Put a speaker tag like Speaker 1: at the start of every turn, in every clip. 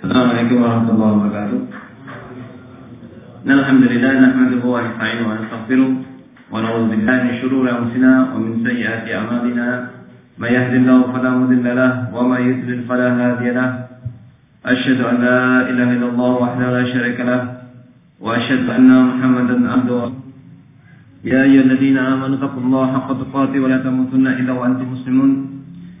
Speaker 1: السلام عليكم ورحمة الله وبركاته. الحمد لله نحمده ونستعينه ونستغفره ونعوذ بالله من شرور أنفسنا ومن سيئات أعمالنا. من يهد الله فلا مضل له ومن يضلل فلا هادي له. أشهد أن لا إله إلا الله وحده لا شريك له وأشهد أن محمدا عبده يا أيها الذين آمنوا اتقوا الله حق تقاته ولا تموتن إلا وأنتم مسلمون.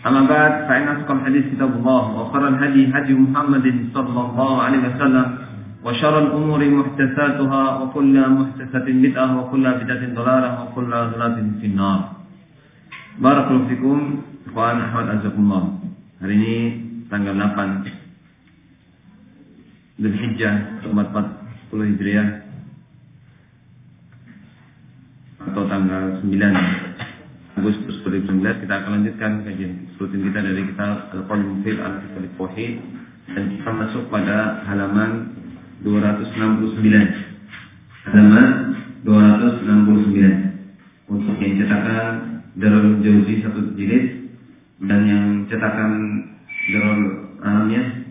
Speaker 1: أما بعد فإن أصدق الحديث كتاب الله وخير الهدي هدي محمد صلى الله عليه وسلم وشر الأمور محدثاتها وكل محدثة بدعة وكل بدعة ضلالة وكل ضلالة في النار. بارك الله فيكم إخوان أحمد أزكم Hari ini tanggal 8 Dzulhijjah 1440 Hijriah atau tanggal 9 Agustus 2019 kita akan lanjutkan kajian rutin kita dari kitab Al-Qawl Mufid Al-Kitab Tauhid dan kita masuk pada halaman 269. Halaman 269 untuk yang cetakan Darul Jauzi satu jilid dan yang cetakan Darul Alamnya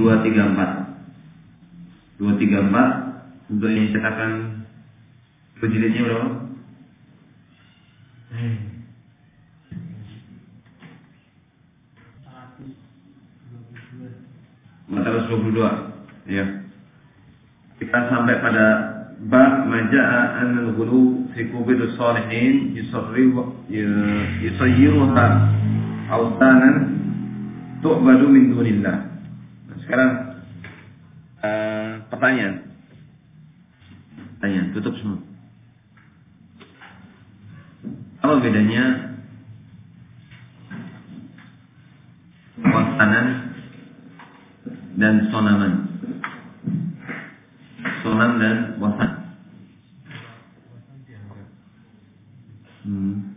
Speaker 1: 234. 234 untuk yang cetakan jilidnya berapa? Empat ratus dua puluh dua, ya. Kita sampai pada bab maja'a anil ghulu fi kubidus salihin yusayyiruha awtanan tu'badu min dunillah. Nah, sekarang uh, pertanyaan. Pertanyaan, tutup semua. Apa bedanya wasanan dan sonaman? Sonan dan wasan. Hmm.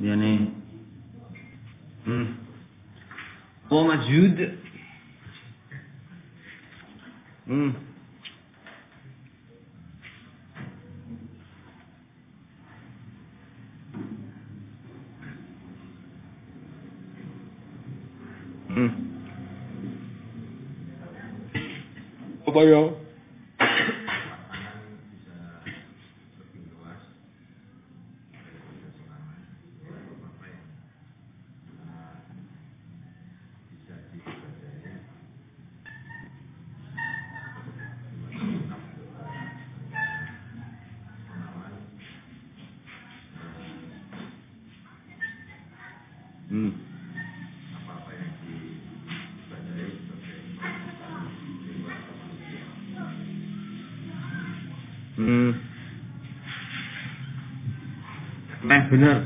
Speaker 1: يعني هو مسجود مم. Benar.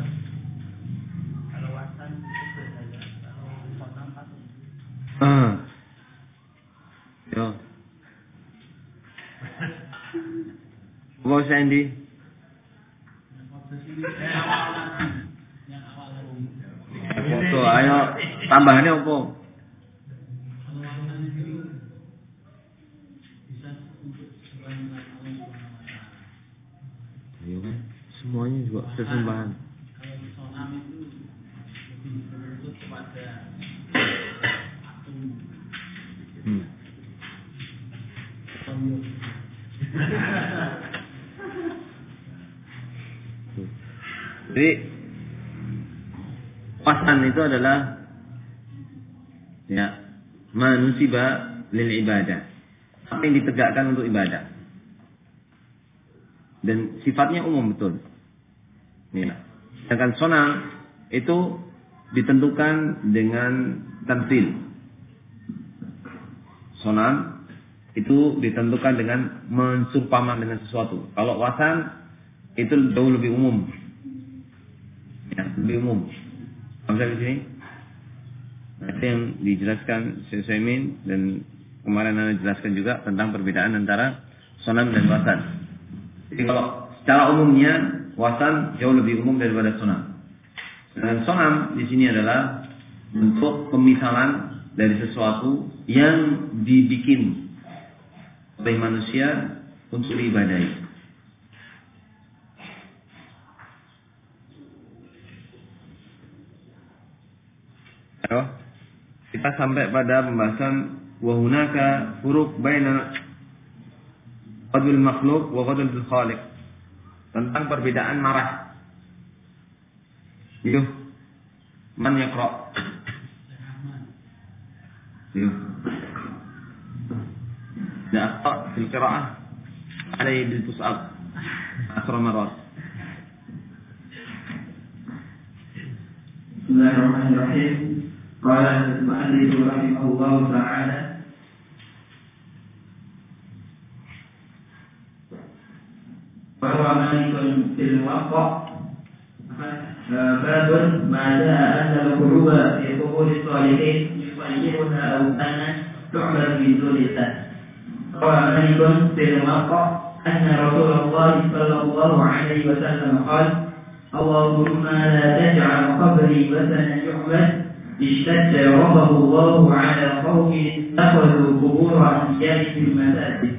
Speaker 1: Ah. Yo. Bos Sandy. Foto, ayo tambahannya apa? Adalah ya manusiba lil ibadah. Apa yang ditegakkan untuk ibadah. Dan sifatnya umum betul. Ya. Sedangkan sonam itu ditentukan dengan tamsil. Sonam itu ditentukan dengan mensumpahkan dengan sesuatu. Kalau wasan itu jauh lebih umum. Ya, lebih umum. Bisa di sini? Itu yang dijelaskan Syekh dan kemarin Anda jelaskan juga tentang perbedaan antara sonam dan wasan. Jadi kalau secara umumnya wasan jauh lebih umum daripada sonam. Dan sonam di sini adalah bentuk pemisalan dari sesuatu yang dibikin oleh manusia untuk diibadahi. Ayo, kita sampai pada pembahasan wahunaka furuq baina qadul makhluk wa qadul khaliq tentang perbedaan marah. Yuh. Man yaqra. Yuh. Da aqta fil qira'ah alaihi bil
Speaker 2: tus'ab. asra marat. Bismillahirrahmanirrahim. قال المؤلف رحمه الله تعالى وروى مالك في الموقع باب ما جاء أن القلوب في قبور الصالحين يصلحها أو أن تعبد من دون الله روى مالك في الموقع أن رسول الله صلى الله عليه وسلم قال اللهم لا تجعل قبري وثنا يعبد اشتد غضب الله على قوم اتخذوا قبور أنبيائهم المساجد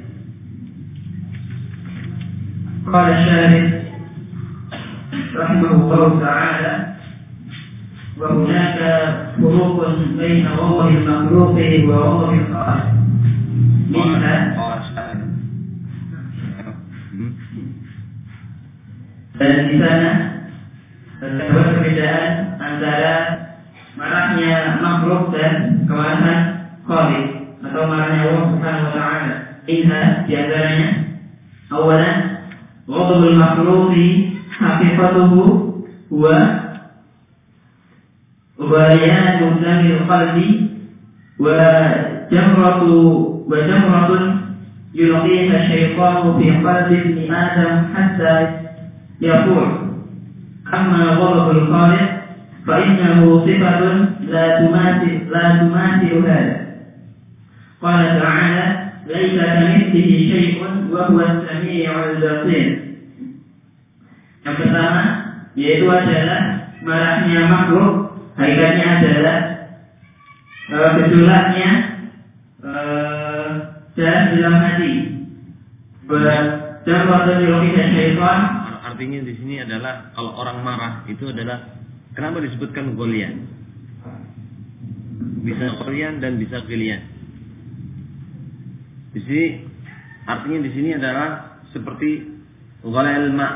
Speaker 2: قال الشارع رحمه الله تعالى وهناك فروق بين والله المخلوق والله الخالق منها di sana terdapat perbedaan antara marahnya makhluk dan kemarahan Khalik atau marahnya Allah Subhanahu wa taala. Inna di antaranya awalan ghadabul makhluqi haqiqatuhu wa bayanu damil qalbi wa jamratu wa jamratun yulqiha syaitanu fi qalbi ibni adam hatta yaqul amma ghadabul khaliq فإنه صفة لا تماثل لا تماثل هذا قال تعالى ليس كمثله شيء وهو السميع البصير yang pertama yaitu adalah marahnya makhluk hakikatnya adalah uh, gejolaknya uh, dan dalam hati dan waktu dan syaitan
Speaker 1: Artinya di sini adalah kalau orang marah itu adalah kenapa disebutkan golian? Bisa golian dan bisa gilian. Di sini artinya di sini adalah seperti ghalal ma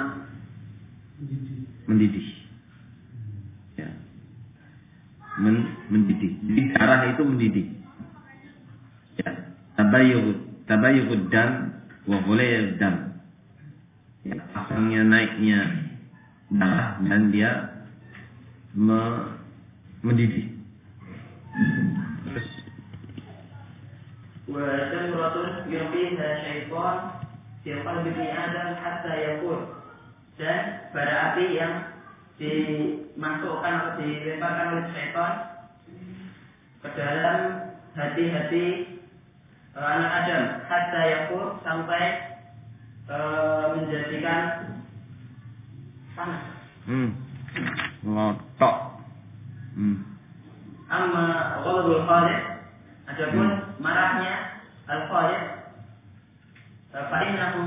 Speaker 1: mendidih. Ya. Men, mendidih. Jadi darah itu mendidih. Ya. Tabayyud tabayyud dan wa ghalayl dam ya, pasangnya naiknya darah dan dia mendidih. Terus.
Speaker 2: Wa samratun yurqiha syaitan di qalbi ibni Adam hatta yakun. Dan bara api yang dimasukkan atau dilemparkan oleh syaitan ke dalam hati-hati eh, anak Adam hatta yakun sampai e, menjadikan panas.
Speaker 1: Hmm. Lord. Hmm.
Speaker 2: Amma ghadabul khaliq adapun marahnya al khaliq fa innahu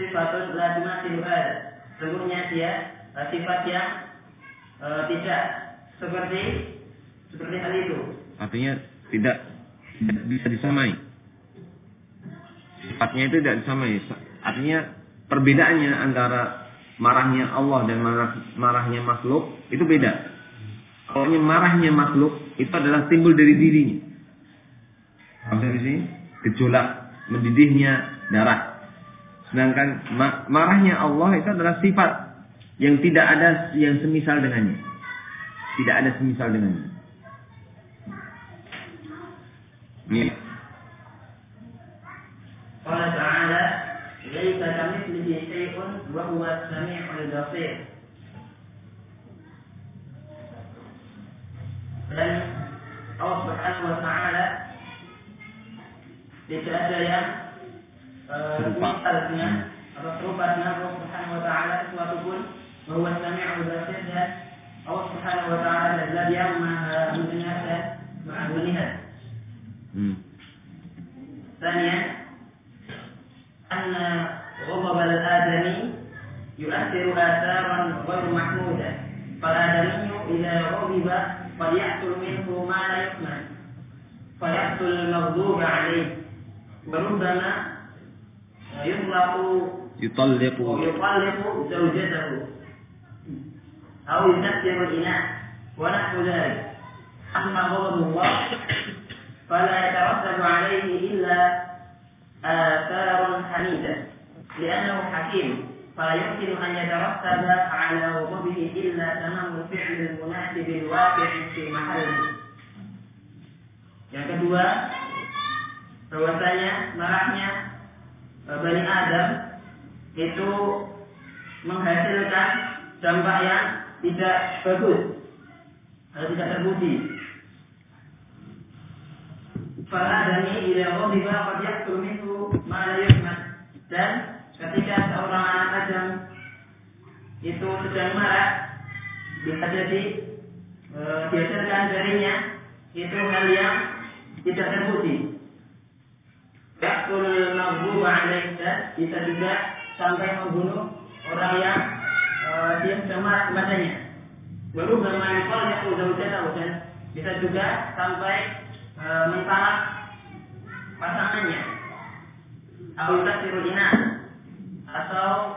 Speaker 2: sifatun la tumathilu hada. Sesungguhnya dia eh, sifat yang e, tidak seperti seperti hal itu.
Speaker 1: Artinya tidak tidak bisa disamai. Sifatnya itu tidak disamai. Artinya perbedaannya antara marahnya Allah dan marah, marahnya makhluk itu beda. Pokoknya marahnya makhluk itu adalah timbul dari dirinya. Apa di sini? Gejolak, mendidihnya darah. Sedangkan marahnya Allah itu adalah sifat yang tidak ada yang semisal dengannya. Tidak ada semisal dengannya. Ini.
Speaker 2: Ta'ala, "Laisa kamitslihi wa huwa as-sami'ul basir." بل الله سبحانه وتعالى يتأذى بمقلتنا وتطلباتنا الله سبحانه وتعالى اسوا تقول وهو السميع البصير الله سبحانه وتعالى الذي يوم مدناس معدونها ثانيا أن غضب الآدمي يؤثر آثارا غير محمودة. فالآدمي إذا غضب قد يحصل منه ما لا يحمد فيحصل المغضوب عليه. وربما يطلق
Speaker 1: يطلق.
Speaker 2: يطلق زوجته. أو يسكر الإناث. ونحو ذلك. أما غضب الله فلا يترتب عليه إلا آثار حميدة. لأنه حكيم. فلا يمكن أن يترتب على غضبه إلا تمام الفعل المناسب الواقع في محله yang kedua bahwasanya marahnya Bani Adam itu menghasilkan dampak yang tidak bagus atau tidak terpuji. Para adami ila ghadiba qad yahsul minhu ma la yuhmad. Dan ketika seorang anak Adam itu sedang marah bisa jadi e, dihasilkan darinya itu hal yang tidak terpuji. Yaqtul maghduba alaih bisa juga sampai membunuh orang yang uh, dia marah kepadanya. Baru bermain kol yang udah udah dan bisa juga sampai uh, mentalak pasangannya. Atau tirudina atau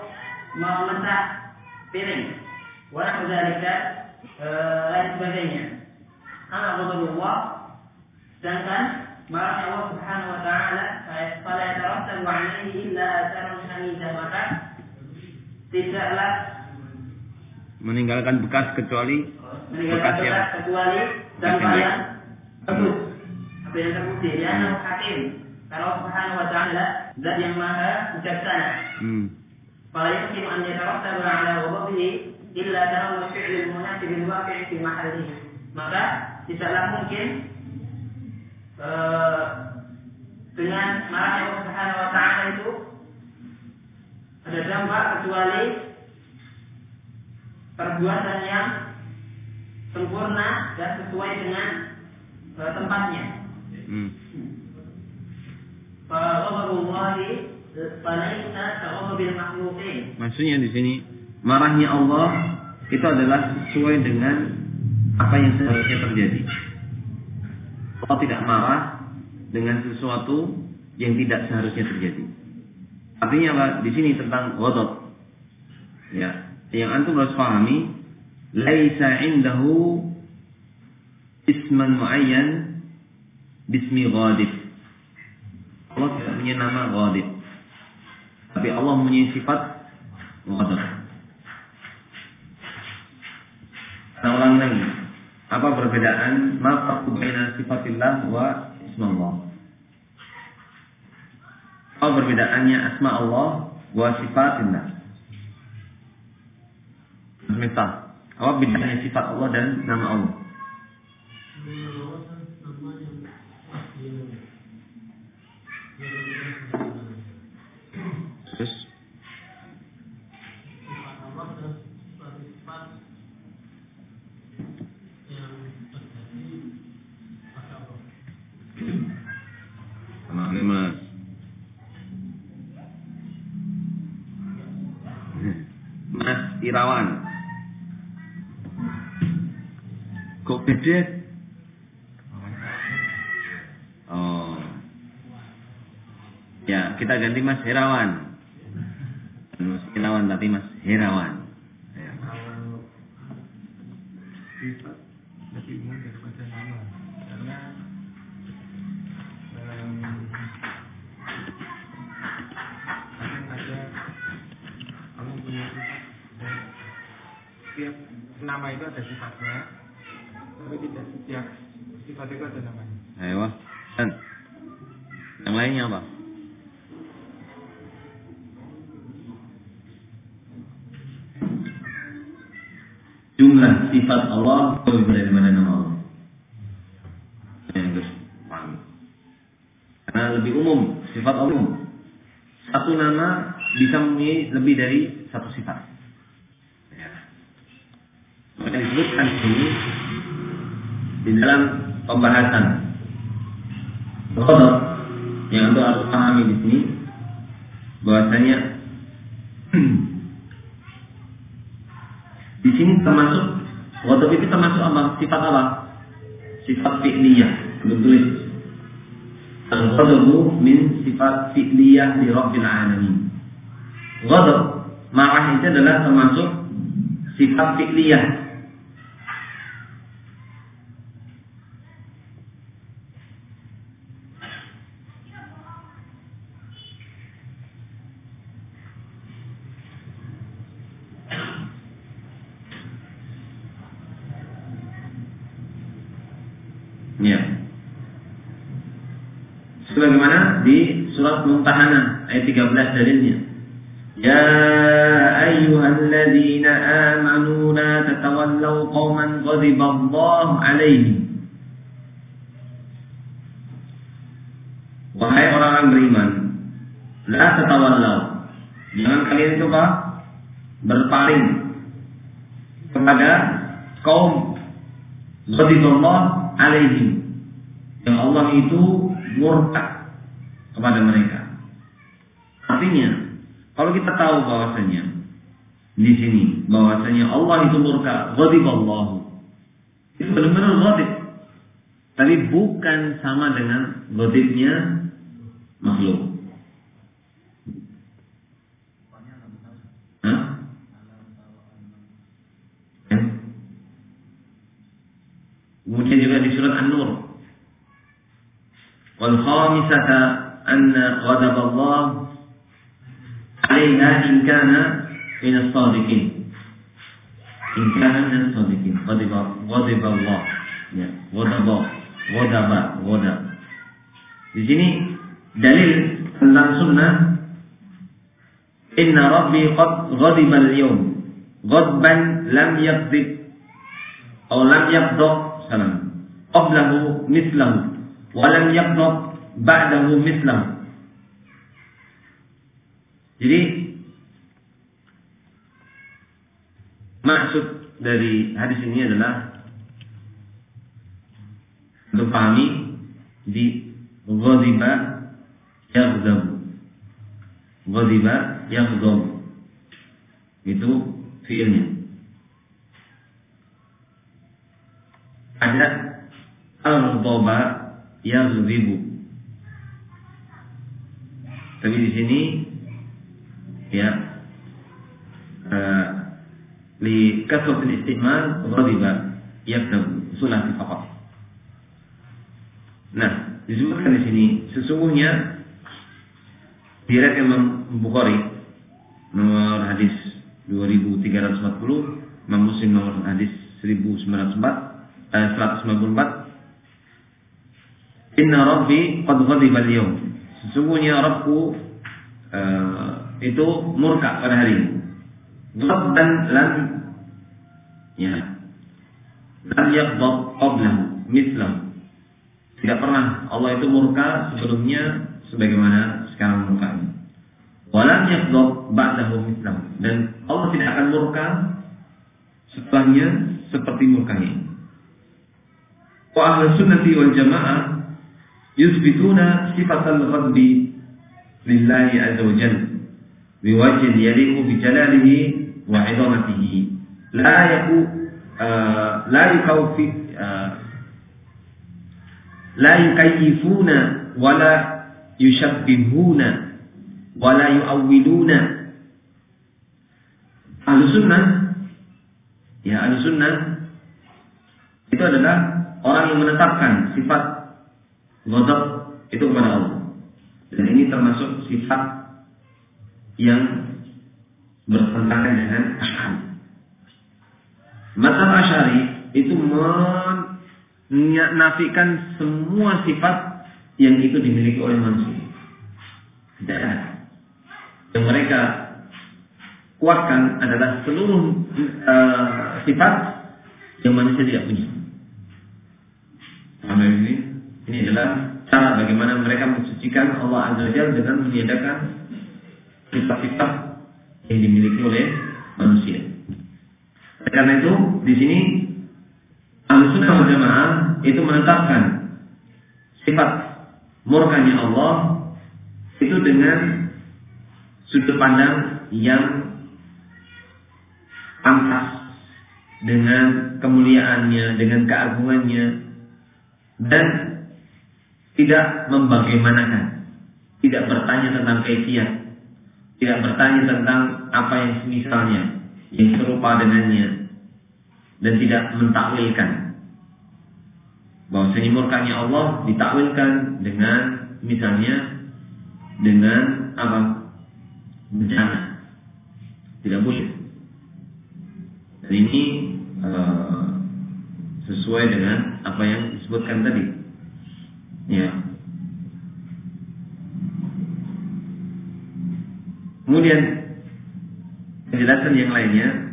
Speaker 2: memecah piring. Walau dari lain sebagainya. Anak Allah sedangkan marahnya Allah Subhanahu wa taala fala yatarattabu alaihi illa atharun hamidah. Maka tidaklah
Speaker 1: meninggalkan bekas kecuali
Speaker 2: meninggalkan
Speaker 1: bekas yang
Speaker 2: kecuali bagus apa yang terbukti? Ya hakim. Karena Allah Subhanahu wa taala zat yang maha bijaksana
Speaker 1: hmm.
Speaker 2: fala yumkinu an yatarattabu ala ghadabihi illa tamam fi'l al-munasib al-waqi' fi mahallihi maka tidaklah mungkin eh, dengan marahnya Allah Subhanahu wa taala itu ada dampak kecuali perbuatan yang sempurna dan sesuai dengan uh, tempatnya.
Speaker 1: Hmm.
Speaker 2: Faghadabullahi falaisa kaghadabil makhluqin.
Speaker 1: Maksudnya di sini marahnya Allah itu adalah sesuai dengan apa yang seharusnya terjadi. Allah tidak marah dengan sesuatu yang tidak seharusnya terjadi. Artinya apa? Di sini tentang ghadab. Ya, yang antum harus pahami, laisa indahu isman muayyan bismi ghadib. Allah tidak punya nama ghadib. Tapi Allah mempunyai sifat ghadab. Nah, ulang lagi. Apa perbedaan ma farqu baina sifatillah wa ismallah? Apa perbedaannya asma Allah wa sifatillah? Misal, apa bedanya sifat Allah dan nama Allah? Terus Mas Irawan. Kok beda? Oh. Ya, kita ganti Mas Herawan. Mas Irawan tapi Mas Herawan.
Speaker 3: ada sifatnya, tapi tidak setiap sifat itu ada namanya.
Speaker 1: Ayo. Dan yang lainnya apa? Jumlah sifat Allah lebih daripada nama Allah. Yang harus paham. Karena lebih umum, sifat Allah umum. Satu nama bisa memiliki lebih dari satu sifat disebutkan ini di dalam pembahasan Qadar yang untuk harus pahami di sini bahwasanya di sini termasuk Ghadab itu termasuk apa? Sifat apa? Sifat fi'liyah. Betul Al-ghadabu min sifat fi'liyah di Rabbil Alamin. Ghadab marah itu adalah termasuk sifat fi'liyah sebagaimana di Mumtahanah ayat 13 dalilnya. Ya ayyuhalladzina amanu la tatawallaw qauman ghadiballahu alaihim. Wahai orang-orang beriman, la tatawallaw. Jangan kalian apa? Berpaling kepada kaum ghadiballahu alaihim. Yang Allah itu murka kepada mereka. Artinya, kalau kita tahu bahwasanya di sini bahwasanya Allah itu murka, Allah Itu benar-benar ghadib. Tapi bukan sama dengan ghadibnya makhluk. Hah? Eh? Kemudian juga di surat An-Nur. Wal khamisata anna ghadab Allah علينا إن كان من الصادقين إن كان من الصادقين غضب غضب الله غضب غضب غضب di sini dalil tentang sunnah Inna Rabbi qad ghadiba al-yawm ghadban lam yaghdib atau lam yaghdab salam qablahu mislahu walam yaqdab ba'dahu mislam. Jadi maksud dari hadis ini adalah untuk pahami di ghadiba yaghdabu. Ghadiba yaghdabu. Itu fiilnya. Ada al-dhaba yaghdibu. Tapi di sini ya uh, li kasratil istimal ghadiba yaghdabu sulasi faqat. Nah, disebutkan di sini sesungguhnya di Imam Bukhari nomor hadis 2340, Imam Muslim nomor hadis 1904 eh, 194 Inna Rabbi qad ghadiba al-yawm. Sesungguhnya Rabbku uh, itu murka pada hari ini. dan lam ya lam yaghdab qablahu mislahu. Tidak pernah Allah itu murka sebelumnya sebagaimana sekarang murkanya. Walam yaghdab ba'dahu mislahu. Dan Allah tidak akan murka setelahnya seperti murkanya. Wa ahlu sunnati wal jamaah yusbituna sifatal ghadbi lillahi azza wa jalla bi jalalihi wa 'idamatihi la yaku uh, la yukawfi uh, la yukayyifuna wala yushabbihuna wala yu'awwiluna ahlu sunnah ya ahlu sunnah itu adalah orang yang menetapkan sifat Ghadab itu kepada Allah. Dan ini termasuk sifat yang bertentangan dengan Asy'ari. Mazhab Asy'ari itu menafikan semua sifat yang itu dimiliki oleh manusia. Tidak ada. Yang mereka kuatkan adalah seluruh uh, sifat yang manusia tidak punya. Paham ini? Ini adalah cara bagaimana mereka mensucikan Allah Azza Jalla dengan meniadakan sifat-sifat yang dimiliki oleh manusia. Karena itu di sini Al-Sunnah Jamaah itu menetapkan sifat murkanya Allah itu dengan sudut pandang yang pantas dengan kemuliaannya, dengan keagungannya dan tidak membagaimanakan, tidak bertanya tentang kaifiat, tidak bertanya tentang apa yang semisalnya, yang serupa dengannya dan tidak mentakwilkan. Bahwa murkanya Allah ditakwilkan dengan misalnya dengan apa? bencana. Tidak boleh. Dan ini uh, sesuai dengan apa yang disebutkan tadi. Ya. Kemudian penjelasan yang lainnya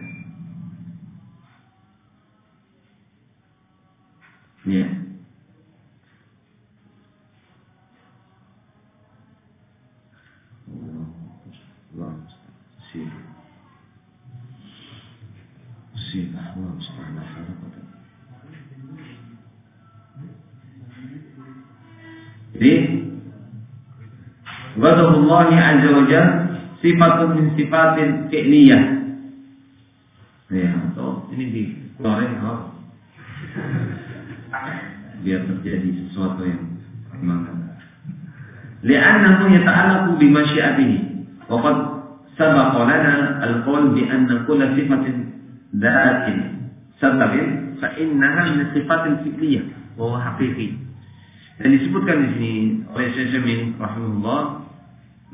Speaker 1: Ya. Jadi, Ghadabullah Azza wa Jal sifatun min sifatin fi'liyah. Ya, atau ini di keluarin apa? Biar terjadi sesuatu yang semangat. Li'annahu yata'allaqu bi masyiatihi. Wa qad sabaqa lana al-qawl bi anna kulla sifatin dhatin satabin fa innaha min sifatil fi'liyah wa haqiqi. Dan disebutkan di sini oleh Syekh Jamin rahimahullah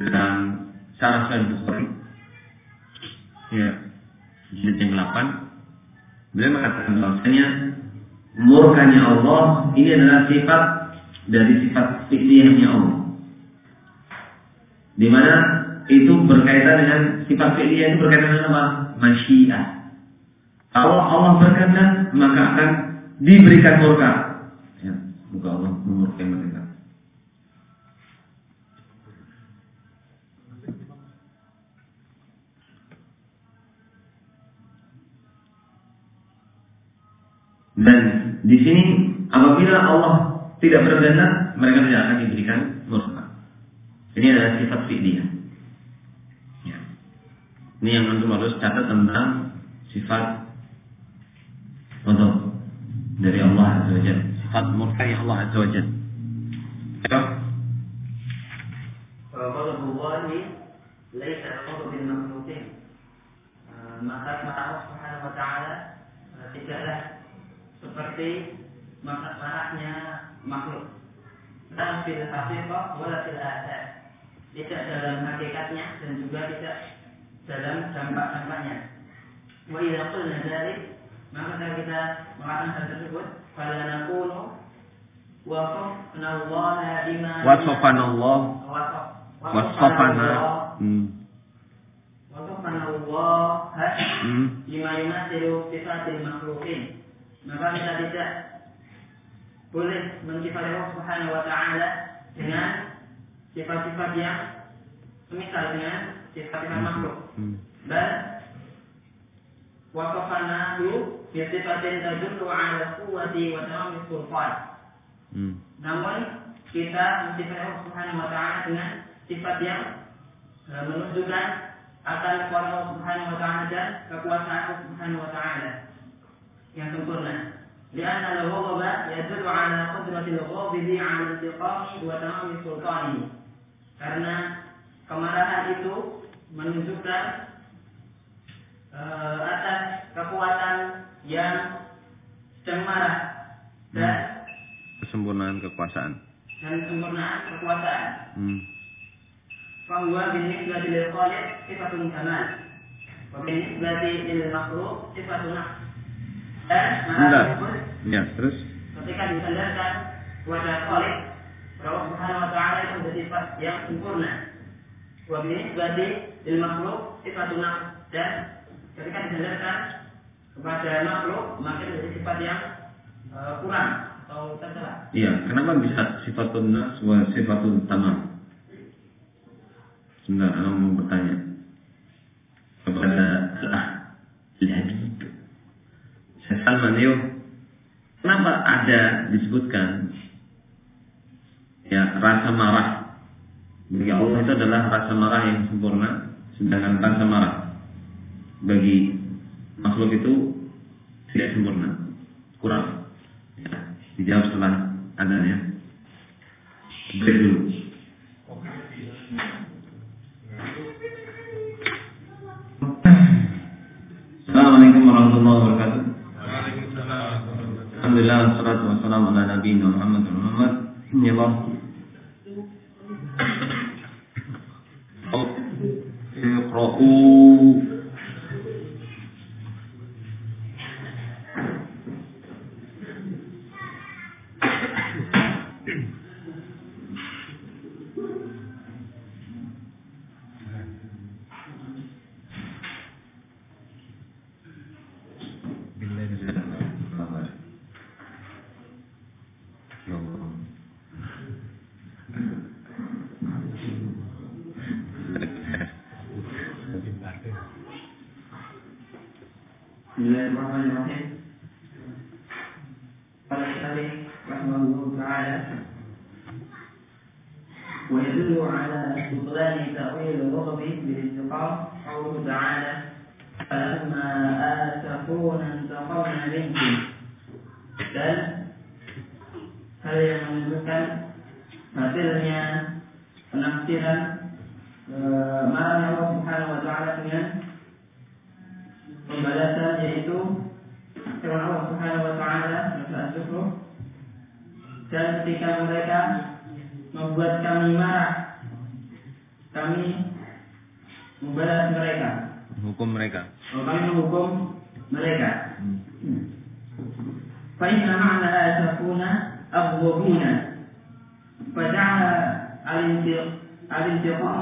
Speaker 1: dalam Syarah Sahih Bukhari ya jilid yang 8 beliau mengatakan bahwasanya murkanya Allah ini adalah sifat dari sifat fi'liyahnya Allah di mana itu berkaitan dengan sifat fi'liyah itu berkaitan dengan apa? Masyiah. Kalau Allah berkehendak maka akan diberikan murka. Ya, Allah memurkai mereka. Dan di sini apabila Allah tidak berkehendak, mereka tidak akan diberikan murka. Ini adalah sifat fi'liyah. Ya. Ini yang antum harus catat tentang sifat untuk dari Allah Azza wa Jalla. Sifat murkai Allah Azza wa Jalla. Ya.
Speaker 2: وغضب الله ليس غضب المخلوقين maka Allah Subhanahu wa taala tidaklah seperti marahnya makhluk. La fil haqiqah wala fil athar. Tidak dalam hakikatnya dan juga tidak dalam dampak-dampaknya. Wa idza qulna dzalik maka kalau kita mengatakan hal tersebut fala nakunu waqafna Allah bima
Speaker 1: Wasofana Allah. Wasofana.
Speaker 2: Wasofana Allah lima yumasilu sifatil. Maka kita tidak boleh mensifati Allah Subhanahu wa taala dengan sifat-sifat yang semisal dengan sifat-sifat makhluk. Waqafana hu bi sifatin tadullu ala quwwati wa tamamil sultan.
Speaker 1: Hmm.
Speaker 2: Namun kita mensifati Allah Subhanahu wa taala dengan sifat yang eh, menunjukkan akan kekuatan Allah Subhanahu wa taala dan kekuasaan Allah Subhanahu wa taala yang sempurna. لأن الغضب يدل على قدرة الغاضب على انتقام وتمام سلطانه. Karena kemarahan itu menunjukkan eh, atas kekuatan yang sedang marah dan
Speaker 1: Kesempurnaan kekuasaan.
Speaker 2: dan kesempurnaan kekuasaan.
Speaker 1: Hmm.
Speaker 2: فهو بالنسبة للخالق صفة كمال وبالنسبة للمخلوق صفة نقص dan
Speaker 1: Enggak.
Speaker 2: tersebut
Speaker 1: Ya, terus?
Speaker 2: ketika disandarkan kepada Khalik Allah Subhanahu wa taala itu bersifat yang sempurna Wabi berarti il makhluk sifatun dan ketika disandarkan kepada makhluk maka menjadi sifat yang eh, kurang atau tercela.
Speaker 1: Iya, kenapa bisa sifatun nas wa sifatun tamam? Sebentar, saya mau bertanya kepada ah. Saya Salman yuk. Kenapa ada disebutkan ya rasa marah bagi Allah itu adalah rasa marah yang sempurna, sedangkan rasa marah bagi makhluk itu tidak sempurna, kurang. Ya, dijawab setelah adanya. Break dulu. Assalamualaikum warahmatullahi wabarakatuh. Alhamdulillah wassalatu wassalamu ala nabiyina Muhammad Muhammad. Ya Allah. Iqra'u
Speaker 2: eh, marahnya Allah Subhanahu wa taala dengan pembalasan yaitu firman Allah Subhanahu wa taala surat Zuhruf dan ketika mereka membuat kami marah kami membalas mereka
Speaker 1: Hukum mereka.
Speaker 2: atau kami menghukum mereka فإن معنى آسفون أغضبون فجعل الانت- الانتقام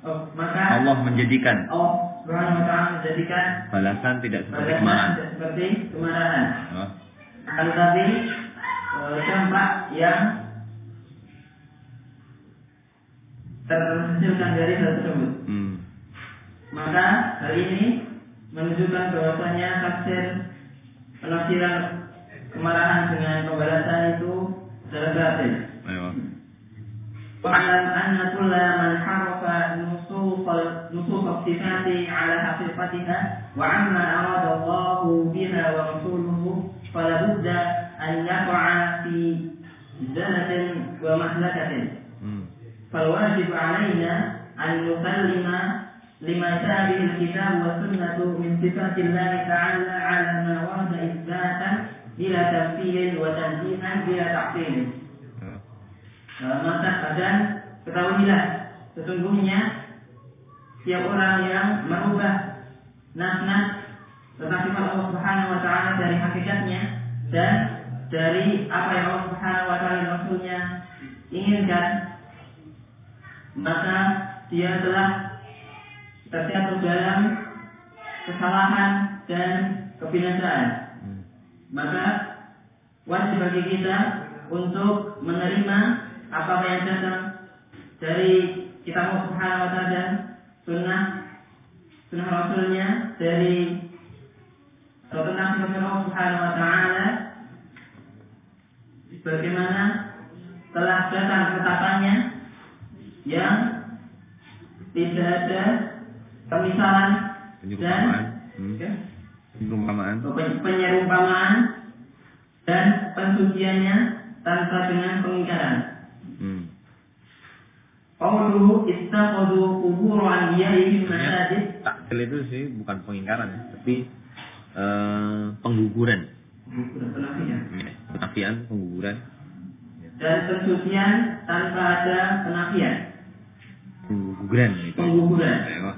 Speaker 2: Oh, maka
Speaker 1: Allah menjadikan
Speaker 2: Allah Subhanahu wa taala menjadikan
Speaker 1: balasan tidak seperti kemarahan.
Speaker 2: Seperti kemarahan.
Speaker 1: Oh.
Speaker 2: Tetapi eh, dampak yang terhasilkan dari hal tersebut.
Speaker 1: Hmm.
Speaker 2: Maka hal ini menunjukkan bahwasanya tafsir penafsiran kemarahan dengan pembalasan itu adalah batil. Wa'alam anna kulla man harafa نصوص نصوص الصفات على حقيقتها وعما أراد الله بها ورسوله فلا بد أن يقع في زلة ومهلكة
Speaker 1: Hmm.
Speaker 2: فالواجب علينا أن نسلم لما جاء به الكتاب والسنة من صفات الله تعالى على ما ورد إثباتا بلا تمثيل وتنزيها بلا تعطيل.
Speaker 1: Oh.
Speaker 2: Nah, maka dan ketahuilah sesungguhnya setiap orang yang merubah nas-nas tentang sifat Allah Subhanahu wa taala dari hakikatnya dan dari apa yang Allah Subhanahu wa taala dan Rasulnya inginkan maka dia telah terjatuh dalam kesalahan dan kebinasaan. Maka wajib bagi kita untuk menerima apa yang datang dari kitab Allah Subhanahu wa taala sunnah sunnah Rasulnya dari atau tentang sifat Allah Subhanahu wa taala bagaimana telah datang ketetapannya yang tidak ada pemisahan dan.
Speaker 1: Hmm.
Speaker 2: ya,
Speaker 1: Penyerumpamaan.
Speaker 2: Pen- penyerumpamaan dan pensuciannya tanpa dengan pengingkaran. Qauluhu ittakhadhu
Speaker 1: qubur itu sih bukan pengingkaran ya, tapi eh, pengguguran.
Speaker 2: Pengguguran penafian.
Speaker 1: Iya, penafian, pengguguran.
Speaker 2: Dan pensucian tanpa ada penafian.
Speaker 1: Pengguguran. Gitu.
Speaker 2: Pengguguran.
Speaker 1: Ya.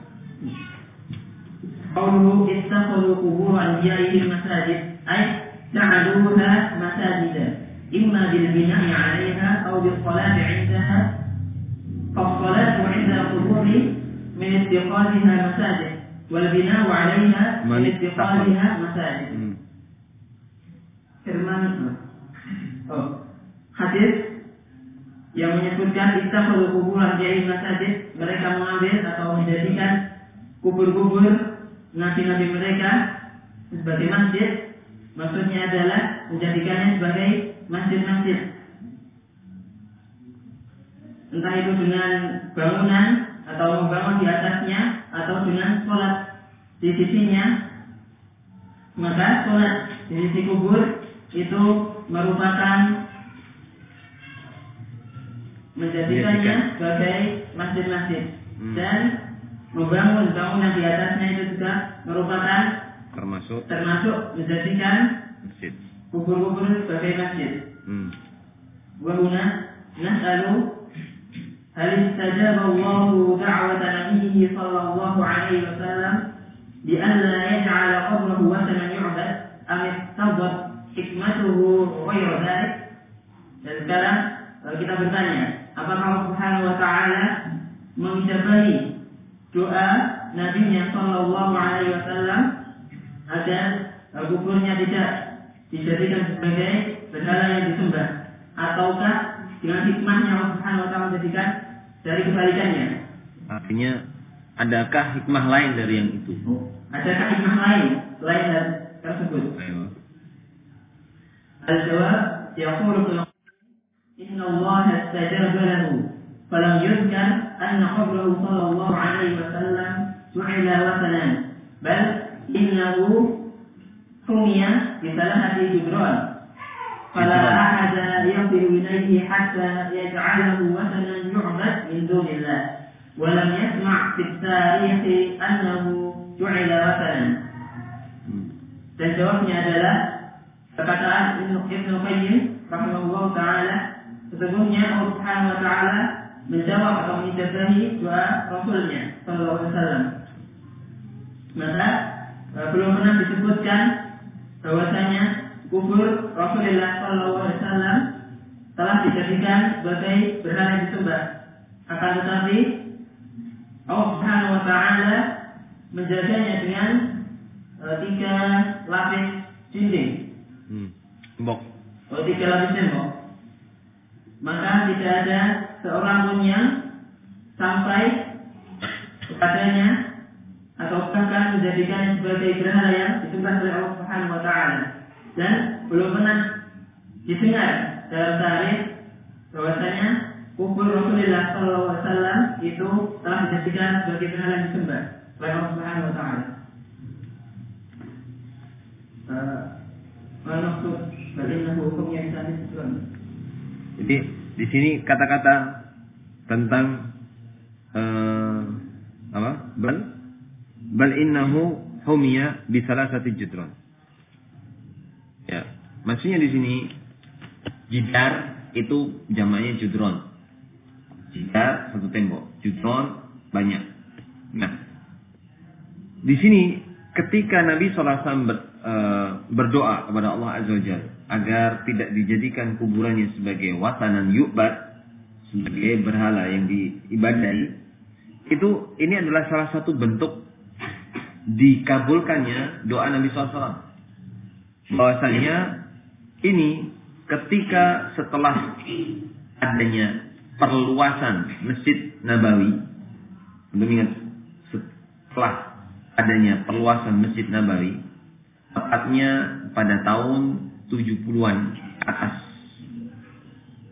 Speaker 2: Qauluhu ittakhadhu qubur anbiya'ihim masajid. Ay ja'aluha masajidan. Imma bil bina'i 'alaiha aw bis salati 'indaha فالصلاة عند القبور من اتخاذها مساجد والبناء عليها من
Speaker 1: من
Speaker 2: اتخاذها مساجد
Speaker 1: Hmm.
Speaker 2: firman oh, hadis yang menyebutkan ittakhadhu kuburan jadi masjid mereka mengambil atau menjadikan kubur-kubur nabi-nabi mereka sebagai masjid maksudnya adalah menjadikannya sebagai masjid-masjid entah itu dengan bangunan atau membangun di atasnya atau dengan sholat di sisinya. Maka sholat di sisi kubur itu merupakan menjadikannya sebagai masjid-masjid.
Speaker 1: Hmm.
Speaker 2: Dan membangun bangunan di atasnya itu juga merupakan
Speaker 1: termasuk
Speaker 2: termasuk menjadikan kubur-kubur sebagai masjid.
Speaker 1: Hmm.
Speaker 2: nah lalu هل استجاب الله دعوة نبيه صلى الله عليه وسلم بألا يجعل قبره وثنا يعبد أم اقتضت حكمته غير ذلك؟ Dan sekarang eh, kita bertanya, apakah Allah Subhanahu wa taala mengijabahi doa Nabi-Nya sallallahu alaihi wasallam agar eh, kuburnya tidak dijadikan sebagai berhala yang disembah ataukah dengan hikmahnya Allah Subhanahu wa taala menjadikan dari kebalikannya.
Speaker 1: Artinya adakah hikmah lain dari yang itu? Oh.
Speaker 2: Adakah hikmah lain selain dari tersebut? Al-jawab Ya Ibnu Inna Allah istajaba lahu falam yuzkar anna khabrahu sallallahu alaihi wasallam wa sallam bal innahu di bi salahati Jibril فلا
Speaker 1: جدران.
Speaker 2: أحد يصل إليه حتى يجعله وثنا يعبد من دون الله ولم يسمع في التاريخ أنه جعل وثنا
Speaker 1: Hmm.
Speaker 2: dan jawabnya adalah perkataan Ibnu Ibnu Qayyim rahimahullah taala sesungguhnya Allah Subhanahu wa taala menjawab atau mengijabahi doa Rasulnya sallallahu alaihi wasallam. Maka eh, belum pernah disebutkan bahwasanya kubur Rasulullah sallallahu alaihi wasallam telah dijadikan sebagai berhala disembah. Akan tetapi Allah Subhanahu wa taala menjaganya dengan eh, tiga lapis dinding
Speaker 1: Hmm. Tembok.
Speaker 2: atau tiga lapis tembok maka tidak ada seorang pun yang sampai kepadanya atau bahkan menjadikannya sebagai berhala yang disembah oleh Allah Subhanahu wa taala dan belum pernah didengar dalam tarikh bahwasanya kubur Rasulullah Sallallahu Alaihi Wasallam itu telah dijadikan sebagai berhala disembah oleh Allah Subhanahu wa taala. Eh,
Speaker 1: Jadi di sini kata-kata tentang eh, apa? Bal bal innahu humiya bi salasati judron. Ya, maksudnya di sini jidar itu jamaknya judron. Jidar satu tembok, judron banyak. Nah, di sini ketika Nabi SAW ber, eh, berdoa kepada Allah Azza Jalla agar tidak dijadikan kuburannya sebagai watanan yu'bad sebagai berhala yang diibadahi itu ini adalah salah satu bentuk dikabulkannya doa Nabi SAW bahwasanya ini ketika setelah adanya perluasan Masjid Nabawi ingat setelah adanya perluasan Masjid Nabawi tepatnya pada tahun 70-an atas.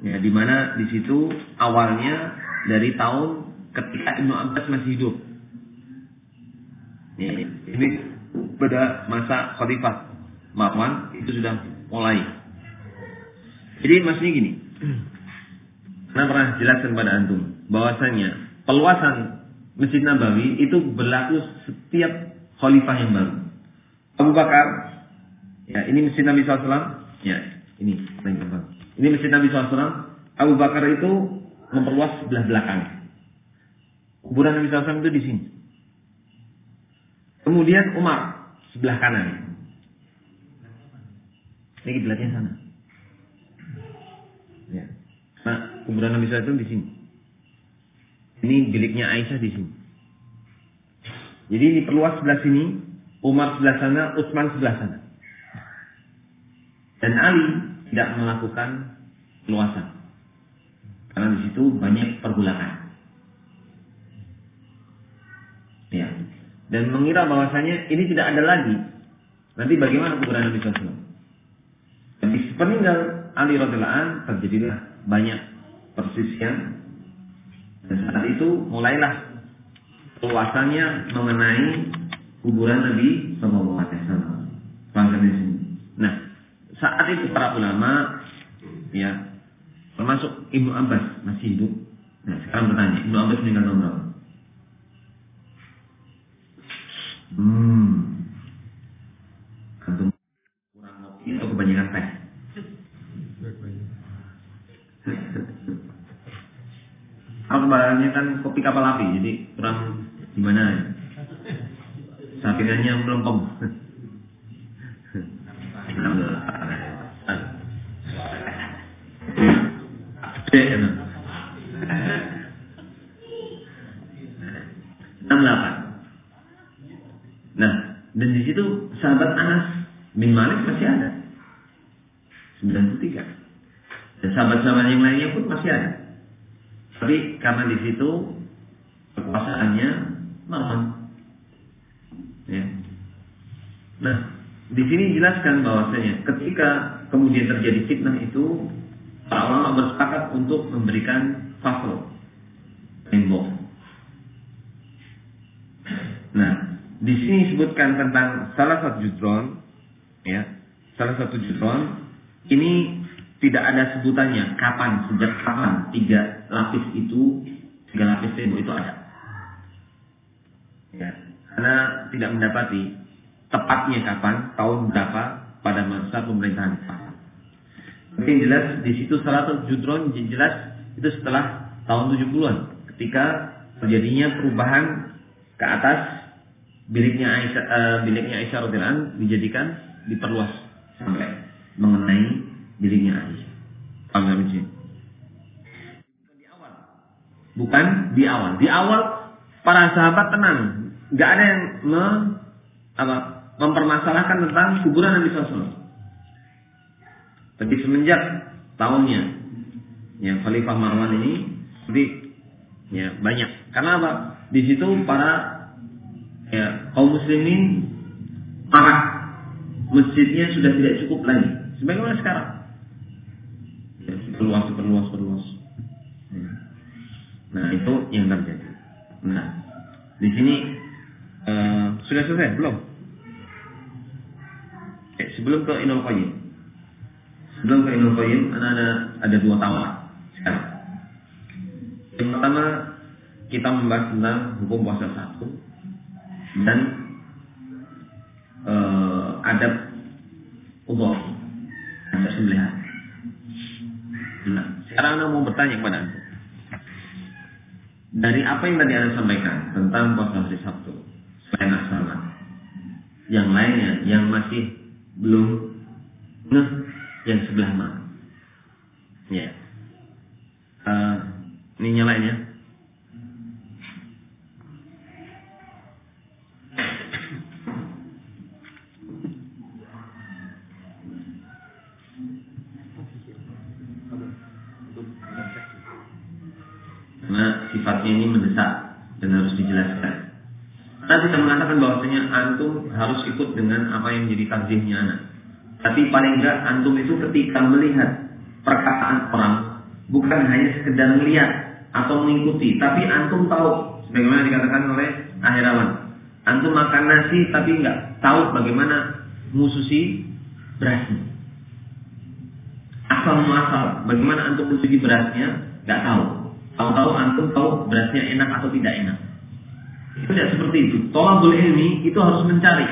Speaker 1: Ya, di mana di situ awalnya dari tahun ketika Ibnu Abbas masih hidup. Ya, ini pada masa Khalifah Marwan itu sudah mulai. Jadi maksudnya gini. Saya pernah jelaskan pada antum bahwasanya peluasan Masjid Nabawi itu berlaku setiap khalifah yang baru. Abu Bakar, ya ini Masjid Nabi SAW, ya ini Ini Masjid Nabi SAW. Abu Bakar itu memperluas sebelah belakang. Kuburan Nabi SAW itu di sini. Kemudian Umar sebelah kanan. Ini kiblatnya sana. Ya. Nah, kuburan Nabi SAW di sini. Ini biliknya Aisyah di sini. Jadi diperluas sebelah sini, Umar sebelah sana, Utsman sebelah sana. Dan Ali tidak melakukan luasan. Karena di situ banyak pergulakan. Ya. Dan mengira bahwasanya ini tidak ada lagi. Nanti bagaimana kuburan Nabi SAW? Dan di sepeninggal Ali radhiyallahu an terjadilah banyak persisian dan saat itu mulailah luasannya mengenai kuburan Nabi Sallallahu Alaihi Wasallam. di sini. Nah, saat itu para ulama, ya, termasuk Ibnu Abbas masih hidup. Nah, sekarang bertanya, Ibnu Abbas meninggal tahun berapa? Hmm. Antum kurang ngopi atau kebanyakan teh? Aku kebanyakan kan kopi kapal api, jadi kurang gimana ya? Sapirannya melempem. Enam delapan. Nah, dan di situ sahabat Anas bin Malik masih ada. 93. Dan sahabat-sahabat yang lainnya pun masih ada. Tapi karena di situ kekuasaannya normal. Ya. Nah, di sini jelaskan bahwasanya ketika kemudian terjadi fitnah itu para ulama bersepakat untuk memberikan fasl tembok. Nah, di sini disebutkan tentang salah satu judron, ya, salah satu judron ini tidak ada sebutannya kapan, sejak kapan tiga lapis itu, tiga lapis tembok itu ada. Ya, karena tidak mendapati tepatnya kapan, tahun berapa pada masa pemerintahan. Tapi jelas di situ salah satu judron jelas itu setelah tahun 70-an ketika terjadinya perubahan ke atas biliknya Aisyah uh, biliknya Aisyah radhiyallahu dijadikan diperluas sampai mengenai dirinya Aisyah. Paham Bukan di awal. Bukan di awal. Di awal para sahabat tenang. Gak ada yang me, apa, mempermasalahkan tentang kuburan Nabi SAW. Tapi semenjak tahunnya yang Khalifah Marwan ini seperti ya banyak. Karena apa? Di situ para ya kaum muslimin marah masjidnya sudah tidak cukup lagi sebagaimana sekarang perluas perluas perluas ya. nah itu yang terjadi. Nah di sini uh, sudah selesai? Belum? Eh, sebelum ke Inul Qayyim. Sebelum ke Inul Qayyim ada ada, ada dua tawar sekarang. Yang pertama kita membahas tentang hukum puasa satu dan uh, adab ubah Nah, sekarang Anda mau bertanya kepada Anda. Dari apa yang tadi Anda sampaikan tentang puasa hari Sabtu, selain asal yang lainnya yang masih belum ngeh yang sebelah mana? Ya. Uh, ini nyalain sifatnya dijelaskan. Kita tidak mengatakan bahwasanya antum harus ikut dengan apa yang menjadi takdirnya anak. Tapi paling enggak antum itu ketika melihat perkataan orang bukan hanya sekedar melihat atau mengikuti, tapi antum tahu sebagaimana dikatakan oleh akhirawan. Antum makan nasi tapi enggak tahu bagaimana mususi berasnya. Asal muasal, bagaimana antum mususi berasnya enggak tahu. Tahu-tahu antum tahu berasnya enak atau tidak enak. Itu tidak seperti itu. Tolabul ilmi itu harus mencari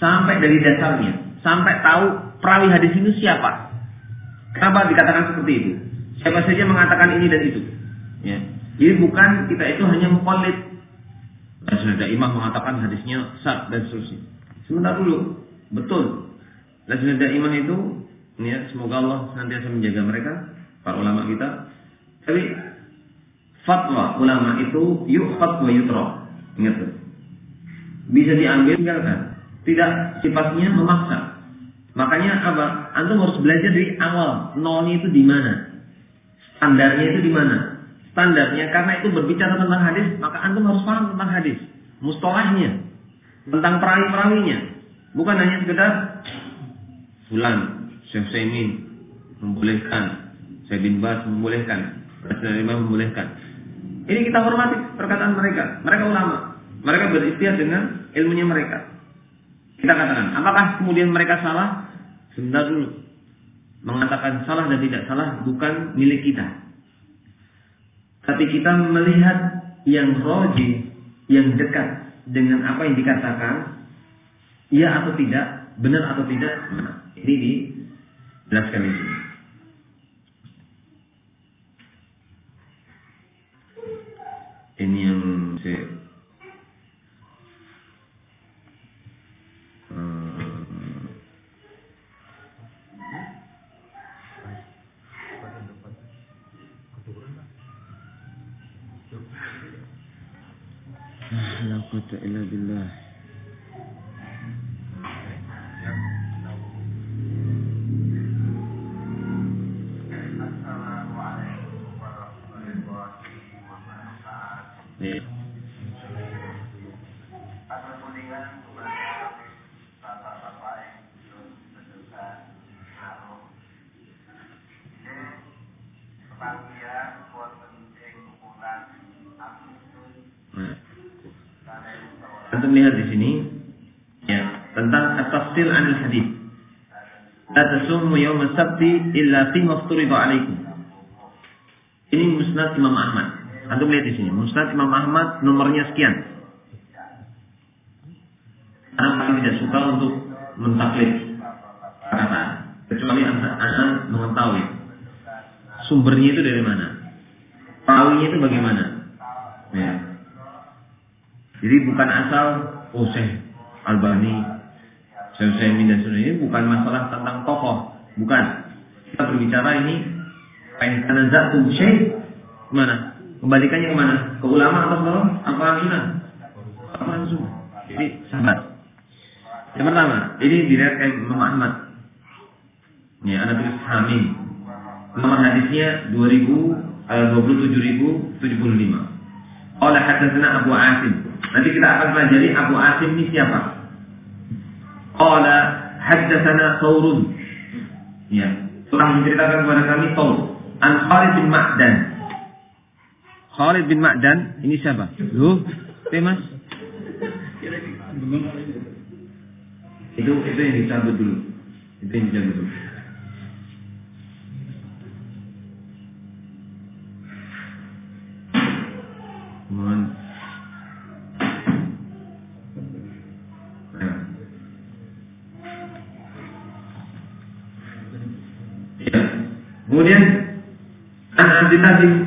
Speaker 1: sampai dari dasarnya, sampai tahu perawi hadis ini siapa. Kenapa dikatakan seperti itu? Siapa saja mengatakan ini dan itu. Ya. Jadi bukan kita itu hanya mukallid. Dan sudah imam mengatakan hadisnya sah dan seterusnya. Sebentar dulu, betul. Sudah imam itu, ya, semoga Allah senantiasa menjaga mereka, para ulama kita. Tapi fatwa ulama itu yuk fatwa yutro. Ingat tuh. Bisa diambil tinggalkan. Tidak sifatnya memaksa. Makanya apa? Antum harus belajar dari awal. Nolnya itu di mana? Standarnya itu di mana? Standarnya karena itu berbicara tentang hadis, maka antum harus paham tentang hadis. Mustalahnya, tentang perawi-perawinya. Bukan hanya sekedar Fulan, Syekh Saimin membolehkan, Syekh bin Bas membolehkan, Rasulullah membolehkan. Ini kita hormati perkataan mereka. Mereka ulama. Mereka beristiad dengan ilmunya mereka. Kita katakan, apakah kemudian mereka salah? Sebentar dulu. Mengatakan salah dan tidak salah bukan milik kita. Tapi kita melihat yang roji, yang dekat dengan apa yang dikatakan, iya atau tidak, benar atau tidak, nah, ini dijelaskan di sini. Ini yang saya La quwwata illa billah. Ya. Nah. Antum lihat di sini ya tentang at-tafsil anil hadis. La tasumu yawm as-sabti illa fi mafturida alaikum. Ini musnad Imam Ahmad. Antum lihat di sini, musnad Imam Ahmad nomornya sekian. Anak paling tidak suka untuk mentaklid kata kecuali anak, mengetahui sumbernya itu dari mana, perawinya itu bagaimana. Ya. Jadi bukan asal Syekh Albani, Syekh dan sebagainya ini bukan masalah tentang tokoh, bukan. Kita berbicara ini kain tanazatu Syekh mana? Kembalikannya ke mana? Ke ulama atau ke apa sunnah? Apa sunnah? Jadi sahabat. Yang pertama, ini diriwayatkan Imam Ahmad. Ya, ada tulis Hamim. Nomor hadisnya 2000 eh, 27075. Oleh hadatsana Abu Asim. Nanti kita akan pelajari Abu Asim ini siapa. Qala haddatsana Thawrun. Ya, telah menceritakan kepada kami Thawr. An Khalid bin Ma'dan. Khalid bin Ma'dan ini siapa? Loh, Mas. Itu itu yang dicabut dulu. Itu yang dicabut dulu. An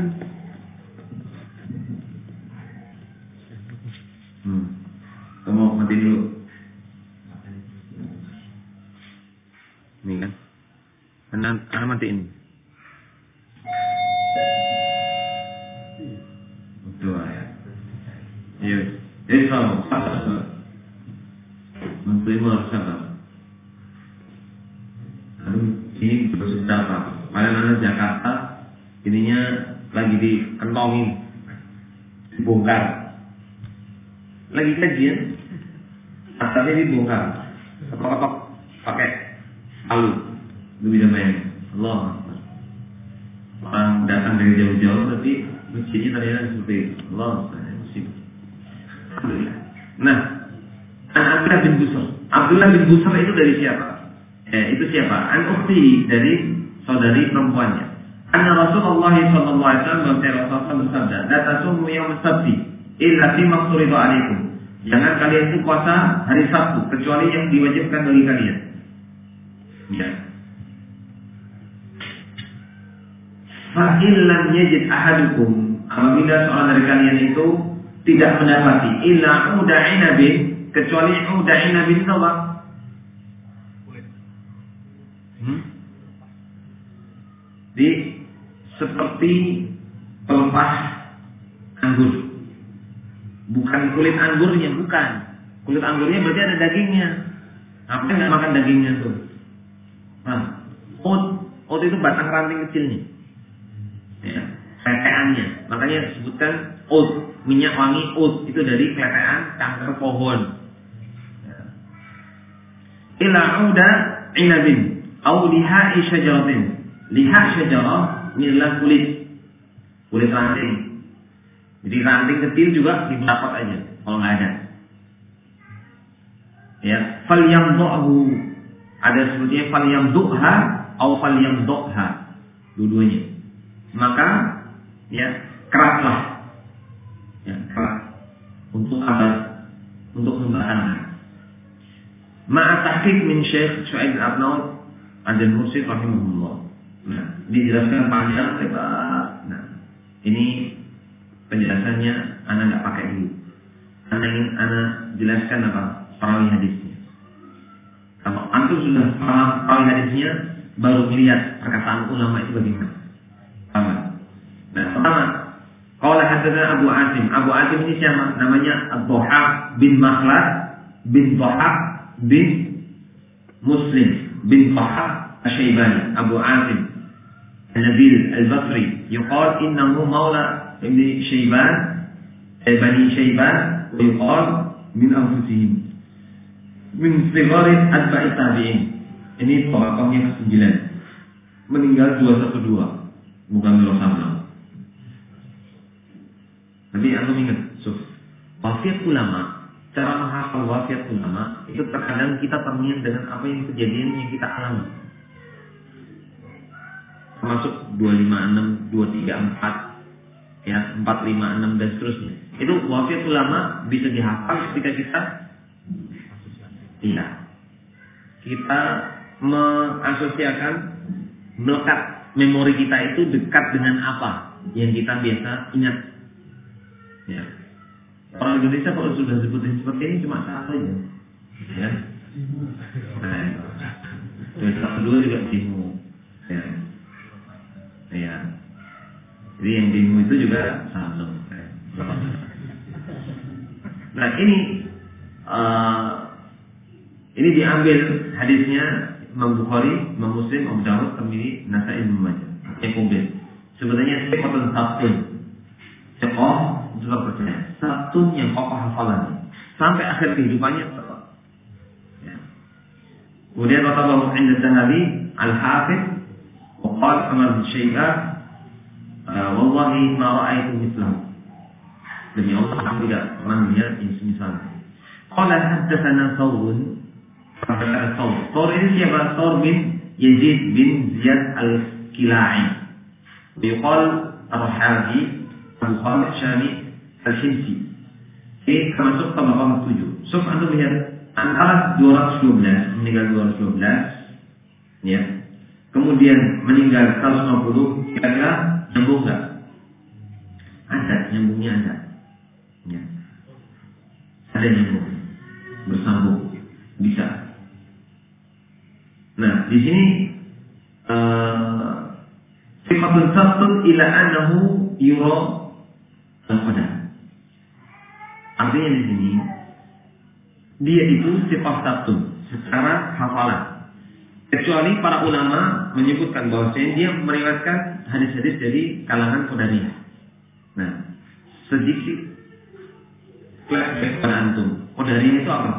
Speaker 1: Lagi kajian, atasnya dibongkar, ketok-ketok pakai alu, lu bisa bayangin. Allah. Orang datang dari jauh-jauh, tapi masjidnya ternyata seperti itu. Allah. Musibah. Alhamdulillah. Nah, Abdullah bin Busr. Abdullah bin Busr itu dari siapa? Eh, itu siapa? An Ukhti dari saudari perempuannya. Anna Rasulullah sallallahu alaihi wasallam bersabda, "La tasumu yaum sabti illa fi maqsuridu alaikum." Jangan kalian itu puasa hari Sabtu kecuali yang diwajibkan bagi kalian. Ya. Fa'il lam yajid ahadukum apabila seorang dari kalian itu tidak mendapati illa uda inabin kecuali uda inabin apa? Hmm? Di seperti pelepas anggur. Bukan kulit anggurnya, bukan. Kulit anggurnya berarti ada dagingnya. Apa yang makan dagingnya tuh? Nah, oat, oat itu batang ranting kecilnya. Ya, kleteannya. Makanya disebutkan oat, minyak wangi oat itu dari kletean cangkir pohon. Ya. Ila uda inabin, au lihai syajaratin. Liha syajarah ini adalah kulit kulit ranting. Jadi ranting kecil juga didapat aja kalau nggak ada. Ya, fal yang do'hu ada sebutnya fal yang do'ha atau fal yang do'ha dua-duanya. Maka ya keratlah ya kerat untuk apa? Untuk membakar. Ma'a tahqiq min Syekh Syuaib Abnaud Ad-Mursid rahimahullah. Nah, dijelaskan panjang lebar. Nah, ini penjelasannya anak nggak pakai dulu. Anak ingin anak jelaskan apa perawi hadisnya. Kalau antum sudah paham perawi hadisnya, baru melihat perkataan ulama itu bagaimana. Paham? Nah, pertama, kalau hadisnya Abu Asim. Abu Asim ini siapa? Namanya Abduhak bin Makhlad bin Dhahak bin Muslim bin Dhahak Asyaibani Abu Asim Nabil Al-Basri yuqal innahu maula ابن شيبان بني شيبان ويقال من أنفسهم من صغار أتباع التابعين ini yang ke-9 meninggal 212 bukan Rasulullah tapi antum ingat so, wasiat ulama cara menghafal wasiat ulama itu terkadang kita terniat dengan apa yang kejadian yang kita alami termasuk 256, 234 ya 4, 5, 6 dan seterusnya. Itu wasiat ulama bisa dihafal ketika kita iya. Kita mengasosiasikan melekat memori kita itu dekat dengan apa yang kita biasa ingat. Ya. Orang Indonesia kalau sudah sebutin seperti ini cuma satu aja. Ya. Nah, terus satu dua juga bingung. Ya. Ya. Jadi yang bingung itu juga sama. Nah ini uh, ini diambil hadisnya Imam Bukhari, Imam Muslim, Abu Dawud, Tirmidzi, Nasai, Ibnu Majah. Komplit. Sebenarnya sekotun sabtun. Sekoh juga percaya. Sabtun yang kokoh hafalannya. Sampai akhir kehidupannya. Ya. Kemudian kata Bapak Indah Zahabi, Al-Hafidh, Waqal Amar bin Syaibah, Ah, wallahi ma ra'aitu mislahu. Demi Allah aku tidak pernah melihat ini semisal. Qala haddatsana Kata Thawr. Thawr ini siapa? Thawr bin Yazid bin Ziyad al-Kila'i. Yuqal Ar-Rahabi Abu Khalid Syami Al-Himsi. Ini termasuk tabaqah tujuh. So, anda melihat antara 212 meninggal 212 ya. Kemudian meninggal 150 kira-kira Nyambung nggak? Ada, nyambungnya ada. Ya. Ada nyambung, bersambung, bisa. Nah, di sini uh, sifatun sabtun ila anahu yuro al Artinya di sini dia itu sifat sabtun secara hafalan. Kecuali para ulama menyebutkan bahwa dia meriwayatkan hadis-hadis dari kalangan Qadariyah. Nah, sedikit flashback antum. Qadariyah itu apa?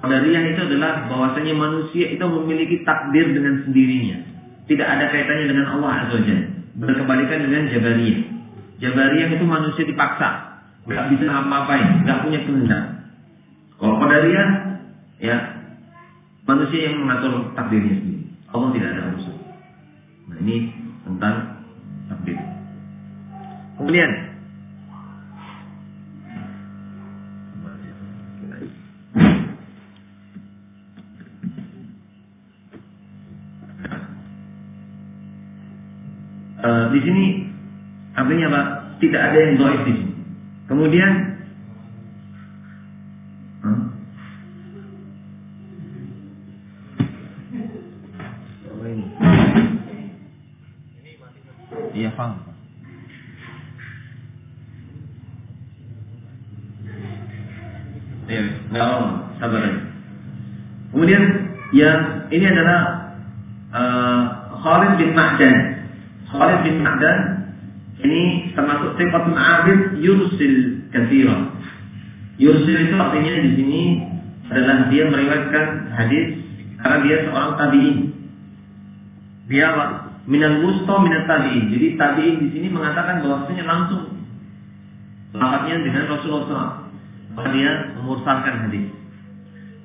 Speaker 1: Qadariyah itu adalah bahwasanya manusia itu memiliki takdir dengan sendirinya. Tidak ada kaitannya dengan Allah Azza wa Berkebalikan dengan Jabariyah. Jabariyah itu manusia dipaksa. Gak bisa apa-apain. Gak punya kehendak. Kalau Qadariyah, ya Manusia yang mengatur takdirnya sendiri. Allah tidak ada urusan. Ini tentang takdir. Kemudian Eh, di sini artinya apa? Tidak ada yang doif di sini. Kemudian Iya, aja. Kemudian yang ini adalah uh, Khalid bin Ma'dan. Khalid bin Ma'dan ini termasuk sifatun abid yursil katsira. Yursil itu artinya di sini adalah dia meriwayatkan hadis karena dia seorang tabi'in. Dia apa? Minal wusta minat tabi'in. Jadi tabi'in di sini mengatakan bahwasanya langsung lafadznya dengan Rasulullah. Maka dia memursalkan hadis.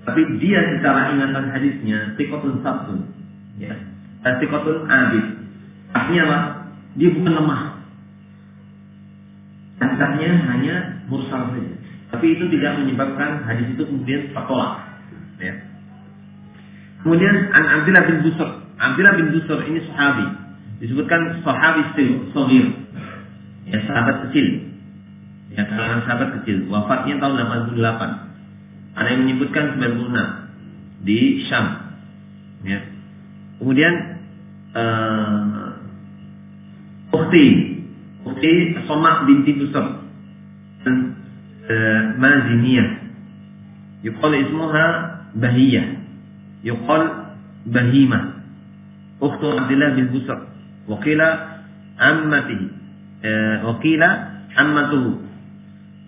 Speaker 1: Tapi dia secara ingatan hadisnya tikotun sabtu. Ya. Tikotun abid. Artinya apa? Dia bukan lemah. Catatnya hanya mursal saja. Tapi itu tidak menyebabkan hadis itu kemudian tertolak. Ya. Kemudian An Abdullah bin Busur. Abdullah bin Busur ini sahabi. Disebutkan sahabi sogir. Ya, sahabat kecil. Ya, kalangan sahabat kecil. Wafatnya tahun 88. Ada yang menyebutkan 96 di Syam. Ya. Kemudian uh, Ukhti Ukhti Somak binti Busur dan uh, Maziniyah Yuqal ismuha Bahiyah Yuqal Bahimah Ukhtu Abdullah bin Busur Wakila Ammatihi uh, Wakila Ammatuhu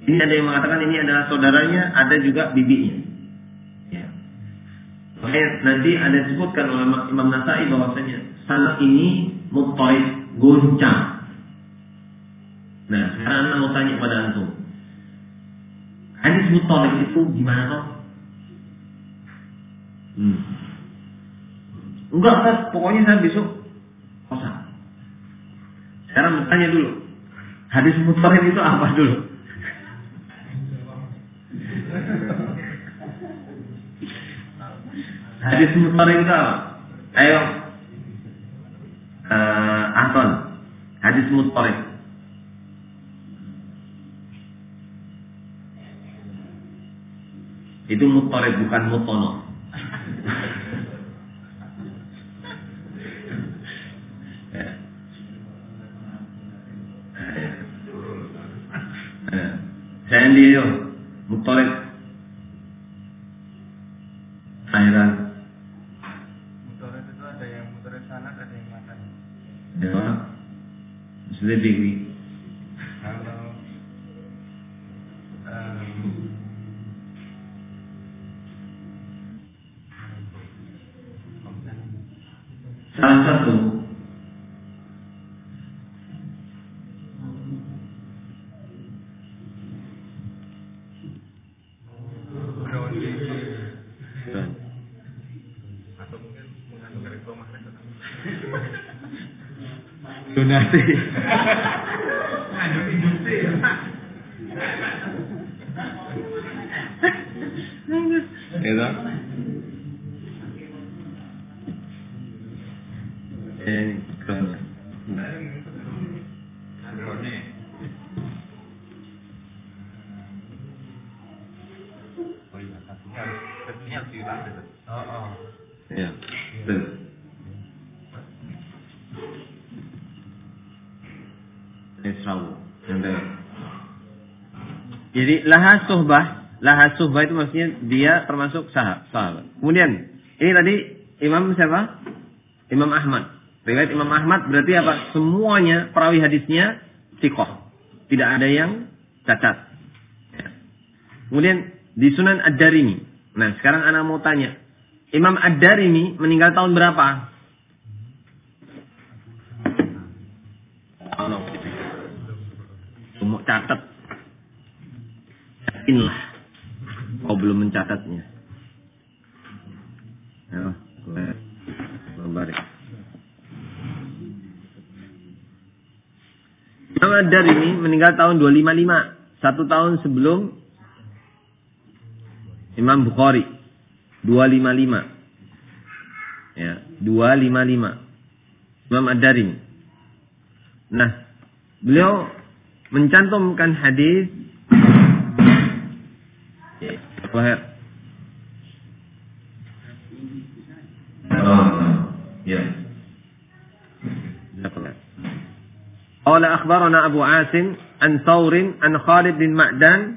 Speaker 1: ini ada yang mengatakan ini adalah saudaranya, ada juga bibinya. Ya. Makanya nanti ada disebutkan oleh Imam Nasai bahwasanya sanad ini mutaib goncang. Nah, sekarang anda mau tanya pada antum. Hadis mutaib itu gimana toh? Hmm. Enggak, Ustaz. Pokoknya saya besok kosa. Sekarang bertanya dulu. Hadis mutaib itu apa dulu? Hadis apa? Ayo. Uh, Anton. Hadis mutarik. Itu mutarik bukan mutono. Saya lihat mutarik laha suhbah. Laha suhbah itu maksudnya dia termasuk sahab, sahabat. Kemudian ini tadi Imam siapa? Imam Ahmad. Riwayat Imam Ahmad berarti apa? Semuanya perawi hadisnya sikoh tidak ada yang cacat. Kemudian di Sunan Ad-Darimi. Nah sekarang anak mau tanya. Imam Ad-Darimi meninggal tahun berapa? Oh, no. Catat. Yakinlah. Kau belum mencatatnya. Ya, gue balik. Ad-Dar ini meninggal tahun 255, satu tahun sebelum Imam Bukhari. 255. Ya, 255. Imam Ad-Darimi. Nah, beliau mencantumkan hadis Ya. قال أخبرنا أبو عاصم عن ثور عن خالد بن معدان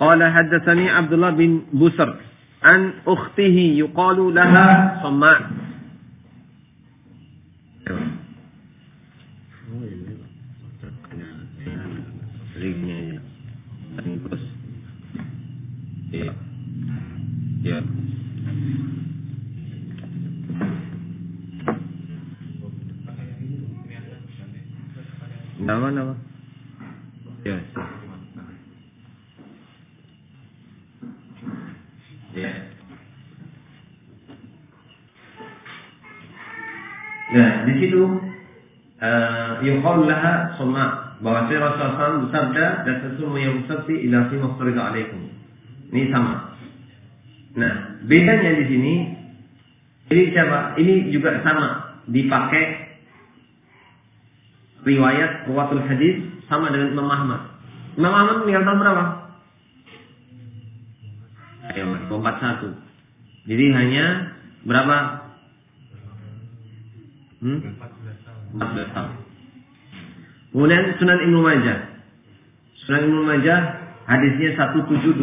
Speaker 1: قال حدثني عبد الله بن بسر عن أخته يقال لها صماء uh, yuqal laha summa bahwa Rasulullah SAW bersabda dan sesungguhnya yang bersabdi ila fi maftarida alaikum. Ini sama. Nah, bedanya di sini ini siapa? Ini juga sama dipakai riwayat ruwatul hadis sama dengan Imam Ahmad. Imam Ahmad meninggal tahun berapa? Ayo, 41. Jadi hanya berapa? Hmm? 14 tahun. Kemudian Sunan Ibnu Majah. Sunan Ibnu Majah hadisnya 1726.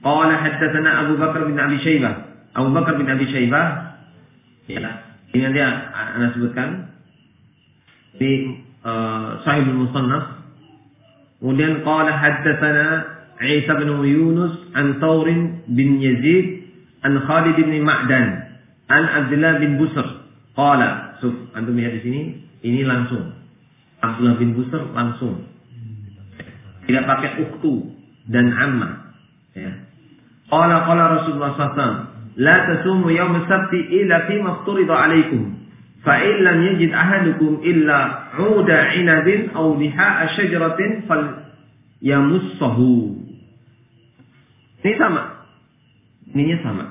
Speaker 1: Qala haddatsana Abu Bakar bin Abi Syaibah. Abu Bakar bin Abi Syaibah ya. Ini nanti Anda sebutkan di uh, Sahih Musannaf. Kemudian qala haddatsana Isa bin Yunus an Thawr bin Yazid an Khalid bin Ma'dan an Abdullah bin Busr Qala, suf, antum lihat di sini, ini langsung. Abdullah bin Busr langsung. Tidak pakai uktu dan amma. Ya. Qala Rasulullah SAW, La tasumu yawm sabti fi alaikum. 'uda 'inabin aw liha'a syajaratin fal yamussahu. Ini sama. Ininya sama.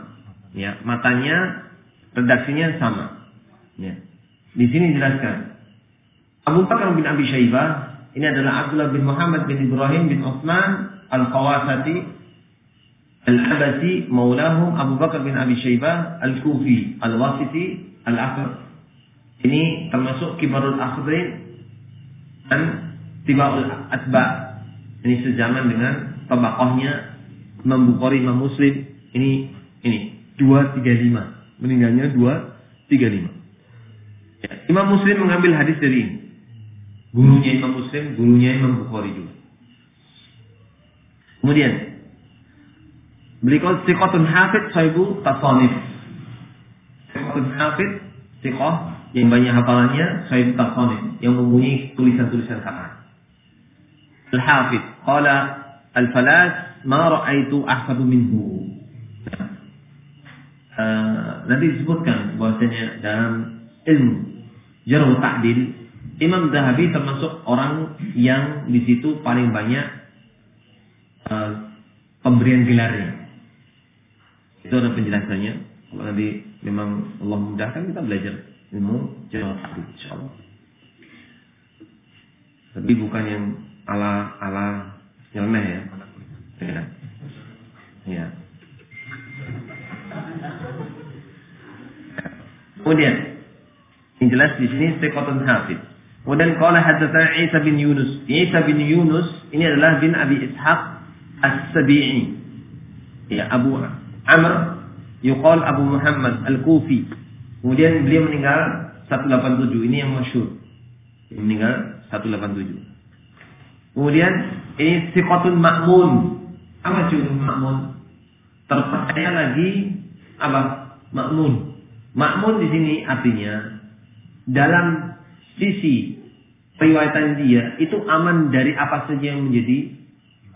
Speaker 1: Ya, matanya redaksinya sama. Ya. Di sini jelaskan. Abu Bakar bin Abi Syaibah ini adalah Abdullah bin Muhammad bin Ibrahim bin Utsman Al-Qawasati Al-Abasi maulahum Abu Bakar bin Abi Syaibah Al-Kufi Al-Wasiti Al-Akhr. Ini termasuk kibarul akhrin dan tibaul atba. Ini sejaman dengan tabakohnya Imam Bukhari, Imam Muslim. Ini ini 235. Meninggalnya 235. Ya, Imam Muslim mengambil hadis dari ini. Gurunya Imam Muslim, gurunya Imam Bukhari juga. Kemudian beliau siqatun hafid sahibu tasanif. Siqatun hafid, siqah yang banyak hafalannya sahibu tasanif yang mempunyai tulisan-tulisan kata. Al-Hafid qala al-falas ma ra'aitu ahfadu minhu. Uh, nanti disebutkan bahwasanya dalam ilmu jarh ta'dil, Imam Zahabi termasuk orang yang di situ paling banyak uh, pemberian gelarnya. Itu ada penjelasannya. Kalau nanti memang Allah mudahkan kita belajar ilmu jarh ta'dil insyaallah. Tapi bukan yang ala ala nyeleneh ya. Ya. ya. Kemudian yang jelas di sini thiqatun hafid. Kemudian qala haddatsana Isa bin Yunus. Isa bin Yunus ini adalah bin Abi Ishaq As-Sabi'i. Ya, Abu Amr yuqal Abu Muhammad Al-Kufi. Kemudian beliau meninggal 187. Ini yang masyhur. Meninggal 187. Kemudian ini thiqatun ma'mun. Apa maksud ma'mun? Terpercaya lagi apa? Ma'mun. Ma'mun di sini artinya dalam sisi riwayatan dia itu aman dari apa saja yang menjadi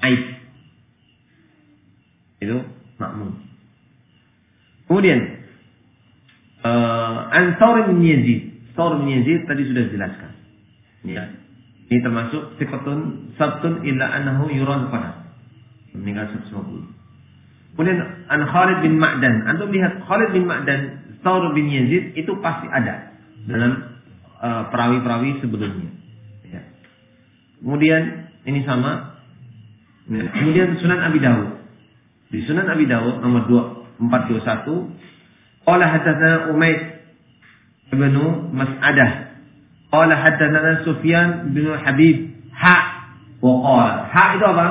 Speaker 1: aib. Itu makmum. Kemudian uh, Ansar bin Yazid. Ansar bin Yazid tadi sudah dijelaskan. Ya. Ini termasuk sifatun sabtun illa annahu yuran pada. Meninggal 150. Kemudian an Khalid bin Ma'dan. Antum lihat Khalid bin Ma'dan, Saur bin Yazid itu pasti ada dalam perawi-perawi sebelumnya. Ya. Kemudian ini sama. Ya. Kemudian Sunan Abi Dawud. Di Sunan Abi Dawud nomor 421 Qala hadatsana Umayd bin Mas'adah Qala haddatsana Sufyan bin Habib ha wa qala. Ha itu apa?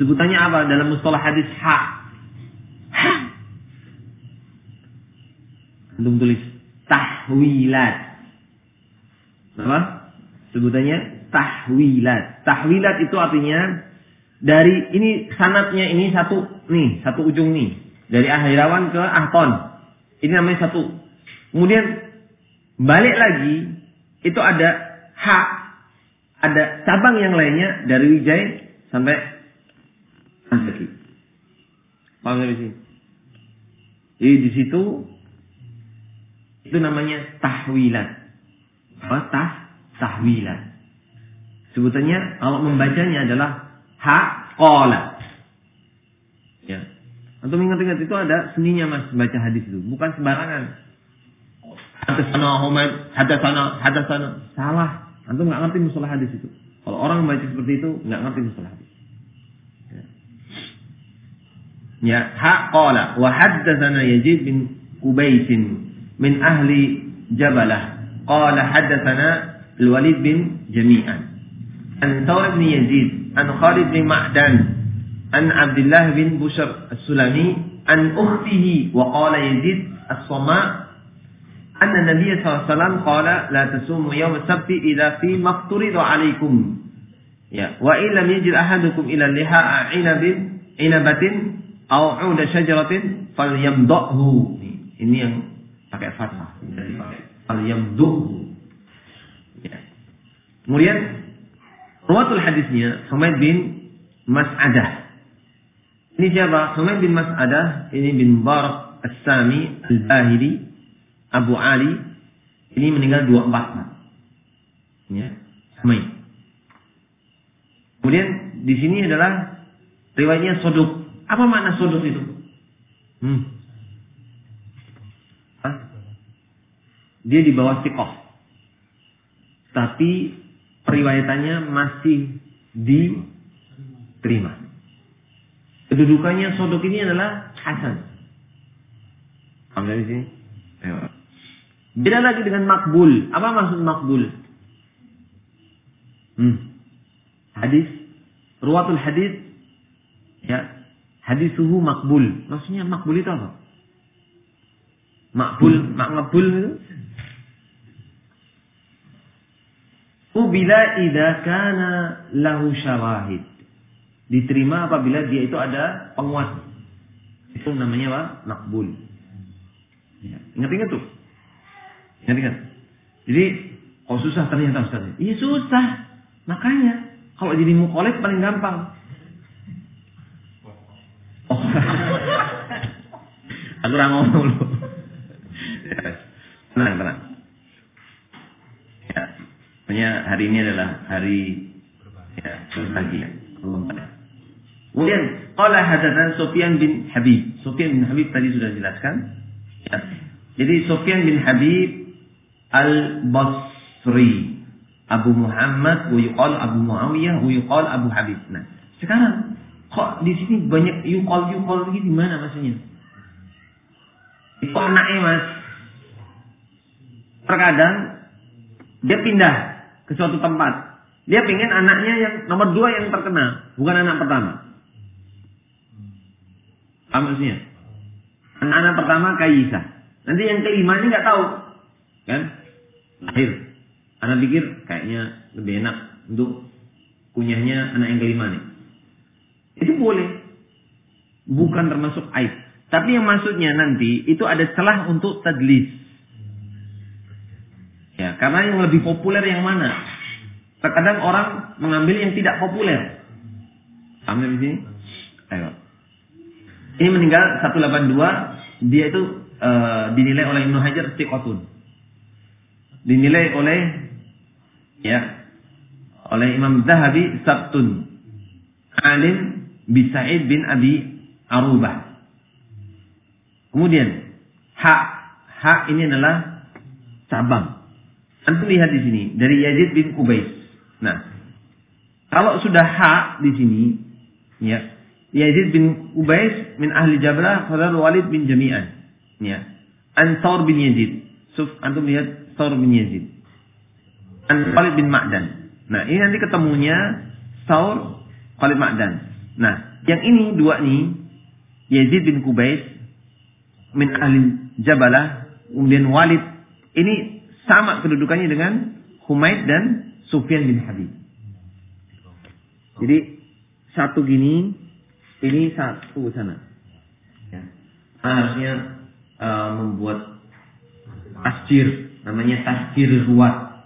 Speaker 1: Sebutannya apa dalam mustalah hadis ha? Ha. Belum tulis tahwilat. Apa? Sebutannya tahwilat. Tahwilat itu artinya dari ini sanatnya ini satu nih, satu ujung nih. Dari Ahirawan ke Ahton. Ini namanya satu. Kemudian Balik lagi, itu ada hak, ada cabang yang lainnya dari Wijay sampai Ansaki. Paham sampai sini? Jadi di situ itu namanya tahwilan. Apa tah? Tahwilan. Sebutannya kalau membacanya adalah kola. Ya. Untuk ingat-ingat itu ada seninya mas baca hadis itu, bukan sembarangan. Hadasana Humaid, hadasana, hadasana. Salah. Antum nggak ngerti mustalah hadis itu. Kalau orang membaca seperti itu nggak ngerti mustalah hadis. Ya. Ya, ha qala wa haddatsana Yazid bin Qubais min ahli Jabalah. Qala haddatsana Al-Walid bin Jami'an. An Thawr bin Yazid, an Khalid bin Ma'dan, an Abdullah bin Bushr As-Sulami, an ukhtihi wa qala Yazid As-Sama' anna Nabi SAW qala la tasumu yawm sabti idza fi mafturidu alaikum. Ya, wa in lam yajid ahadukum ila liha'a inabin inabatin aw 'uda syajaratin falyamdahu. Ini yang pakai fathah. Falyamdahu. Ya. Kemudian ruwatul hadisnya Humaid bin Mas'adah. Ini siapa? Humaid bin Mas'adah, ini bin Barak As-Sami Al-Bahili Abu Ali ini meninggal 24 ya, Mei. Kemudian di sini adalah riwayatnya soduk. Apa makna soduk itu? Hmm. Dia di bawah sikoh. Tapi periwayatannya masih diterima. Kedudukannya soduk ini adalah Hasan. Paham dari sini? Lagi dengan makbul. Apa maksud makbul? Hmm. Hadis, ruwatul hadis, ya, hadis suhu makbul. Maksudnya makbul itu apa? Makbul, makbul itu? Ubila idha kana lahu syawahid. Diterima apabila dia itu ada penguat. Itu namanya apa? Makbul. Ya. Ingat-ingat tuh. Ingat kan? Jadi, oh susah ternyata Ustaz. Iya susah. Makanya, kalau jadi mukolet paling gampang. Oh. Aku ngomong dulu. tenang, tenang. Ya, punya hari ini adalah hari ya, berbagi ya. Kemudian, qala hadatan Sufyan bin Habib. Sufyan bin Habib tadi sudah jelaskan. Ya. Jadi Sufyan bin Habib Al-Basri. Abu Muhammad, wa yuqal Abu Muawiyah, wa yuqal Abu Habib. Nah, sekarang kok di sini banyak yuqal yuqal lagi di mana maksudnya? Itu anaknya mas. Terkadang dia pindah ke suatu tempat. Dia pengen anaknya yang nomor dua yang terkenal, bukan anak pertama. Apa maksudnya? Anak-anak pertama Kaisa. Nanti yang kelima ini nggak tahu, kan? lahir. Anak pikir kayaknya lebih enak untuk kunyahnya anak yang kelima nih. Itu boleh. Bukan termasuk aib. Tapi yang maksudnya nanti itu ada celah untuk tadlis. Ya, karena yang lebih populer yang mana? Terkadang orang mengambil yang tidak populer. Ambil di sini? Ayo. Ini meninggal 182, dia itu uh, dinilai oleh Ibnu Hajar istiqotun dinilai oleh ya oleh Imam Zahabi Sabtun. Alim bi Sa'id bin Abi Arubah. Kemudian hak hak ini adalah cabang. Antum lihat di sini dari Yazid bin Qubais. Nah, kalau sudah hak di sini, ya Yazid bin Qubais min ahli Jablah, Fadl Walid bin Jami'an. Ya. Ansar bin Yazid. Suf, antum lihat Saur bin Yazid. An Walid bin Ma'dan. Nah, ini nanti ketemunya Saur Khalid Ma'dan. Nah, yang ini dua nih Yazid bin Kubais min ahli Jabalah, kemudian Walid. Ini sama kedudukannya dengan Humaid dan Sufyan bin Habib. Jadi satu gini, ini satu sana. Ya. Harusnya uh, membuat tasjir, namanya tasjir ruwat.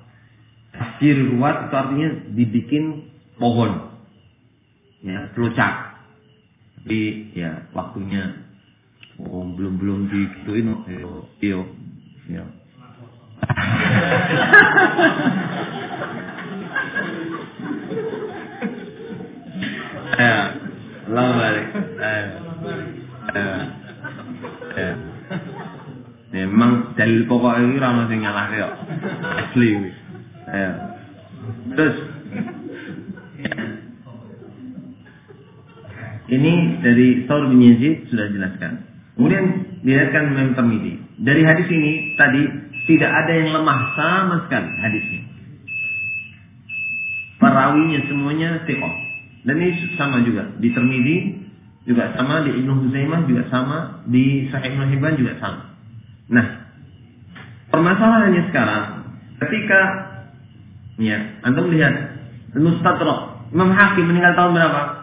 Speaker 1: Tasjir ruwat itu artinya dibikin pohon, ya pelucak. Tapi ya waktunya oh, belum belum digituin, iyo, iyo, iyo. Ya, Allah balik. Ya, ya. Memang dalil pokok ini ramah sing nyalahke kok. Asli kuwi. Ya. Terus ini dari Saur bin Yazid sudah jelaskan. Kemudian dilihatkan Imam Tirmidzi. Dari hadis ini tadi tidak ada yang lemah sama sekali hadisnya. Perawinya semuanya thiqah. Dan ini sama juga di Tirmidzi juga sama di Ibnu Huzaimah juga sama di Sahih Ibnu Hibban juga sama. Nah, permasalahannya sekarang ketika ya, antum lihat Mustadrak Imam Hakim meninggal tahun berapa?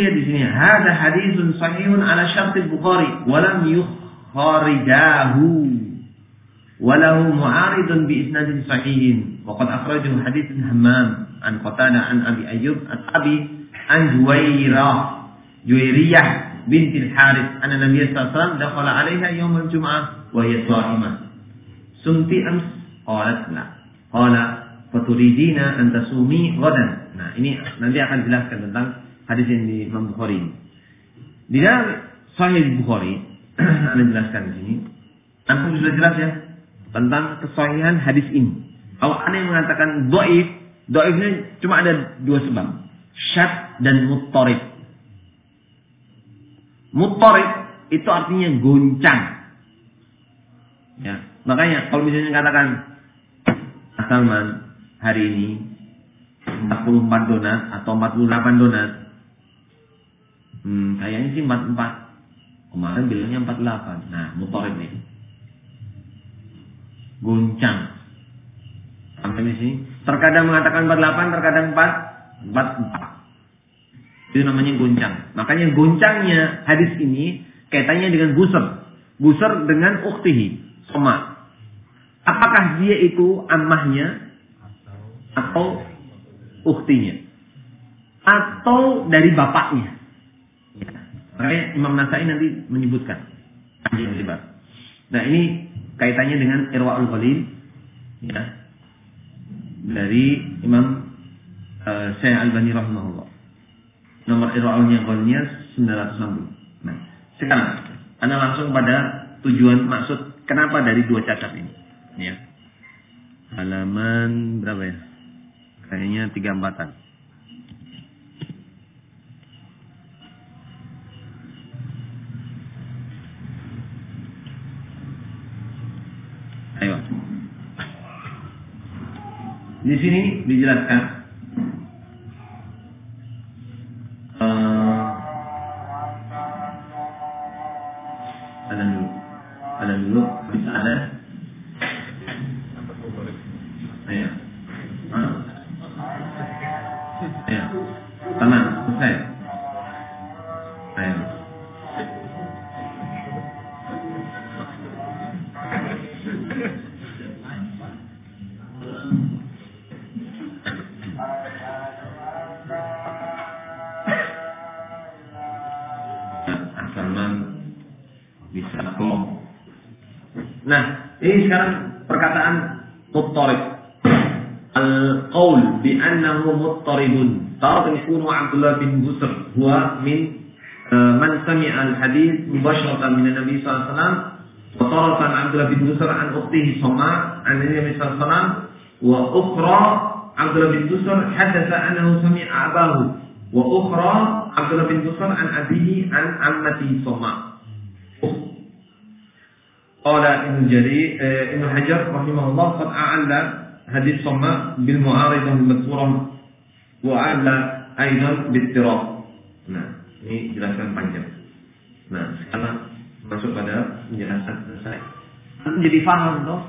Speaker 1: lihat di sini, hadza haditsun sahihun ala Bukhari wa yukharijahu. Wa mu'aridun bi isnadin sahihin. Wa akhrajahu haditsun Hammam an Qatada an Abi Ayyub at-Tabi an Juwairah. Juwairiyah binti Al-Harith. Anna Nabi sallallahu alaihi wasallam dakhala 'alaiha yawm al-jum'ah wa hiya sha'imah sumti ams qalat la. Qala faturidina an tasumi ghadan. Nah ini nanti akan jelaskan tentang hadis yang di Imam Bukhari ini di dalam Sahih Bukhari ada jelaskan di sini Antum sudah jelas ya tentang kesahihan hadis ini. Kalau ada yang mengatakan doif, doifnya cuma ada dua sebab. Syad dan muttorib. Muttorib itu artinya goncang. Ya, makanya kalau misalnya katakan Asalman hari ini 44 donat atau 48 donat. Hmm, kayaknya sih 44. Kemarin bilangnya 48. Nah, muttorib nih goncang. Sampai di sini. Terkadang mengatakan 48, terkadang 4, 44. Itu namanya goncang. Makanya goncangnya hadis ini kaitannya dengan busur. Busur dengan uktihi, soma. Apakah dia itu ammahnya atau uktinya? Atau dari bapaknya? Makanya Imam Nasai nanti menyebutkan. Nah ini kaitannya dengan Irwaul Ghalil ya dari Imam uh, Syekh Albani rahimahullah. Nomor Irwaulnya Ghalilnya 960. Nah, sekarang Anda langsung pada tujuan maksud kenapa dari dua cacat ini. Ya. Halaman berapa ya? Kayaknya tiga empatan. Di sini dijelaskan Nah, ini sekarang perkataan muttarib. Al-qaul bi annahu muttaribun. Yakunu Abdullah bin Busr. Huwa min uh, man sami'a al-hadith mubasharatan min Nabi sallallahu alaihi wasallam. Wa Abdullah bin Busr an ukhtihi Sama an Nabi sallallahu alaihi wasallam. Wa ukhra Abdullah bin Busr hadatsa annahu sami'a abahu. Wa ukhra Abdullah bin Busr an abihi an ammati Sama. Qala Ibnu Jari Ibnu Hajar rahimahullah qad a'alla hadis Sama bil mu'aridah al madhkurah wa a'alla aidan bil tirab. Nah, ini jelaskan panjang. Nah, sekarang masuk pada penjelasan selesai. Jadi paham toh?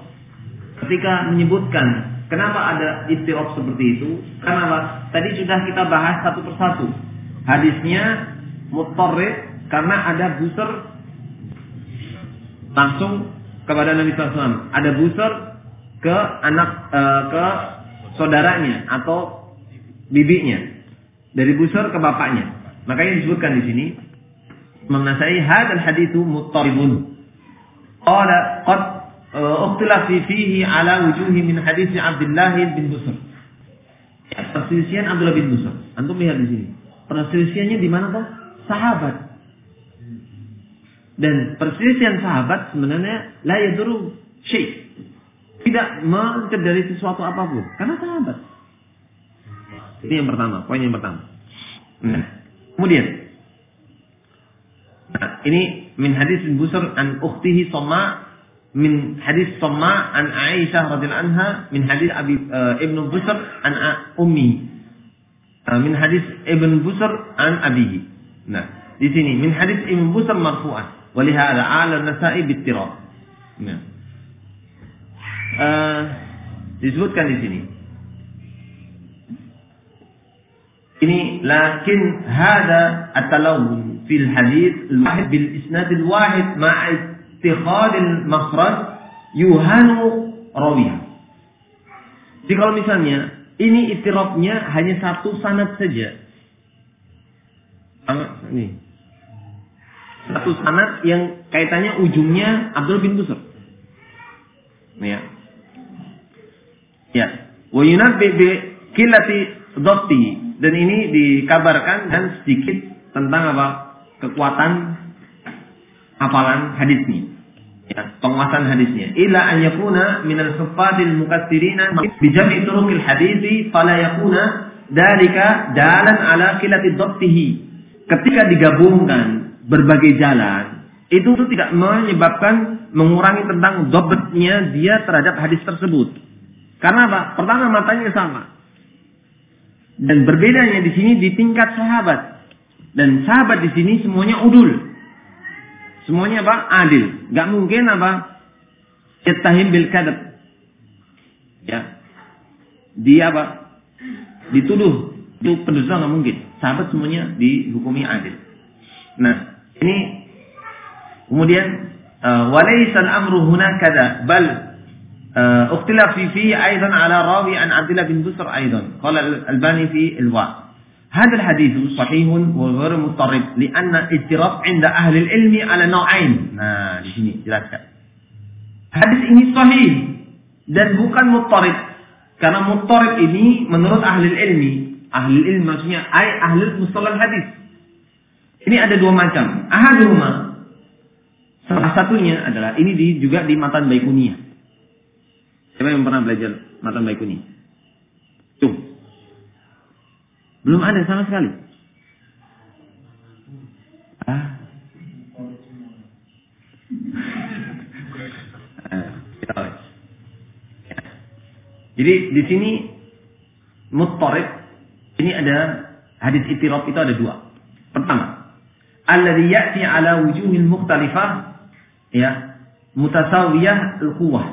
Speaker 1: Ketika menyebutkan kenapa ada istirop seperti itu, karena? Tadi sudah kita bahas satu persatu hadisnya mutarrid karena ada buser langsung kepada Nabi SAW. Ada buser ke anak e, ke saudaranya atau bibinya. Dari buser ke bapaknya. Makanya disebutkan di sini mengenai hadal haditsu mutaribun. Qala qad e, ukhtilaf fihi ala wujuhi min hadis Abdullah bin Busr. Persisian Abdullah bin Busr. Antum lihat di sini. Perselisihannya di mana toh? Sahabat. Dan perselisihan sahabat sebenarnya la yaduru syai. Tidak mencegah dari sesuatu apa pun. Karena sahabat. Ini yang pertama, poin yang pertama. Nah, kemudian nah, ini min hadis bin Busr an ukhtihi Sama min hadis Sama an Aisyah radhiyallahu anha min hadis Abi uh, Ibnu Busr an ummi uh, min hadis Ibnu Busr an abihi. Nah, di sini min hadis Ibnu Busr marfu'an wa li hadha ala nasai bittirab. Nah. Uh, disebutkan di sini. Ini lakin hada at-talawun fil hadis al-wahid bil isnad al-wahid ma'a ittikhadil makhraj yuhanu rawiyah. Jadi kalau misalnya ini itirabnya hanya satu sanad saja. Ini. Satu sanad yang kaitannya ujungnya Abdul bin Busr. Ya. Ya. Wa yunabbi bi kilati dhatti dan ini dikabarkan dan sedikit tentang apa? kekuatan hafalan hadisnya ya, penguasaan hadisnya. Ila an yakuna min al-huffadil mukatsirina bi jam'i turuqil hadisi fala yakuna dalika dalan ala qillati dhabtihi. Ketika digabungkan berbagai jalan, itu tidak menyebabkan mengurangi tentang dobetnya dia terhadap hadis tersebut. Karena apa? Pertama matanya sama. Dan berbedanya di sini di tingkat sahabat. Dan sahabat di sini semuanya udul. Semuanya apa? Adil. Gak mungkin apa? Yattahim bil kadab. Ya. Dia apa? Dituduh. Itu pendusta gak mungkin. Sahabat semuanya dihukumi adil. Nah, ini kemudian uh, walaisal amru huna kada bal اختلاف فيه أيضا على راوي عن عبد الله بن بسر أيضا قال الألباني في الواء هذا الحديث صحيح وغير مضطرب لأن اضطراب عند أهل العلم على نوعين. Nah, di sini jelaskan. Hadis ini sahih dan bukan muttarib. Karena muttarib ini menurut ahli ilmi, ahli ilmi maksudnya ay ahli mustalah hadis. Ini ada dua macam. Ahaduhuma salah satunya adalah ini di, juga di matan Baikuniyah. Siapa yang pernah belajar matan Baikuniyah? Belum ada sama sekali. Ah. Jadi di sini muttarib ini ada hadis itiraf itu ada dua. Pertama, alladhi ya'ti ala wujuhil mukhtalifah ya mutasawiyah al-quwwah.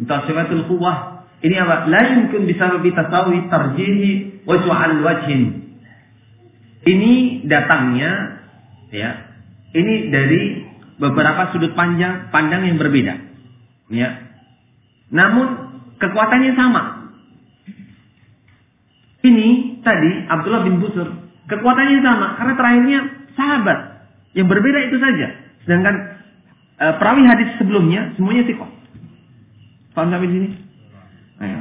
Speaker 1: Mutasawiyah al-quwwah ini apa? La yumkin bisababi tasawi tarjihi wajhu al wajhin. Ini datangnya ya. Ini dari beberapa sudut pandang pandang yang berbeda. Ya. Namun kekuatannya sama. Ini tadi Abdullah bin Busur kekuatannya sama karena terakhirnya sahabat. Yang berbeda itu saja. Sedangkan uh, perawi hadis sebelumnya semuanya sikoh. Paham sampai sini? Ayo.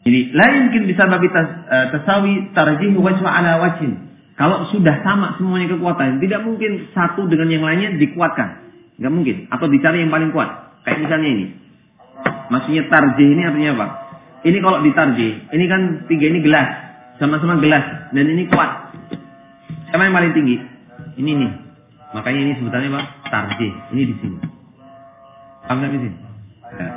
Speaker 1: Jadi lain mungkin bisa babi uh, tasawi tarjih wajwa ala wajhin. Kalau sudah sama semuanya kekuatan, tidak mungkin satu dengan yang lainnya dikuatkan. Nggak mungkin. Atau dicari yang paling kuat. Kayak misalnya ini. Maksudnya tarjih ini artinya apa? Ini kalau ditarjih, ini kan tiga ini gelas. Sama-sama gelas. Dan ini kuat. Siapa yang paling tinggi? Ini nih. Makanya ini sebutannya apa? Tarjih. Ini di sini. Paham di sini? Ya.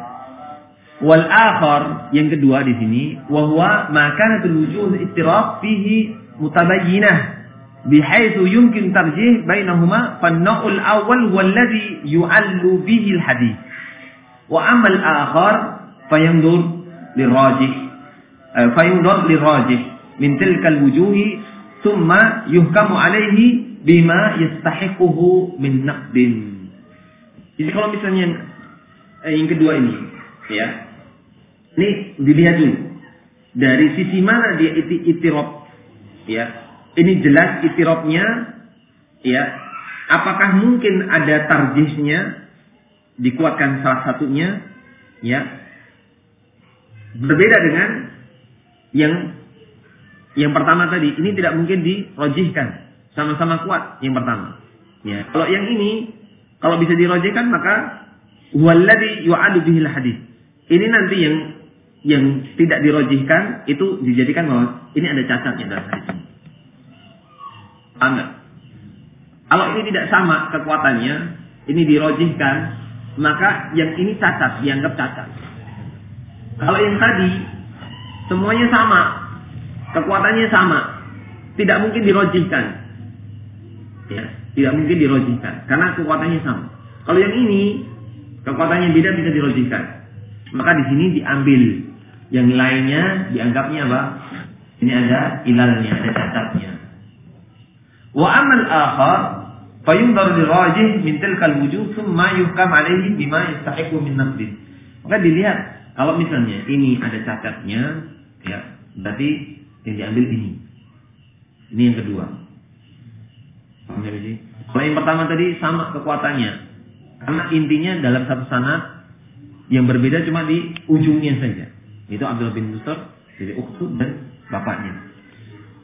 Speaker 1: Wal akhar yang kedua di sini wahwa makanatul wujuh istiraf fihi mutabayyinah bihaythu yumkin tarjih bainahuma fan-naw'ul awwal huwa alladhi yu'allu bihi al-hadith. Wa amma al-akhar fayandur lirajih fayandur lirajih min tilka al-wujuh thumma yuhkamu alayhi bima yastahiquhu jadi kalau misalnya eh, yang kedua ini ya ini dilihat dulu. Dari sisi mana dia iti itirop? Ya. Ini jelas itiropnya ya. Apakah mungkin ada tarjihnya? Dikuatkan salah satunya ya. Berbeda dengan yang yang pertama tadi. Ini tidak mungkin dirojihkan. Sama-sama kuat yang pertama. Ya. Kalau yang ini kalau bisa dirojihkan maka walladhi yu'adu bihil hadis. Ini nanti yang yang tidak dirojihkan itu dijadikan bahwa ini ada cacatnya dalam hadis ini. Anda. Kalau ini tidak sama kekuatannya, ini dirojihkan, maka yang ini cacat, dianggap cacat. Kalau yang tadi semuanya sama, kekuatannya sama, tidak mungkin dirojihkan. Ya, tidak mungkin dirojihkan karena kekuatannya sama. Kalau yang ini kekuatannya beda bisa dirojihkan. Maka di sini diambil yang lainnya dianggapnya apa? Ini ada ilalnya, ada cacatnya. Wa amal akhar fayundar dirajih min tilkal wujuh thumma yuhkam alaihi bima yastahiqu min naqdin. Maka dilihat kalau misalnya ini ada cacatnya, ya berarti yang diambil ini. Ini yang kedua. Ya, Kalau yang pertama tadi sama kekuatannya. Karena intinya dalam satu sanad yang berbeda cuma di ujungnya saja. Itu Abdul bin Busur jadi Ukhtu dan bapaknya.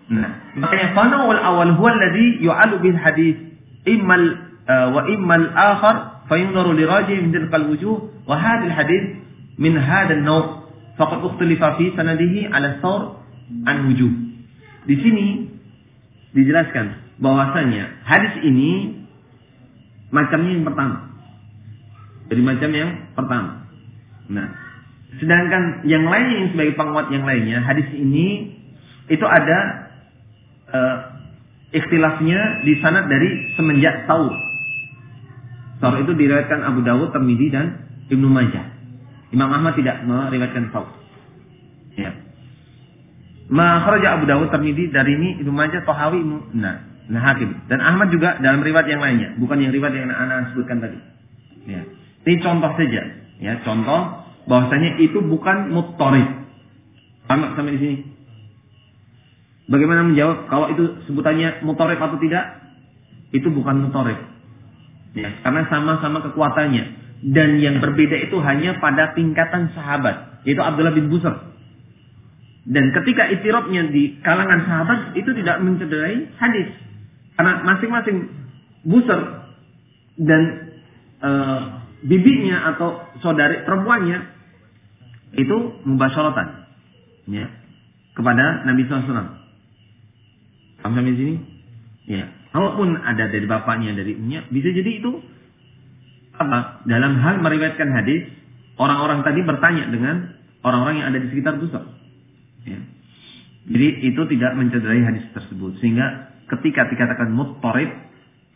Speaker 1: Nah, makanya fana wal awal huwa alladhi yu'alu bil hadis immal uh, wa immal akhar fayunzaru li rajih min tilkal wujuh wa hadha al hadis min hadha an naw faqad ukhtalifa fi sanadihi ala sawr an wujuh. Di sini dijelaskan bahwasanya hadis ini macamnya yang pertama. Jadi macam yang pertama. Nah, Sedangkan yang lainnya yang sebagai penguat yang lainnya, hadis ini itu ada uh, ikhtilafnya di sanad dari semenjak Saur. Saur itu diriwayatkan Abu Dawud, Tirmidzi dan Ibnu Majah. Imam Ahmad tidak meriwayatkan Saur. Ya. Ma kharaja Abu Dawud, Tirmidzi dari ini Ibnu Majah, Tahawi, nah, nah Hakim dan Ahmad juga dalam riwayat yang lainnya, bukan yang riwayat yang anak sebutkan tadi. Ya. Ini contoh saja, ya, contoh bahwasanya itu bukan muttarif. Sama sampai di sini. Bagaimana menjawab kalau itu sebutannya mutarif atau tidak? Itu bukan mutarif. Ya, karena sama-sama kekuatannya. Dan yang berbeda itu hanya pada tingkatan sahabat. Yaitu Abdullah bin Busr. Dan ketika itirabnya di kalangan sahabat itu tidak mencederai hadis. Karena masing-masing Busr dan e, bibinya atau saudari perempuannya itu mubasyaratan ya kepada Nabi SAW. Paham sampai sini? Ya. Kalaupun ada dari bapaknya dari ibunya, bisa jadi itu apa? Dalam hal meriwayatkan hadis, orang-orang tadi bertanya dengan orang-orang yang ada di sekitar pusat. Ya. Jadi itu tidak mencederai hadis tersebut. Sehingga ketika dikatakan muttarib,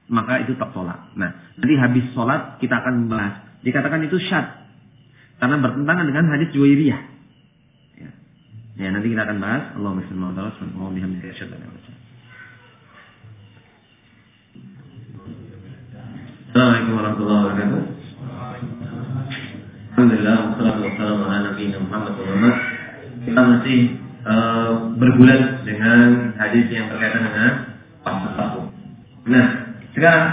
Speaker 1: maka itu tak sholat. Nah, nanti habis sholat kita akan membahas. Dikatakan itu syad. Karena bertentangan dengan hadis Juwairiyah. Ya. ya, nanti kita akan bahas. Allahumma salli ala Muhammad bihamdika asyhadu an la ilaha Assalamualaikum warahmatullahi wabarakatuh. Alhamdulillah, wassalatu wassalamu ala wa Kita masih uh, bergulat dengan hadis yang berkaitan dengan waktu Nah, sekarang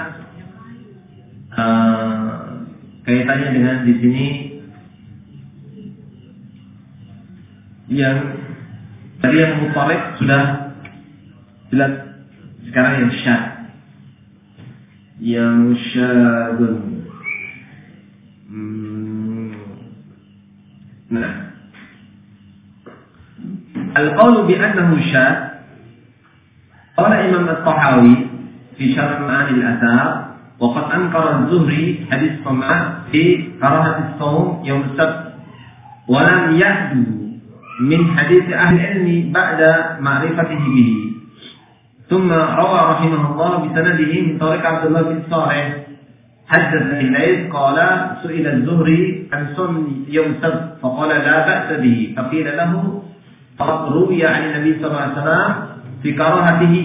Speaker 1: kaitannya dengan di sini yang tadi yang mutarek sudah jelas sekarang yang syad yang syadun hmm. nah al-qawlu bi annahu syad قال إمام الطحاوي في شرح معاني الآثار وقد أنكر الزهري حديث صمعة في كراهة الصوم يوم السبت ولم يهدو من حديث أهل العلم بعد معرفته به. ثم روى رحمه الله بسنده من طريق عبد الله بن صالح. حدث الليث قال سئل الزهري عن صوم يوم السبت فقال لا بأس به. فقيل له قد روي عن النبي صلى الله عليه وسلم في كراهته.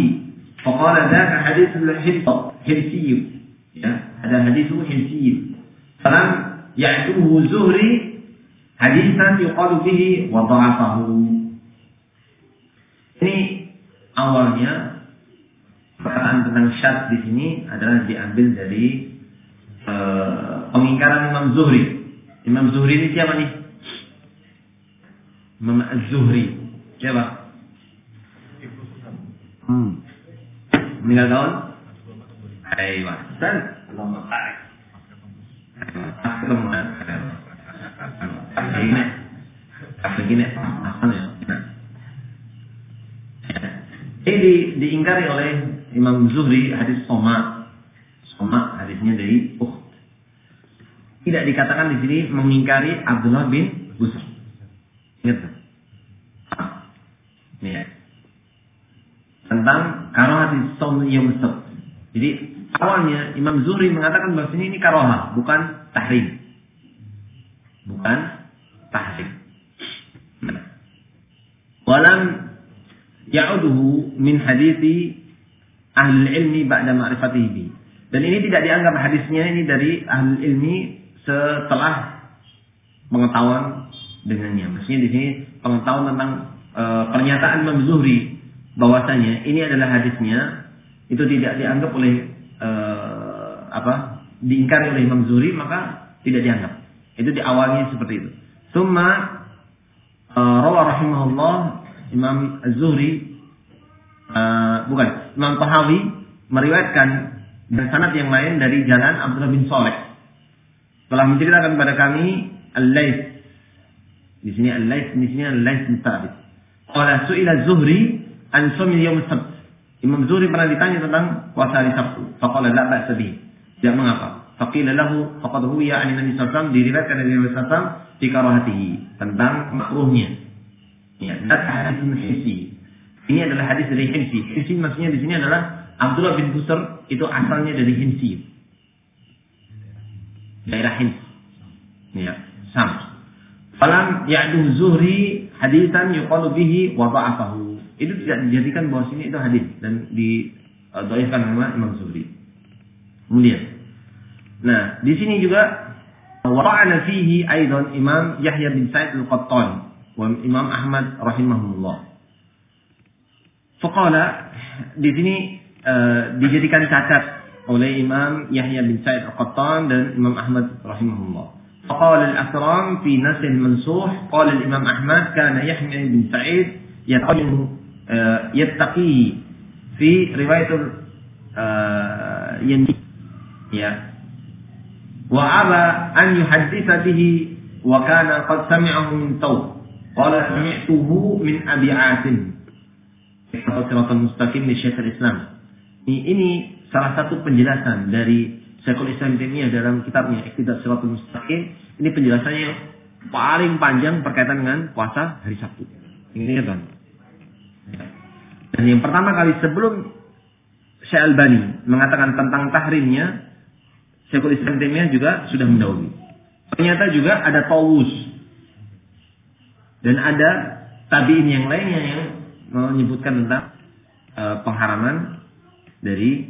Speaker 1: فقال ذاك حديث الحلسي Ya, ada hadis himsi. Falam ya'tuhu Zuhri hadisan yuqalu bihi wa dha'afahu. Ini awalnya perkataan tentang syad di sini adalah diambil dari uh, pengingkaran Imam Zuhri. Imam Zuhri ini siapa nih? Imam Az-Zuhri. Siapa? Hmm. Meninggal tahun Ayo, Ustaz. Allahumma barik. Begini. Diingkari oleh Imam Zuhri hadis Soma. Soma hadisnya dari uh. Tidak dikatakan di sini mengingkari Abdullah bin Busr. Ingat. Ini ya. Tentang karohati som yang Jadi awalnya Imam Zuhri mengatakan bahwa ini karohah, bukan tahrim. Bukan tahrim. Walam ya'uduhu min hadithi ahli ilmi ba'da ma'rifatihi Dan ini tidak dianggap hadisnya ini dari ahli ilmi setelah pengetahuan dengannya. Maksudnya di sini pengetahuan tentang e, pernyataan Imam Zuhri bahwasanya ini adalah hadisnya itu tidak dianggap oleh uh, apa diingkari oleh Imam Zuhri maka tidak dianggap. Itu diawalnya seperti itu. Summa uh, rawa rahimahullah Imam Az-Zuhri uh, bukan Imam Tahawi meriwayatkan dan sanad yang lain dari jalan Abdullah bin Saleh. Telah menceritakan kepada kami Al-Laits. Di sini Al-Laits, di sini Al-Laits bin Thabit. Qala su'ila Zuhri an sumil yawm sabt Imam Zuhri pernah ditanya tentang puasa hari Sabtu. Faqala la ba'sa bih. Tidak mengapa. Faqila lahu faqad huwiya an Nabi sallallahu diriwayatkan dari Nabi sallallahu fi karahatihi tentang makruhnya. Ya, dan hadis. Ini adalah hadis dari Himsi. Himsi maksudnya di sini adalah Abdullah bin Busr itu asalnya dari Himsi. Daerah Hims. Ya, Sam. Falam ya'du Zuhri hadisan yuqalu bihi wa itu tidak dijadikan bahwa sini itu hadis dan didoifkan uh, oleh Imam Zuhri. Kemudian, nah di sini juga wara'ana fihi aidan Imam Yahya bin Sa'id al-Qattan Imam Ahmad rahimahullah. Faqala di sini uh, dijadikan cacat oleh Imam Yahya bin Sa'id al-Qattan dan Imam Ahmad rahimahullah. فقال الأثرام في نسل منصوح قال الإمام أحمد كان يحيى بن سعيد يتعلم yattaqi fi riwayatul yamin ya wa aba an yuhadditha bihi wa kana qad sami'ahu min taw qala sami'tuhu asim Siratul Mustaqim di Syekh Islam ini, salah satu penjelasan dari Syekhul Islam Taimiyah dalam kitabnya Iqtidat Siratul Mustaqim ini penjelasannya paling panjang berkaitan dengan puasa hari Sabtu. Ini ya, Tuan. Dan yang pertama kali sebelum Syekh Albani mengatakan tentang tahrimnya, Syekhul Islam Taimiyah juga sudah mendahului. Ternyata juga ada Tawus. Dan ada tabiin yang lainnya yang menyebutkan tentang uh, pengharaman dari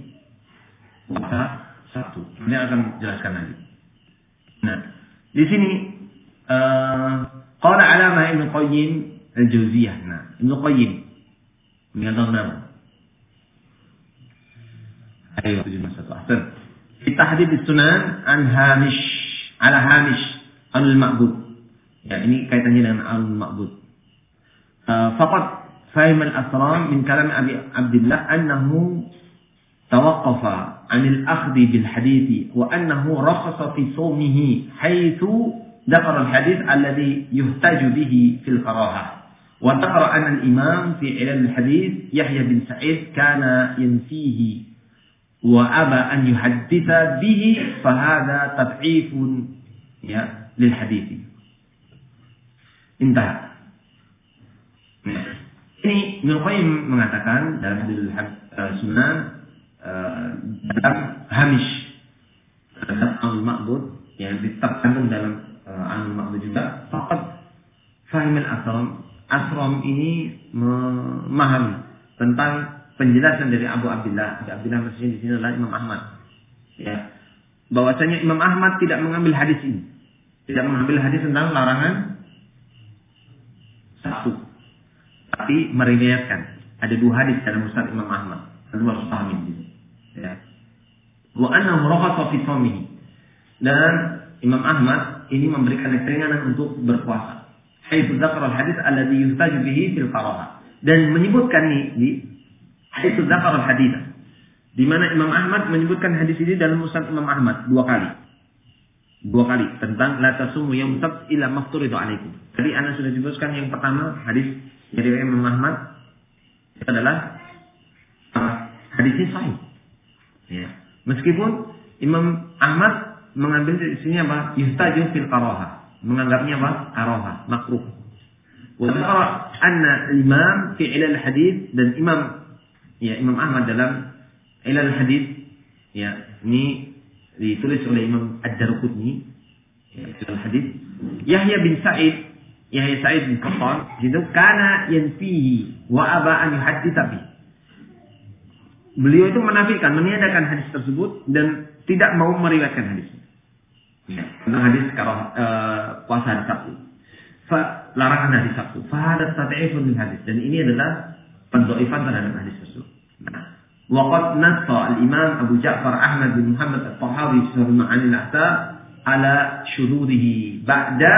Speaker 1: puasa satu. Ini akan jelaskan nanti. Nah, di sini uh, qala alama Ibnu Qayyim al-Jauziyah. Nah, Ibnu Qayyim tahun berapa? Ayo, 71. Ahsan. Tahdid sunan an Hamish ala hamish al-ma'bud. Ya, ini kaitannya dengan al-ma'bud. Uh, faqad fahim al-asram min kalam Abi Abdullah annahu tawaqqafa عن الأخذ بالحديث وأنه رخص في صومه حيث ذكر الحديث الذي يحتاج به في الكراهة وذكر أن الإمام في علل الحديث يحيى بن سعيد كان ينفيه وأبى أن يحدث به فهذا تضعيف للحديث. انتهى. Ini Ibnu mengatakan dalam hadis sunnah dalam hamish terhadap al-ma'bud yang terkandung dalam uh, al-ma'bud juga faqad fahim al-asram asram ini memahami tentang penjelasan dari Abu Abdullah Abu Abdullah maksudnya di sini adalah Imam Ahmad. Ya. Bahwasanya Imam Ahmad tidak mengambil hadis ini. Tidak mengambil hadis tentang larangan satu tapi meriwayatkan ada dua hadis dalam Musnad Imam Ahmad dua harus pahami ini Ya. Wa annahu rakhasa fi Dan Imam Ahmad ini memberikan keringanan untuk berpuasa. Haitsu dzakara al-hadits alladhi yuhtaju bihi fil qara'ah. Dan menyebutkan nih di haitsu dzakara al-hadits di mana Imam Ahmad menyebutkan hadis ini dalam Musnad Imam Ahmad dua kali. Dua kali tentang la tasumu yaum sabt ila mafturidu alaikum. Tadi Anda sudah jelaskan yang pertama hadis dari Imam Ahmad itu adalah hadisnya sahih. Ya. Meskipun Imam Ahmad mengambil di sini apa? Yustaju fil karoha. Menganggapnya apa? Karoha, makruh. Wa anna imam fi ilal hadis dan imam ya Imam Ahmad dalam ilal hadis ya ini ditulis oleh Imam Ad-Darqutni ya ilal hadis Yahya bin Sa'id Yahya Sa'id bin Qattan itu kana yanfihi wa aba an bihi beliau itu menafikan, meniadakan hadis tersebut dan tidak mau meriwayatkan hadis. Ya, tentang hadis kalau uh, puasa hari Sabtu. Fa, larangan hari Sabtu. Fahadat tati'ifun min hadis. Dan ini adalah pendoifan terhadap hadis tersebut. Nah, Waqad nassa al-Imam Abu Ja'far Ahmad bin Muhammad al-Tahawi Surah Ma'ani al-Ahsa ala syurudihi ba'da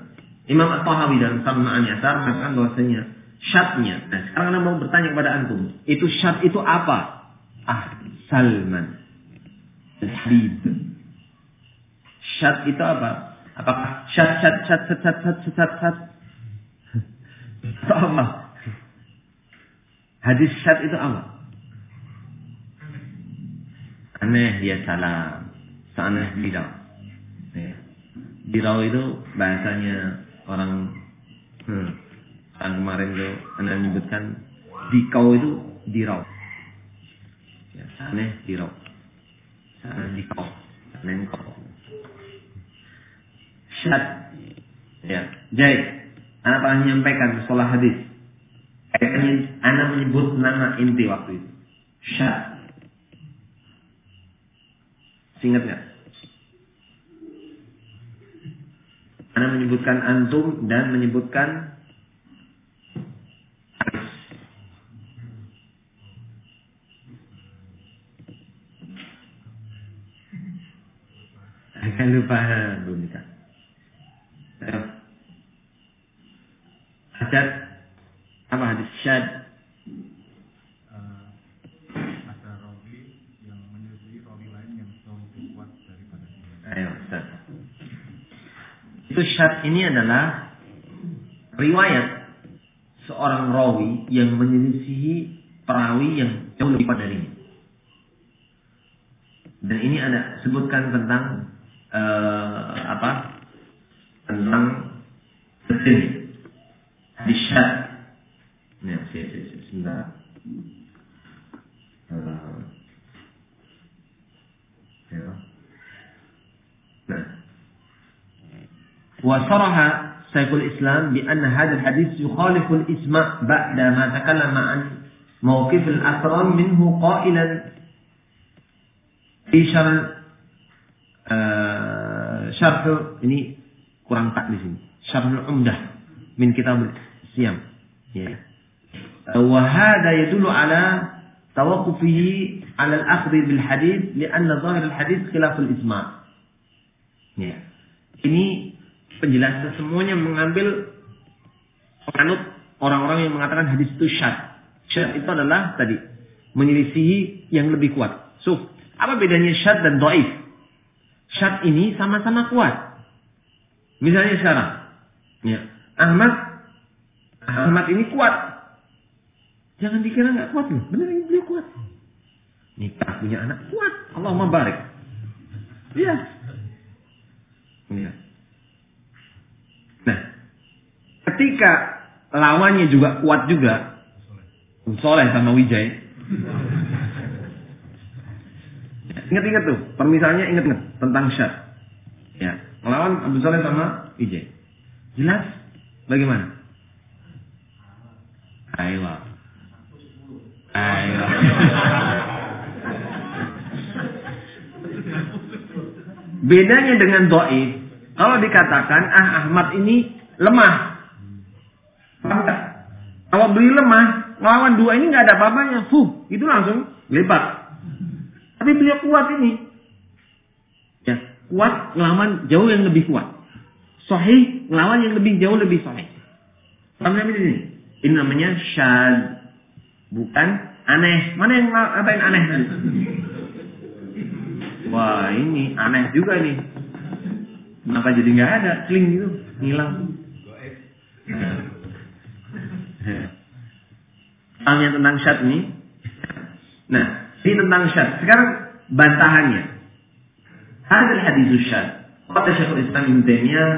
Speaker 1: Imam At-Tahawi dalam Sama'an Yasar mengatakan bahwasanya syadnya. Nah, sekarang Anda mau bertanya kepada antum, itu syad itu apa? Ah, Salman Al-Habib. Syad itu apa? Apakah syad, syad, syad, syad, syad, syad, syad, syad? Itu apa? Hadis syad itu apa? Aneh ya salam. Seaneh dirau. Ya. Dirau itu bahasanya orang hmm, yang kemarin tuh anda menyebutkan dikau itu dirau. Ya, sana diro sana diko sana engkau syad. Ya jadi anak pernah menyampaikan sekolah hadis. Anak menyebut nama inti waktu itu. Syad. Ingat nggak? Anda menyebutkan antum dan menyebutkan Saya lupa belum nikah. Hadad apa hadis syad?
Speaker 3: Uh, ada rawi yang menyelesaikan rawi lain yang lebih kuat daripada dia.
Speaker 1: Ayo, Ustaz. Itu syad ini adalah riwayat seorang rawi yang menyelisihi perawi yang jauh lebih darinya. Dan ini ada sebutkan tentang uh, apa tentang sedih وشرح شيخ الإسلام بأن هذا الحديث يخالف الإسم بعدما تكلم عن موقف الأكرم منه قائلا في شرح آه، شرح ini kurang tak di sini syarh umdah وهذا يدل على توقفه على الأخذ بالحديث لأن ظاهر الحديث خلاف الإسماع. يعني ini penjelasan semuanya mengambil penganut orang-orang yang mengatakan hadis itu syad. Syad itu adalah tadi menyelisihi yang lebih kuat. So, apa bedanya syad dan doif? Syad ini sama-sama kuat. Misalnya sekarang, ya, Ahmad, Ahmad ini kuat. Jangan dikira nggak kuat loh. Benar ini beliau kuat. Nikah punya anak kuat. Allah barik. Iya. Ya. Nah, ketika lawannya juga kuat juga, Soleh sama Wijay. Ingat-ingat tuh, permisalannya ingat-ingat tentang syad. Ya, melawan Abu Soleh sama Wijay. Jelas? Bagaimana? Ayo. Ayo. Bedanya dengan doib, kalau dikatakan ah Ahmad ini lemah, Kalau beli lemah, melawan dua ini nggak ada apa-apanya, fuh, itu langsung lebar. Tapi beliau kuat ini, ya kuat ngelawan jauh yang lebih kuat. Sahih ngelawan yang lebih jauh lebih sahih. Paham ini? Ini namanya syad, bukan aneh. Mana yang ngapain aneh Wah ini aneh juga nih. Kenapa jadi nggak ada? Sling gitu, hilang. Tanya tentang syad ini. Nah, ini tentang syad. Sekarang bantahannya. Hadal hadis syad. Kata Syekhul Islam Ibn Taimiyah,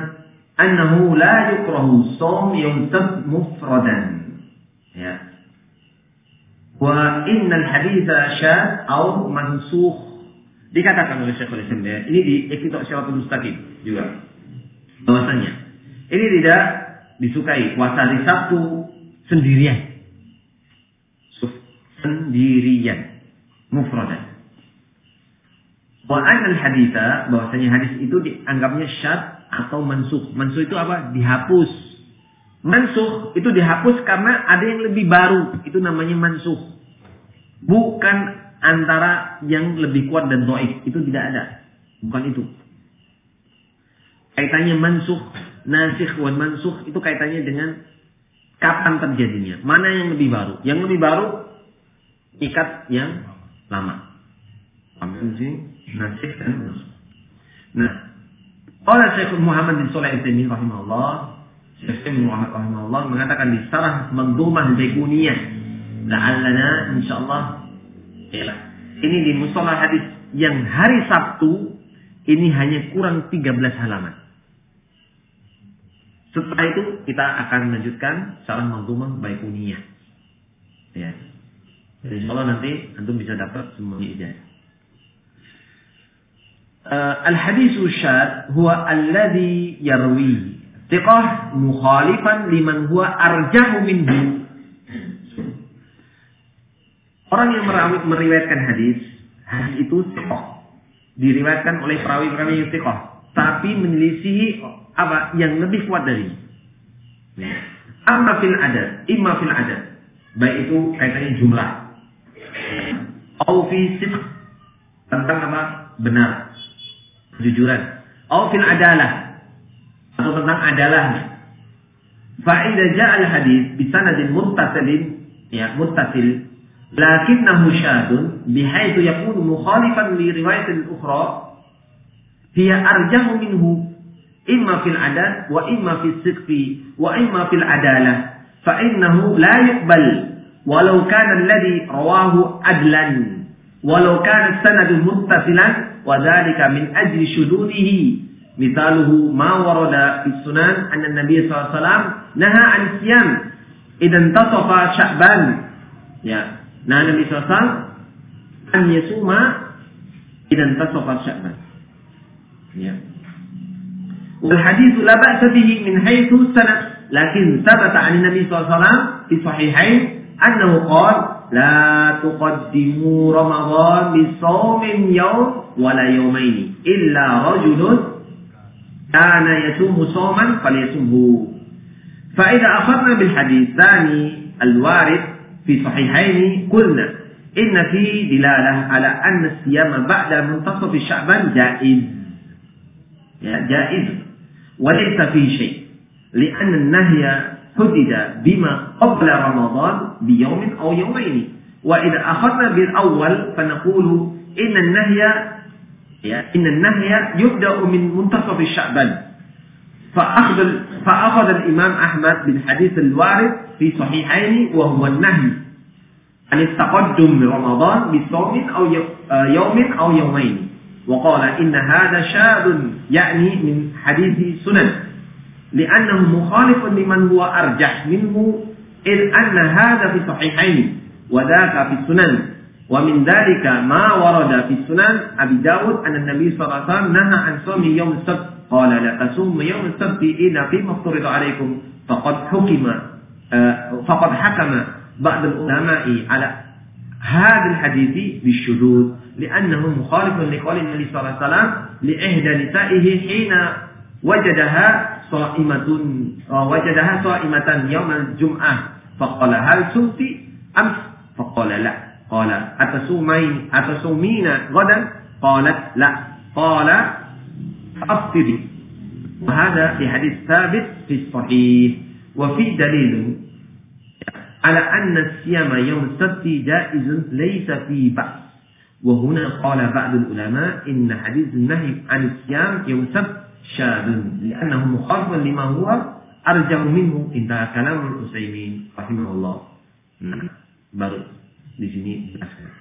Speaker 1: "Annahu la yukrahu shaum yawm mufradan." Ya. Wa innal haditha syad atau mansukh Dikatakan oleh Syekhul Islam ya, ini di Iqtida Syaratul Mustaqim juga. Bahwasanya ini tidak disukai puasa hari Sabtu sendirian. Sendirian. Mufradan. Wa al haditha bahwasanya hadis itu dianggapnya syad atau mansuh. Mansuh itu apa? Dihapus. Mansuh itu dihapus karena ada yang lebih baru. Itu namanya mansuh. Bukan antara yang lebih kuat dan doif. Itu tidak ada. Bukan itu. Kaitannya mansuh, nasikh, wan mansuh itu kaitannya dengan kapan terjadinya. Mana yang lebih baru? Yang lebih baru ikat yang lama. Sini nasikh dan mansuh. Nah, oleh Syekh Muhammad bin Saleh Al-Utsaimin rahimahullah, Syekh Muhammad rahimahullah mengatakan di sarah mandumah Baikuniyah, la'allana insyaallah Yalah. Ini di musola hadis yang hari Sabtu ini hanya kurang 13 halaman. Setelah itu kita akan melanjutkan sarah manzumah baikuniyah. Ya. Jadi insya Allah nanti antum bisa dapat semua ijazah. Uh, Al-hadisu syad huwa alladhi yarwi thiqah mukhalifan liman huwa arjahu minhu Orang yang meriwayatkan hadis, hadis itu sikoh. Diriwayatkan oleh perawi-perawi yang sikoh. Tapi menyelisihi apa yang lebih kuat dari ya. Amma fil fil adad. Baik itu kaitannya jumlah. Au fi tentang apa? Benar. Kejujuran. Au fil adalah. Atau tentang adalahnya. Fa'idha ja'al hadis bisanadin muttasilin ya muttasil lakinnahu syadun bihaitu yakunu mukhalifan li riwayatin ukhra hiya arjahu minhu إما في العدد وإما في الصدق وإما في العدالة. فإنه لا يقبل. ولو كان الذي رواه عدلا. ولو كان السند متصلا. وذلك من أجل شذوذه. مثاله ما ورد في السنن أن النبي صلى الله عليه وسلم نهى عن الصيام. إذا انتصف شعبان. ya نهى النبي صلى الله عليه وسلم أن يصوم إذا انتصف شعبان. ya والحديث لا بأس به من حيث السند لكن ثبت عن النبي صلى الله عليه وسلم في صحيحين أنه قال لا تقدموا رمضان بصوم يوم ولا يومين إلا رجل كان يصوم صوما فليصومه فإذا أخذنا بالحديث الثاني الوارد في صحيحين قلنا إن فيه دلالة على أن الصيام بعد منتصف شعبان جائز. يا جائز. وليس فيه شيء. لأن النهي حدد بما قبل رمضان بيوم أو يومين. وإذا أخذنا بالأول فنقول إن النهي إن النهي يبدأ من منتصف شعبان. فأخذ فأخذ الإمام أحمد بالحديث الوارد في صحيحين وهو النهي عن التقدم برمضان بصوم أو يوم أو يومين. وقال إن هذا شاذ يعني من حديث سنن لأنه مخالف لمن هو أرجح منه إذ أن هذا في صحيحين وذاك في السنن. ومن ذلك ما ورد في السنن أبي داود أن النبي صلى الله عليه وسلم نهى عن صوم يوم السبت. قال لا تصوم يوم السبت إلا فيما افترض عليكم فقد حكم فقد حكم بعض العلماء على هذا الحديث بالشذوذ لأنه مخالف لقول النبي صلى الله عليه وسلم لإحدى نسائه حين وجدها صائمة وجدها صائمة يوم الجمعة. فقال هل صمت أمس؟ فقال لا. قال أتصومين أتصومين غدا؟ قالت لا. قال أفطري. وهذا في حديث ثابت في الصحيح. وفي دليل على أن الصيام يوم السبت جائز ليس فيه بأس وهنا قال بعض العلماء إن حديث النهي عن الصيام يوم السبت شاذ لأنه مخالف لما هو أرجع منه انتهى كلام الأسيمين رحمه الله nah, baru di sini jelaskan.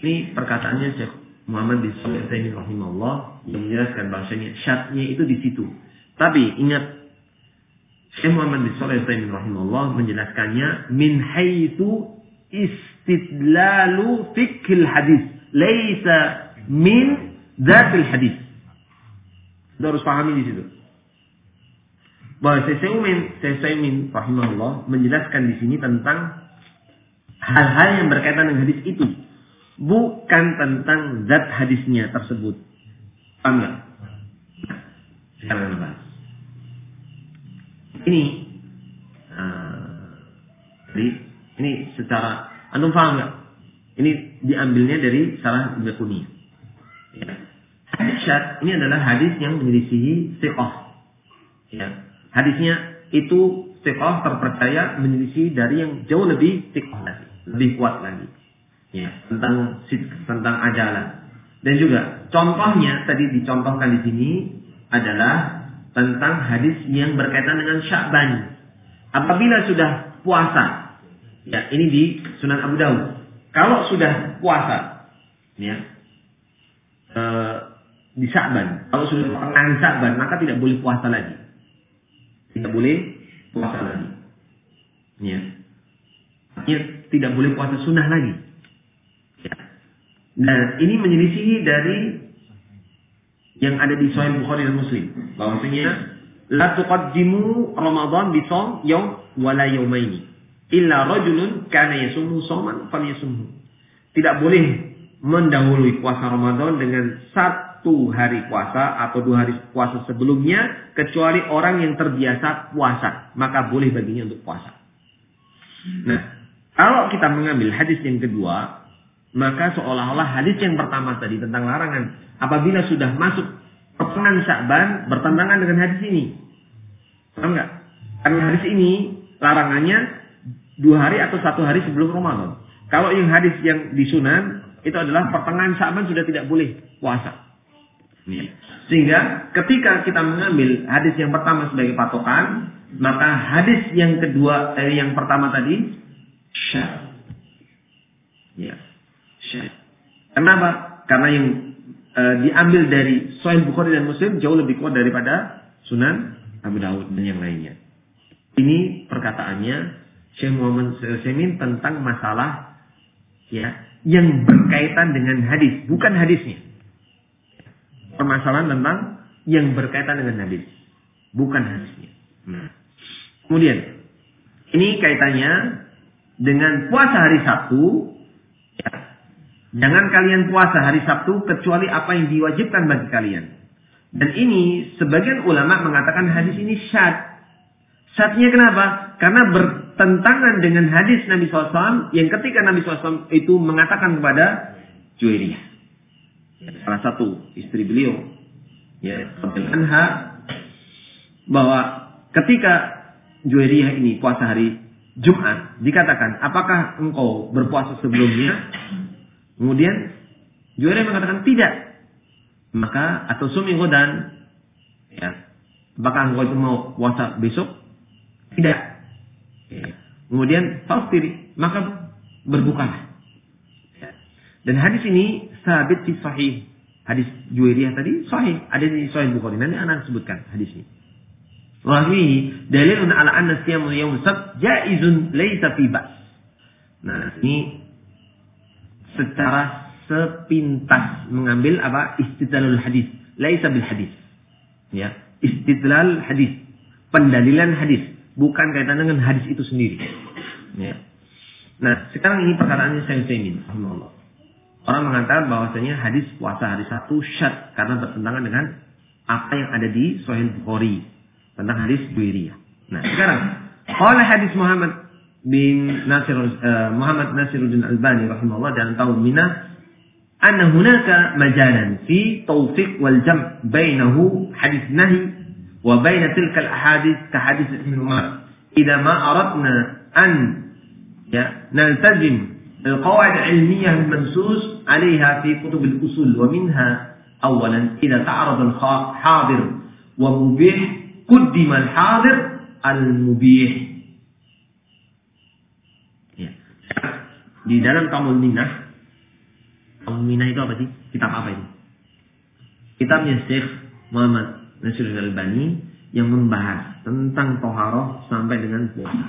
Speaker 1: Ini perkataannya Syekh Muhammad bin Shalih Utsaimin rahimahullah yang menjelaskan bahasanya syartnya itu di situ. Tapi ingat Syekh Muhammad bin Shalih Utsaimin rahimahullah menjelaskannya min haitsu istidlalu fikhil hadis laisa min dzatil hadis. Kita harus pahami di situ. Bahwa Syekh Utsaimin rahimahullah menjelaskan di sini tentang hal-hal yang berkaitan dengan hadis itu bukan tentang zat hadisnya tersebut. Paham nggak? Sekarang bahas. Ini, uh, jadi ini secara antum paham nggak? Ini diambilnya dari salah Ibnu Kuniyah. Ya. Ini adalah hadis yang menyelisihi siqah. Ya. Hadisnya itu siqah terpercaya menyelisihi dari yang jauh lebih siqah lagi, lebih kuat lagi ya, tentang tentang ajalah. Dan juga contohnya tadi dicontohkan di sini adalah tentang hadis yang berkaitan dengan Sya'ban. Apabila sudah puasa, ya ini di Sunan Abu Dawud. Kalau sudah puasa, ya e, di Sya'ban, kalau sudah pertengahan Sya'ban maka tidak boleh puasa lagi. Tidak boleh puasa lagi. Ya. ya tidak boleh puasa sunnah lagi. Nah, ini menyelisihi dari yang ada di Sahih Bukhari dan Muslim. Bahwasanya la tuqaddimu Ramadan bi shaum yaum wala yaumaini illa rajulun kana yasumu shauman falyasumhu. Tidak boleh mendahului puasa Ramadan dengan satu hari puasa atau dua hari puasa sebelumnya kecuali orang yang terbiasa puasa, maka boleh baginya untuk puasa. Nah, kalau kita mengambil hadis yang kedua, maka seolah-olah hadis yang pertama tadi tentang larangan apabila sudah masuk pertengahan Sya'ban bertentangan dengan hadis ini. Paham nggak? Karena hadis ini larangannya dua hari atau satu hari sebelum Ramadan. Kalau yang hadis yang disunan itu adalah pertengahan Sya'ban sudah tidak boleh puasa. Sehingga ketika kita mengambil hadis yang pertama sebagai patokan, maka hadis yang kedua eh, yang pertama tadi syah. Ya. Kenapa? Karena yang e, diambil dari Sahih Bukhari dan Muslim jauh lebih kuat daripada Sunan Abu Dawud dan yang lainnya. Ini perkataannya Syekh Muhammad Sulaiman tentang masalah ya yang berkaitan dengan hadis, bukan hadisnya. Permasalahan tentang yang berkaitan dengan hadis. bukan hadisnya. Nah. Kemudian, ini kaitannya dengan puasa hari Sabtu. Jangan kalian puasa hari Sabtu kecuali apa yang diwajibkan bagi kalian. Dan ini sebagian ulama mengatakan hadis ini syad. Syadnya kenapa? Karena bertentangan dengan hadis Nabi SAW yang ketika Nabi SAW itu mengatakan kepada Juwairiyah. Salah satu istri beliau. Ya, anha bahwa ketika Juwairiyah ini puasa hari Jumat dikatakan, apakah engkau berpuasa sebelumnya? Kemudian Juwairiyah mengatakan tidak. Maka atau sumi godan, ya, apakah engkau itu mau puasa besok? Tidak. Ya. Kemudian faftiri, maka berbukalah. Ya. Dan hadis ini sabit di sahih. Hadis Juwairiyah tadi sahih. Ada di sahih Bukhari. Nanti anak sebutkan hadis ini. Dalilun ala anna siyamul yawm sabt jaizun laysa fi ba's. Nah, ini secara sepintas mengambil apa? Istidlalul hadis, laisa bil hadis. Ya, istidlal hadis, pendalilan hadis, bukan kaitan dengan hadis itu sendiri. Ya. Nah, sekarang ini perkataannya saya Utsaimin rahimahullah. Orang mengatakan bahwasanya hadis puasa hari Sabtu syad karena bertentangan dengan apa yang ada di Sahih Bukhari tentang hadis Buiriyah. Nah, sekarang oleh hadis Muhammad من ناصر آه، محمد ناصر الدين الألباني رحمه الله dalam tahun منه أن هناك مجالا في توفيق والجمع بينه حديث النهي وبين تلك الأحاديث كحديث ابن عمر. إذا ما أردنا أن نلتزم القواعد العلمية المنصوص عليها في كتب الأصول ومنها أولا إذا تعرض الحاضر ومبيح قدم الحاضر المبيح. Di dalam Kamul Minah, Kamul Minah itu apa sih? Kitab apa itu? Kitabnya Syekh Muhammad Nasir Al-Albani yang membahas tentang toharoh sampai dengan puasa.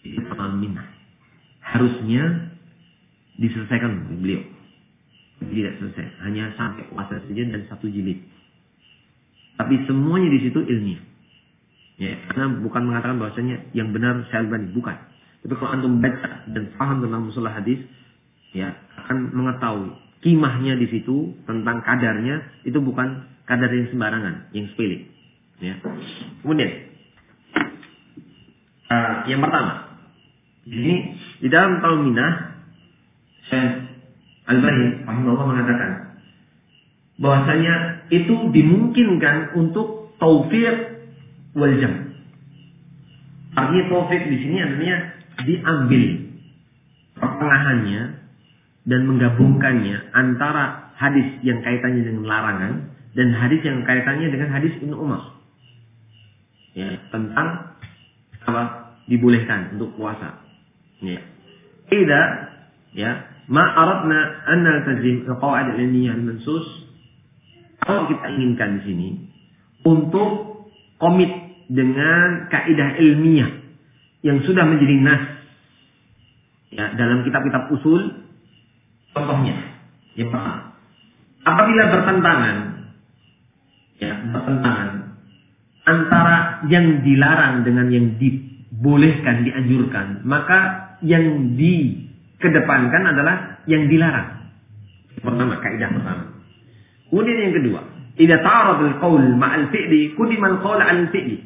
Speaker 1: Itu Kamul Minah. Harusnya diselesaikan beliau. Tidak selesai, hanya sampai puasa saja dan satu jilid. Tapi semuanya di situ ilmiah. Ya, karena bukan mengatakan bahwasanya yang benar Syalbani, bukan. Tapi kalau antum baca dan paham tentang musola hadis, ya akan mengetahui kimahnya di situ tentang kadarnya itu bukan kadar yang sembarangan, yang sepele. Ya. Kemudian uh, yang pertama, ini di dalam Talminah Syekh Al-Bani rahimahullah mengatakan bahwasanya itu dimungkinkan untuk taufik wal jam. Artinya taufik di sini artinya diambil pertengahannya dan menggabungkannya antara hadis yang kaitannya dengan larangan dan hadis yang kaitannya dengan hadis Ibnu Umar. Ya, tentang apa? dibolehkan untuk puasa. Ya. Tidak ya, ma aradna an naltazim al-qawaid al-ilmiyah al-mansus kalau kita inginkan di sini untuk komit dengan kaidah ilmiah yang sudah menjadi nas ya dalam kitab-kitab usul contohnya ya pertama apabila bertentangan ya bertentangan antara yang dilarang dengan yang dibolehkan dianjurkan maka yang dikedepankan adalah yang dilarang pertama kaidah pertama Kemudian yang kedua, idza ta'arad al-qaul ma'al fi'li, qudima al-qaul al-fi'li.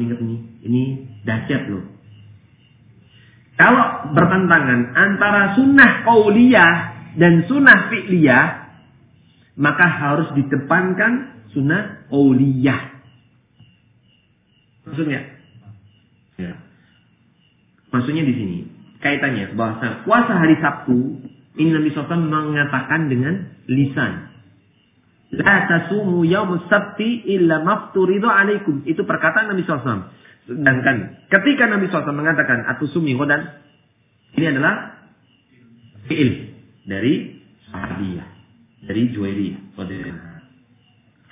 Speaker 1: Nih, ini dahsyat loh. Kalau bertentangan antara sunnah qauliyah dan sunnah fi'liyah, maka harus ditepankan sunnah qauliyah. Maksudnya? Ya. Maksudnya di sini kaitannya bahwa puasa hari Sabtu ini Nabi SAW mengatakan dengan lisan. La tasumu yaum sabti illa mafturidu alaikum. Itu perkataan Nabi SAW. Sedangkan ketika Nabi SAW mengatakan atusumi hodan. Ini adalah fi'il dari sahabiyah. Dari Juwairiyah.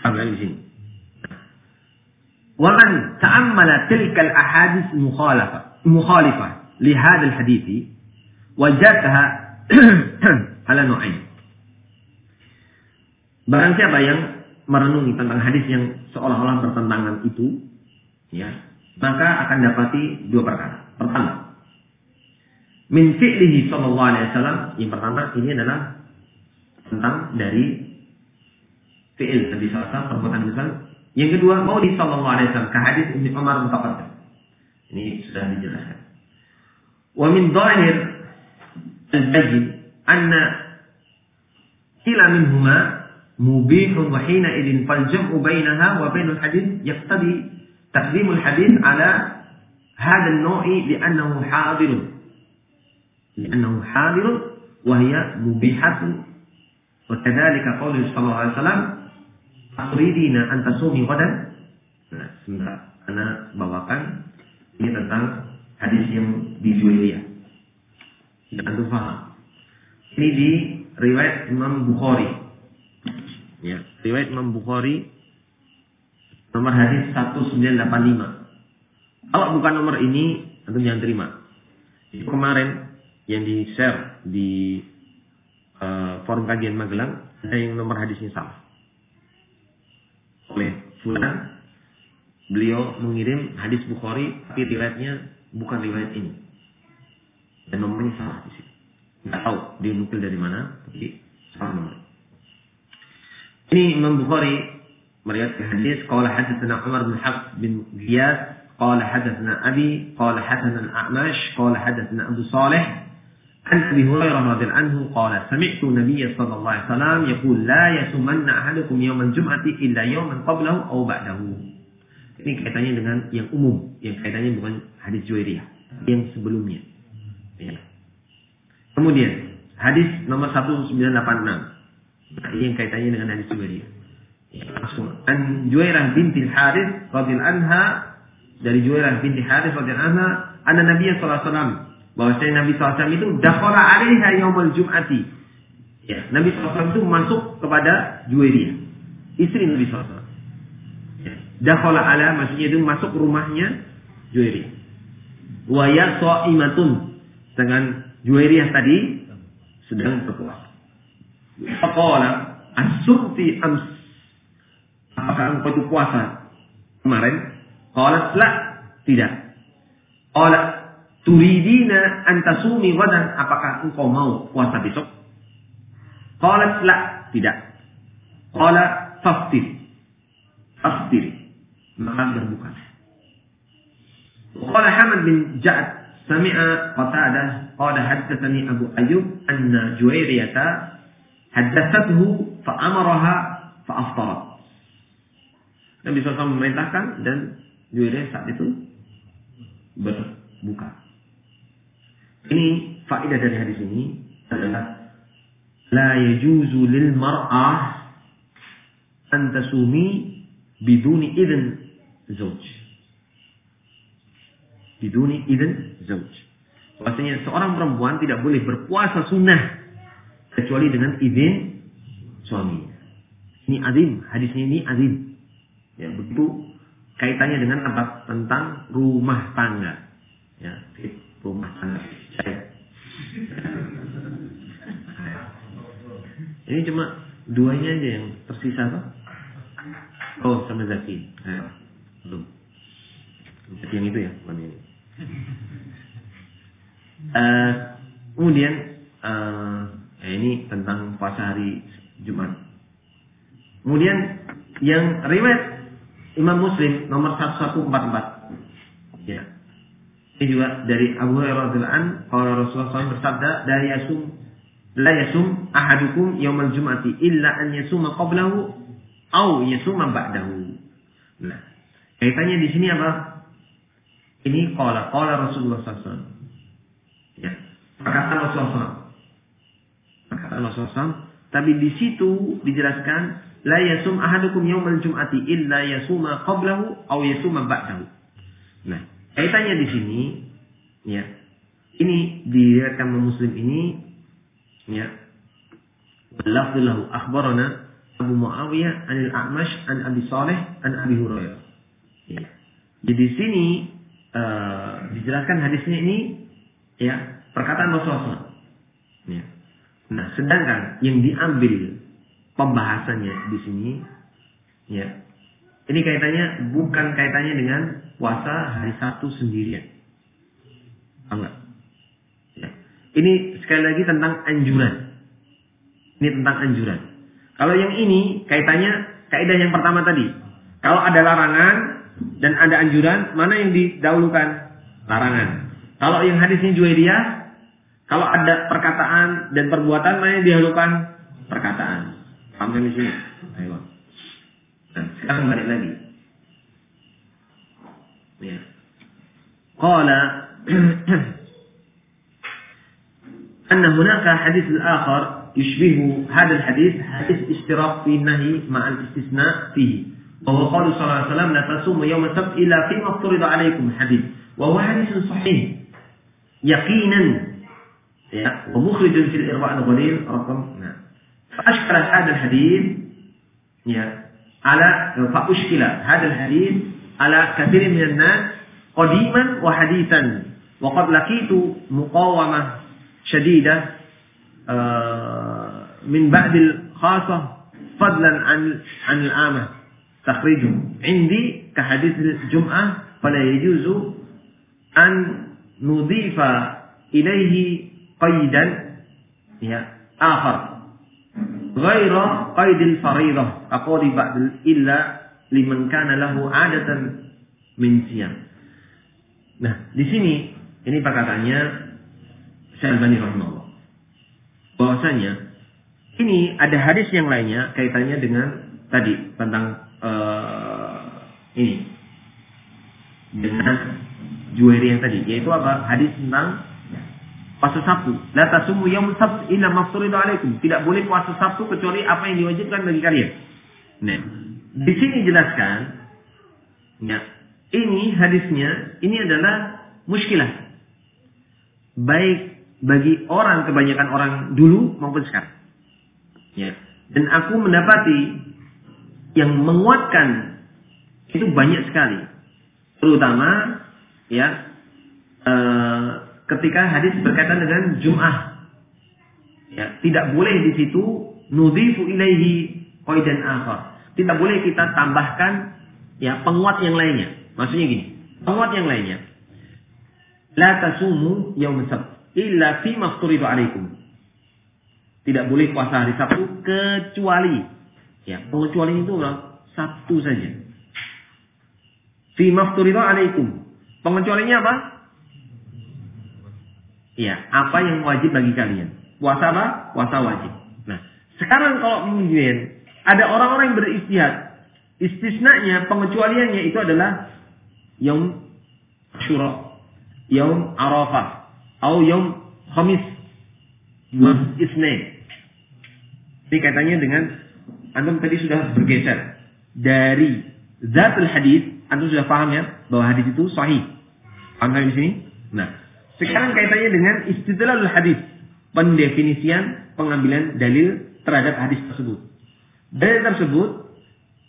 Speaker 1: Sampai di sini. ومن تأمل تلك الأحاديث مخالفة مخالفة لهذا الحديث وجدها ala nu'ain. Barang siapa yang merenungi tentang hadis yang seolah-olah bertentangan itu, ya, maka akan dapati dua perkara. Pertama, min fi'lihi sallallahu alaihi wasallam, yang pertama ini adalah tentang dari fi'il Nabi SAW, perbuatan Nabi. Yang kedua, maulid sallallahu alaihi wasallam, ke hadis Ibnu Umar mutaqaddim. Ini sudah dijelaskan. Wa min dhahir al-bayyin anna kila minhuma mubihun wa hina idin fal jam'u bainaha wa bainal hadith yaqtadi تقديم الحديث على هذا النوع لأنه حاضر لأنه حاضر وهي مبيحة وكذلك قوله صلى الله عليه وسلم أريدين أن تصومي غدا nah, sebentar Anda bawakan ini tentang hadis yang di Juwairiyah dan antum paham ini di riwayat Imam Bukhari ya riwayat Imam Bukhari Nomor hadis 1985. Kalau bukan nomor ini, tentu jangan terima. Itu kemarin yang di share di uh, forum kajian Magelang ada yang nomor hadisnya salah. Oleh Fulan, beliau mengirim hadis Bukhari, tapi riwayatnya bukan riwayat ini. Dan nomornya salah di sini. Tidak tahu dia nukil dari mana, tapi salah nomor. Ini Imam Bukhari meriwayatkan hadis qala hadatsana Umar bin Hafs bin Giyas qala hadatsana Abi qala hadatsana A'mash qala hadatsana Abu Salih عن ابي هريره رضي الله عنه قال سمعت النبي صلى الله عليه وسلم يقول لا يسمن احدكم يوم الجمعه الا يوما قبله او بعده ini kaitannya dengan yang umum yang kaitannya bukan hadis Juwairiyah yang sebelumnya ya. kemudian hadis nomor 1986 nah, ini yang kaitannya dengan hadis Juwairiyah langsung an Juwairah binti Harith radhiyallahu anha dari Juwairah binti Harith radhiyallahu anha anna Nabi sallallahu alaihi wasallam bahwasanya Nabi SAW itu dakhala alaiha yaumul jum'ati. Ya, Nabi SAW itu masuk kepada Juwairiyah, istri Nabi SAW. Ya, dakhala ala maksudnya itu masuk rumahnya Juwairiyah. Wa ya imatun dengan Juwairiyah tadi sedang berpuasa. Faqala as-sumti ams Apakah engkau itu puasa kemarin? Qalat la, tidak. Qalat turidina antasumi wadan. Apakah engkau mau puasa besok? Qalat la, tidak. Qala faftir. Faftir. Maka berbuka. Qala Hamad bin Ja'ad sami'a Qatadah qala haddatsani Abu Ayyub anna Juwairiyata haddatsathu fa amaraha fa aftarat. Nabi SAW memerintahkan dan Juwairiyah saat itu berbuka. Ini faedah dari hadis ini adalah la yajuzu lil mar'ah an tasumi biduni idzn zauj. Biduni idzn zauj. Bahasanya seorang perempuan tidak boleh berpuasa sunnah kecuali dengan izin suaminya. Ini azim, hadisnya ini azim. Ya, begitu kaitannya dengan apa? Tentang rumah tangga. Ya, rumah tangga. Saya. Ini cuma duanya aja yang tersisa tuh. Oh, sama Zaki. Nah, belum. Zaki yang itu ya, bukan ini. Uh, kemudian uh, ya ini tentang puasa hari Jumat. Kemudian yang riwayat Imam Muslim nomor 1144. Ya. Ini juga dari Abu Hurairah radhiyallahu kalau Rasulullah SAW bersabda, "La yasum la yasum ahadukum yaumal jum'ati illa an yasuma qablahu au yasuma ba'dahu." Nah, kaitannya di sini apa? Ini qala qala Rasulullah SAW. Ya. Perkataan Rasulullah SAW. Perkataan Rasulullah SAW. Tapi di situ dijelaskan la yasum ahadukum yaumal jum'ati illa yasuma qablahu aw yasuma ba'dahu. Nah, kaitannya di sini ya. Ini diriwayatkan Muslim ini ya. Lafzulahu akhbarana Abu Muawiyah anil A'mash an Abi Saleh an Abi Hurairah. Ya. Jadi di sini uh, dijelaskan hadisnya ini ya perkataan Rasulullah. Ya. Nah, sedangkan yang diambil pembahasannya di sini Ya. Ini kaitannya bukan kaitannya dengan puasa hari Sabtu sendirian. Enggak. Ya. Ini sekali lagi tentang anjuran. Ini tentang anjuran. Kalau yang ini kaitannya kaidah yang pertama tadi. Kalau ada larangan dan ada anjuran, mana yang didahulukan? Larangan. Kalau yang hadisnya Juwairiyah, kalau ada perkataan dan perbuatan, mana yang didahulukan? Perkataan. Ayo. Nah, sekarang balik lagi. Ya. Qala أن هناك حديث آخر يشبه هذا الحديث حديث اشتراك في النهي مع الاستثناء فيه وهو قول صلى الله عليه وسلم لا تصوموا يوم السبت إلا فيما افترض عليكم حديث وهو حديث صحيح يقينا ومخرج في الإرواء الغليل رقم نعم فأشكل هذا الحديث يا على فأشكل هذا الحديث على كثير من الناس قديما وحديثا. وقد لقيت مقاومة شديدة آه، من بعد الخاصة فضلا عن عن العامة تخرجه عندي كحديث الجمعة فلا يجوز أن نضيف إليه قيدا. آخر. ghaira qaidin faridah aqali ba'dil illa liman kana lahu adatan min siyam. Nah, di sini ini perkataannya Syalbani rahimahullah. Bahwasanya ini ada hadis yang lainnya kaitannya dengan tadi tentang uh, ini dengan juweri yang tadi yaitu apa hadis tentang puasa Sabtu. La tasumu yaum sabt illa mafsuridu alaikum. Tidak boleh puasa Sabtu kecuali apa yang diwajibkan bagi kalian. Nah, di sini jelaskan, ya, ini hadisnya, ini adalah muskilah. Baik bagi orang, kebanyakan orang dulu maupun sekarang. Ya. Dan aku mendapati yang menguatkan itu banyak sekali. Terutama ya e, ketika hadis berkaitan dengan Jum'ah. Ya, tidak boleh di situ nudhifu ilaihi qaidan akhar tidak boleh kita tambahkan ya penguat yang lainnya. Maksudnya gini, penguat yang lainnya. La tasumu yaum sabt illa fi mafturidu alaikum. Tidak boleh puasa hari Sabtu kecuali ya, pengecualian itu adalah Sabtu saja. Fi mafturidu alaikum. Pengecualiannya apa? Ya, apa yang wajib bagi kalian? Puasa apa? Puasa wajib. Nah, sekarang kalau kemudian ada orang-orang yang beristihad. Istisnanya, pengecualiannya itu adalah Yaum Ashura, Yaum Arafah, atau Yaum Khamis, Yaum Isnin. Ini kaitannya dengan antum tadi sudah bergeser dari zatul hadis, antum sudah paham ya bahwa hadis itu sahih. Paham di sini? Nah, sekarang kaitannya dengan istidlalul hadis, pendefinisian pengambilan dalil terhadap hadis tersebut. Dalil tersebut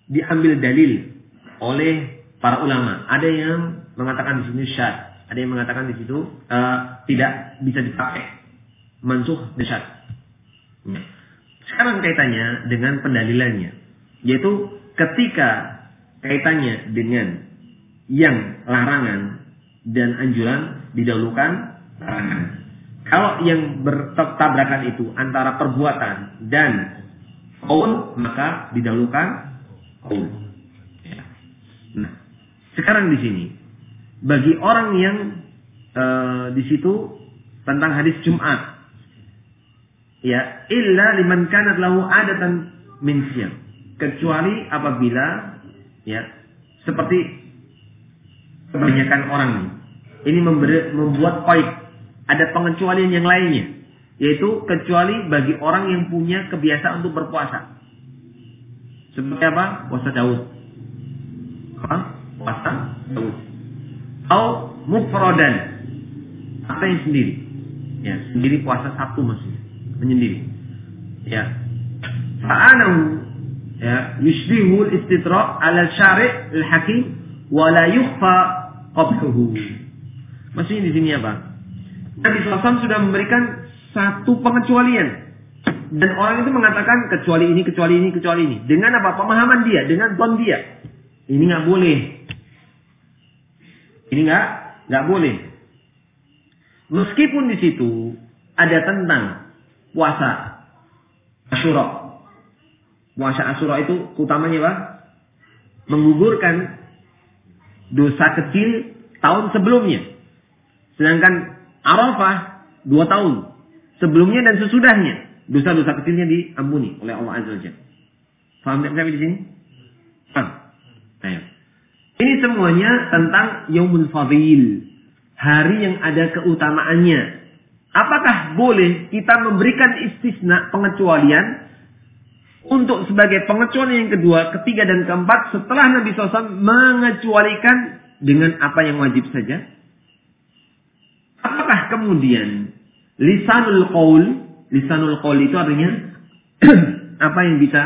Speaker 1: diambil dalil oleh para ulama. Ada yang mengatakan di sini syad, ada yang mengatakan di situ uh, tidak bisa dipakai, mansuh syad. Ya. Sekarang kaitannya dengan pendalilannya, yaitu ketika kaitannya dengan yang larangan dan anjuran didahulukan. Kalau yang bertabrakan itu antara perbuatan dan qaul maka didahulukan qaul. Ya. Nah, sekarang di sini bagi orang yang uh, di situ tentang hadis Jumat ya illa liman kanat lahu adatan min siyam kecuali apabila ya seperti kebanyakan orang ini memberi, membuat poin ada pengecualian yang lainnya yaitu kecuali bagi orang yang punya kebiasaan untuk berpuasa. Seperti apa? Puasa Daud. Apa? Puasa Daud. Atau mufrodan. Apa yang sendiri? Ya, sendiri puasa Sabtu maksudnya. Menyendiri. Ya. Fa'anahu ya, yushbihu al-istidrak ala syari' al-hakim wa la qabhuhu. Maksudnya di sini apa? Nabi SAW sudah memberikan satu pengecualian Dan orang itu mengatakan kecuali ini, kecuali ini, kecuali ini. Dengan apa? Pemahaman dia, dengan don dia. Ini nggak boleh. Ini nggak nggak boleh. Meskipun di situ ada tentang puasa Asyura. Puasa Asyura itu utamanya apa? Menggugurkan dosa kecil tahun sebelumnya. Sedangkan Arafah dua tahun sebelumnya dan sesudahnya dosa-dosa kecilnya diampuni oleh Allah Azza wa Jalla. Faham tak sampai di sini? Paham? Ayo. Ini semuanya tentang Yaumul Fadil. Hari yang ada keutamaannya. Apakah boleh kita memberikan istisna pengecualian untuk sebagai pengecualian yang kedua, ketiga dan keempat setelah Nabi SAW mengecualikan dengan apa yang wajib saja? Kemudian lisanul qaul lisanul qaul itu artinya apa yang bisa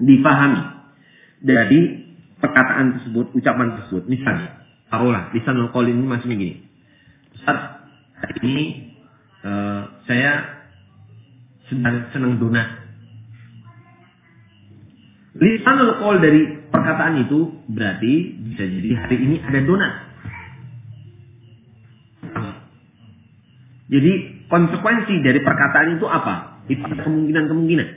Speaker 1: dipahami dari perkataan tersebut, ucapan tersebut. Misalnya, taruhlah lisanul qaul ini masih begini. Ustaz, hari ini uh, saya sedang senang donat. Lisanul qaul dari perkataan itu berarti bisa jadi hari ini ada donat. Jadi konsekuensi dari perkataan itu apa? Itu kemungkinan-kemungkinan.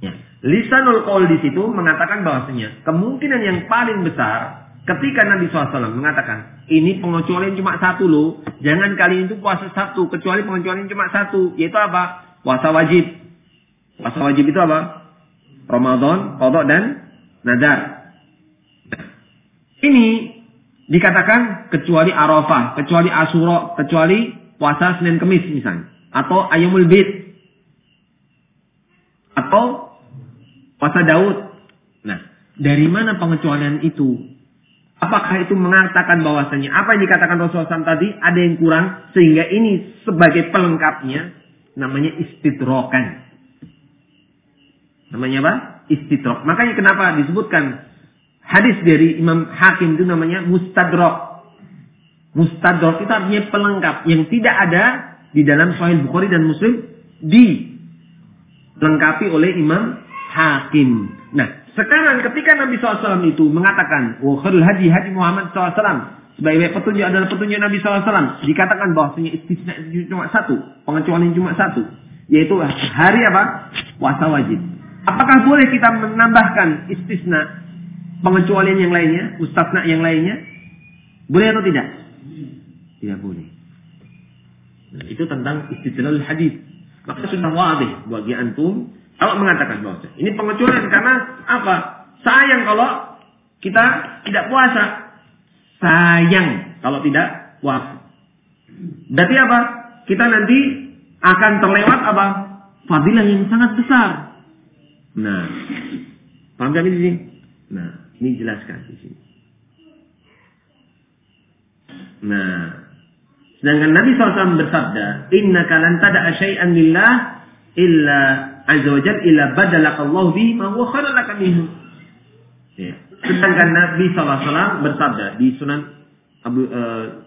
Speaker 1: Ya. Lisanul qaul di situ mengatakan bahwasanya kemungkinan yang paling besar ketika Nabi SAW mengatakan ini pengecualian cuma satu loh, jangan kali itu puasa satu kecuali pengecualian cuma satu, yaitu apa? Puasa wajib. Puasa wajib itu apa? Ramadan, kodok dan nadar. Ini dikatakan kecuali Arafah, kecuali Asyura, kecuali puasa Senin Kemis misalnya. Atau Ayamul Bid. Atau puasa Daud. Nah, dari mana pengecualian itu? Apakah itu mengatakan bahwasanya apa yang dikatakan Rasulullah SAW tadi ada yang kurang sehingga ini sebagai pelengkapnya namanya istidrokan. Namanya apa? Istidrok. Makanya kenapa disebutkan hadis dari Imam Hakim itu namanya mustadrok. Mustadrak itu artinya pelengkap yang tidak ada di dalam Sahih Bukhari dan Muslim dilengkapi oleh Imam Hakim. Nah, sekarang ketika Nabi SAW itu mengatakan, "Wa khairul haji haji Muhammad SAW." Sebagai petunjuk adalah petunjuk Nabi SAW. Dikatakan bahwasanya istisna cuma satu, pengecualian cuma satu, yaitu hari apa? Puasa wajib. Apakah boleh kita menambahkan istisna pengecualian yang lainnya, mustasna yang lainnya? Boleh atau tidak? Tidak boleh. Nah, itu tentang istidlal hadis. Maka sudah wadih bagi antum kalau mengatakan bahwa ini pengecualian karena apa? Sayang kalau kita tidak puasa. Sayang kalau tidak puasa. Berarti apa? Kita nanti akan terlewat apa? Fadilah yang sangat besar. Nah, paham kami di sini? Nah, ini jelaskan di sini. Nah, Sedangkan Nabi SAW bersabda, Inna kalan tada syai'an lillah illa azza wa jal illa badalaka Allah bihi ma huwa khairan laka minhu. Ya. Sedangkan Nabi SAW bersabda di Sunan Abu uh,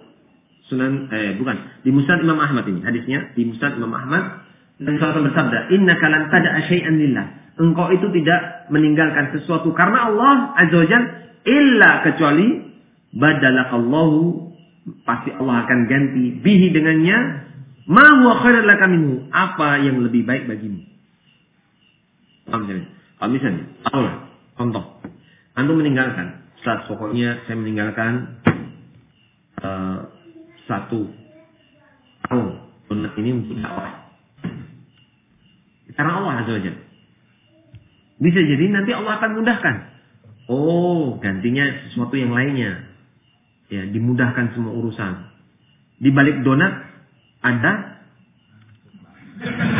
Speaker 1: Sunan eh bukan di Musnad Imam Ahmad ini hadisnya di Musnad Imam Ahmad dan SAW bersabda Inna kalan tada syai'an lillah engkau itu tidak meninggalkan sesuatu karena Allah azza wa jal illa kecuali badalakallahu pasti Allah akan ganti bihi dengannya. Ma huwa khairul laka minhu. Apa yang lebih baik bagimu? Kalau misalnya Allah contoh. Antum meninggalkan. Saat pokoknya saya meninggalkan uh, satu tahun. Sunat ini untuk dakwah. Karena Allah azza bisa jadi nanti Allah akan mudahkan. Oh gantinya sesuatu yang lainnya ya dimudahkan semua urusan. Di balik donat ada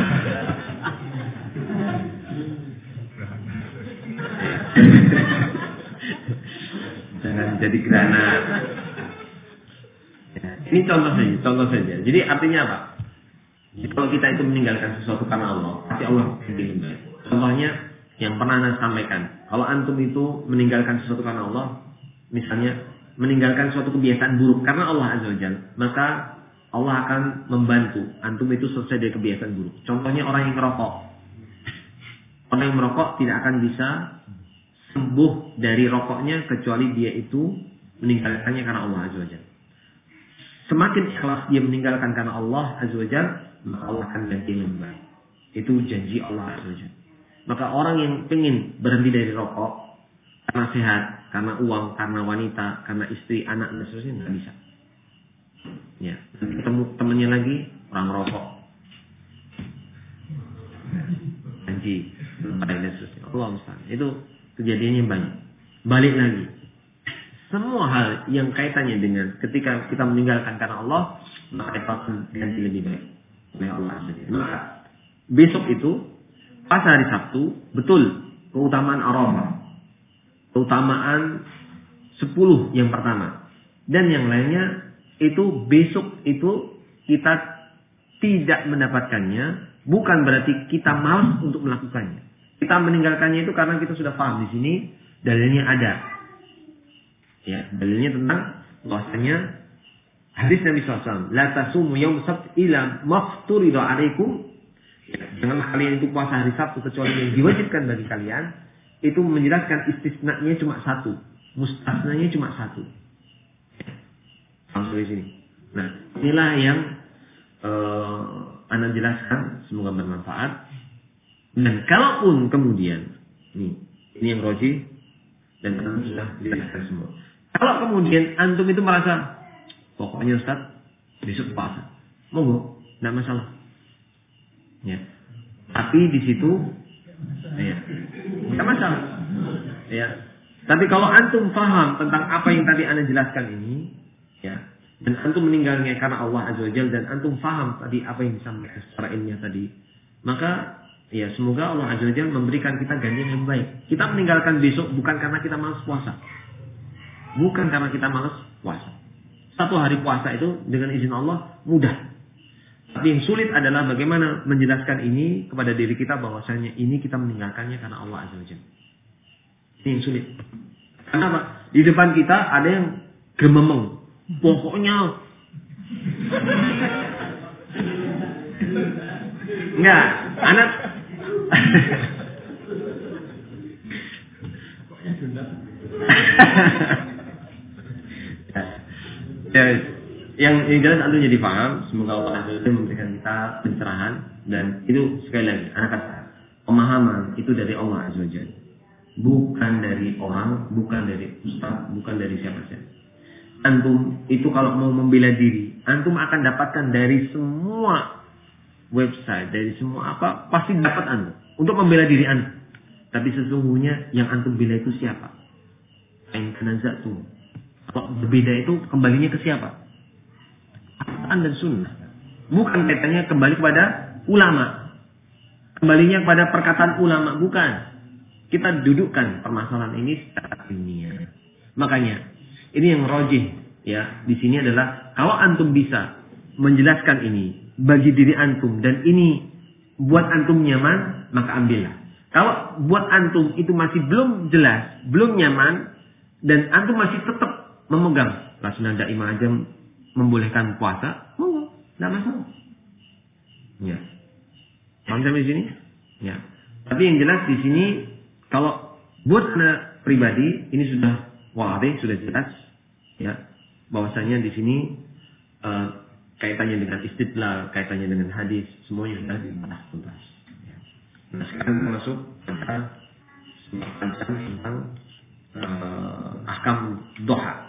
Speaker 1: jangan jadi granat. Ya, ini contoh saja, contoh saja. Jadi artinya apa? Jadi, kalau kita itu meninggalkan sesuatu karena Allah, pasti Allah meninggal. Contohnya yang pernah Anda sampaikan, kalau antum itu meninggalkan sesuatu karena Allah, misalnya meninggalkan suatu kebiasaan buruk karena Allah Azza wa maka Allah akan membantu antum itu selesai dari kebiasaan buruk. Contohnya orang yang merokok. Orang yang merokok tidak akan bisa sembuh dari rokoknya kecuali dia itu meninggalkannya karena Allah Azza wajalla. Semakin ikhlas dia meninggalkan karena Allah Azza wajalla, maka Allah akan ganti lebih. Itu janji Allah Azza wajalla. Maka orang yang ingin berhenti dari rokok karena sehat, karena uang, karena wanita, karena istri, anak dan seterusnya nggak bisa. Ya, ketemu temannya lagi orang rokok. Janji, dan seterusnya. Allah misalnya. Itu kejadiannya banyak. Balik lagi. Semua hal yang kaitannya dengan ketika kita meninggalkan karena Allah, maka itu akan ganti lebih baik oleh Allah besok itu pas hari Sabtu, betul keutamaan Arafah. Keutamaan 10 yang pertama. Dan yang lainnya itu besok itu kita tidak mendapatkannya bukan berarti kita malas untuk melakukannya. Kita meninggalkannya itu karena kita sudah paham di sini dalilnya ada. Ya, dalilnya tentang bahwasanya hadis Nabi SAW, la tasumu yaum sabt ila mafturidu alaikum. Ya, jangan kalian itu puasa hari Sabtu kecuali yang diwajibkan bagi kalian. Itu menjelaskan istisnanya cuma satu. Mustasnanya cuma satu langsung di sini. Nah, inilah yang uh, Anda jelaskan, semoga bermanfaat. Dan kalaupun kemudian, nih, ini yang roji, dan Anda sudah jelaskan semua. Kalau kemudian antum itu merasa, pokoknya Ustaz, besok puasa. Monggo, tidak masalah. Ya. Tapi di situ, ya, tidak masalah. Ya. Tapi kalau antum paham tentang apa yang tadi anda jelaskan ini, ya dan antum meninggalnya karena Allah azza wajal dan antum faham tadi apa yang disampaikan secara ilmiah tadi maka ya semoga Allah azza wajal memberikan kita ganti yang baik. Kita meninggalkan besok bukan karena kita malas puasa. Bukan karena kita malas puasa. Satu hari puasa itu dengan izin Allah mudah yang sulit adalah bagaimana menjelaskan ini kepada diri kita bahwasanya ini kita meninggalkannya karena Allah azza wajal ini yang sulit. Kenapa di depan kita ada yang gememeng. Pokoknya. Enggak, anak ya, yang yang jelas antum jadi paham, semoga Allah Azza memberikan kita pencerahan dan itu sekali lagi anak kata pemahaman itu dari Allah Azza Bukan dari orang, bukan dari ustaz, bukan dari siapa siapa antum itu kalau mau membela diri, antum akan dapatkan dari semua website, dari semua apa, pasti dapat antum untuk membela diri antum. Tapi sesungguhnya yang antum bela itu siapa? Ain tuh. Kalau berbeda itu kembalinya ke siapa? Quran dan Sunnah. Bukan kaitannya kembali kepada ulama. Kembalinya kepada perkataan ulama, bukan. Kita dudukkan permasalahan ini secara ilmiah. Makanya ini yang rojih ya di sini adalah kalau antum bisa menjelaskan ini bagi diri antum dan ini buat antum nyaman maka ambillah. Kalau buat antum itu masih belum jelas, belum nyaman dan antum masih tetap memegang nada imam aja membolehkan puasa, monggo, tidak masalah. Ya. Paham sampai sini? Ya. Tapi yang jelas di sini kalau buat anda pribadi ini sudah wadih sudah jelas ya bahwasanya di sini uh, kaitannya dengan istidlal, kaitannya dengan hadis, semuanya sudah dibahas tuntas. Ya. Nah sekarang masuk pada tentang uh, ahkam doha.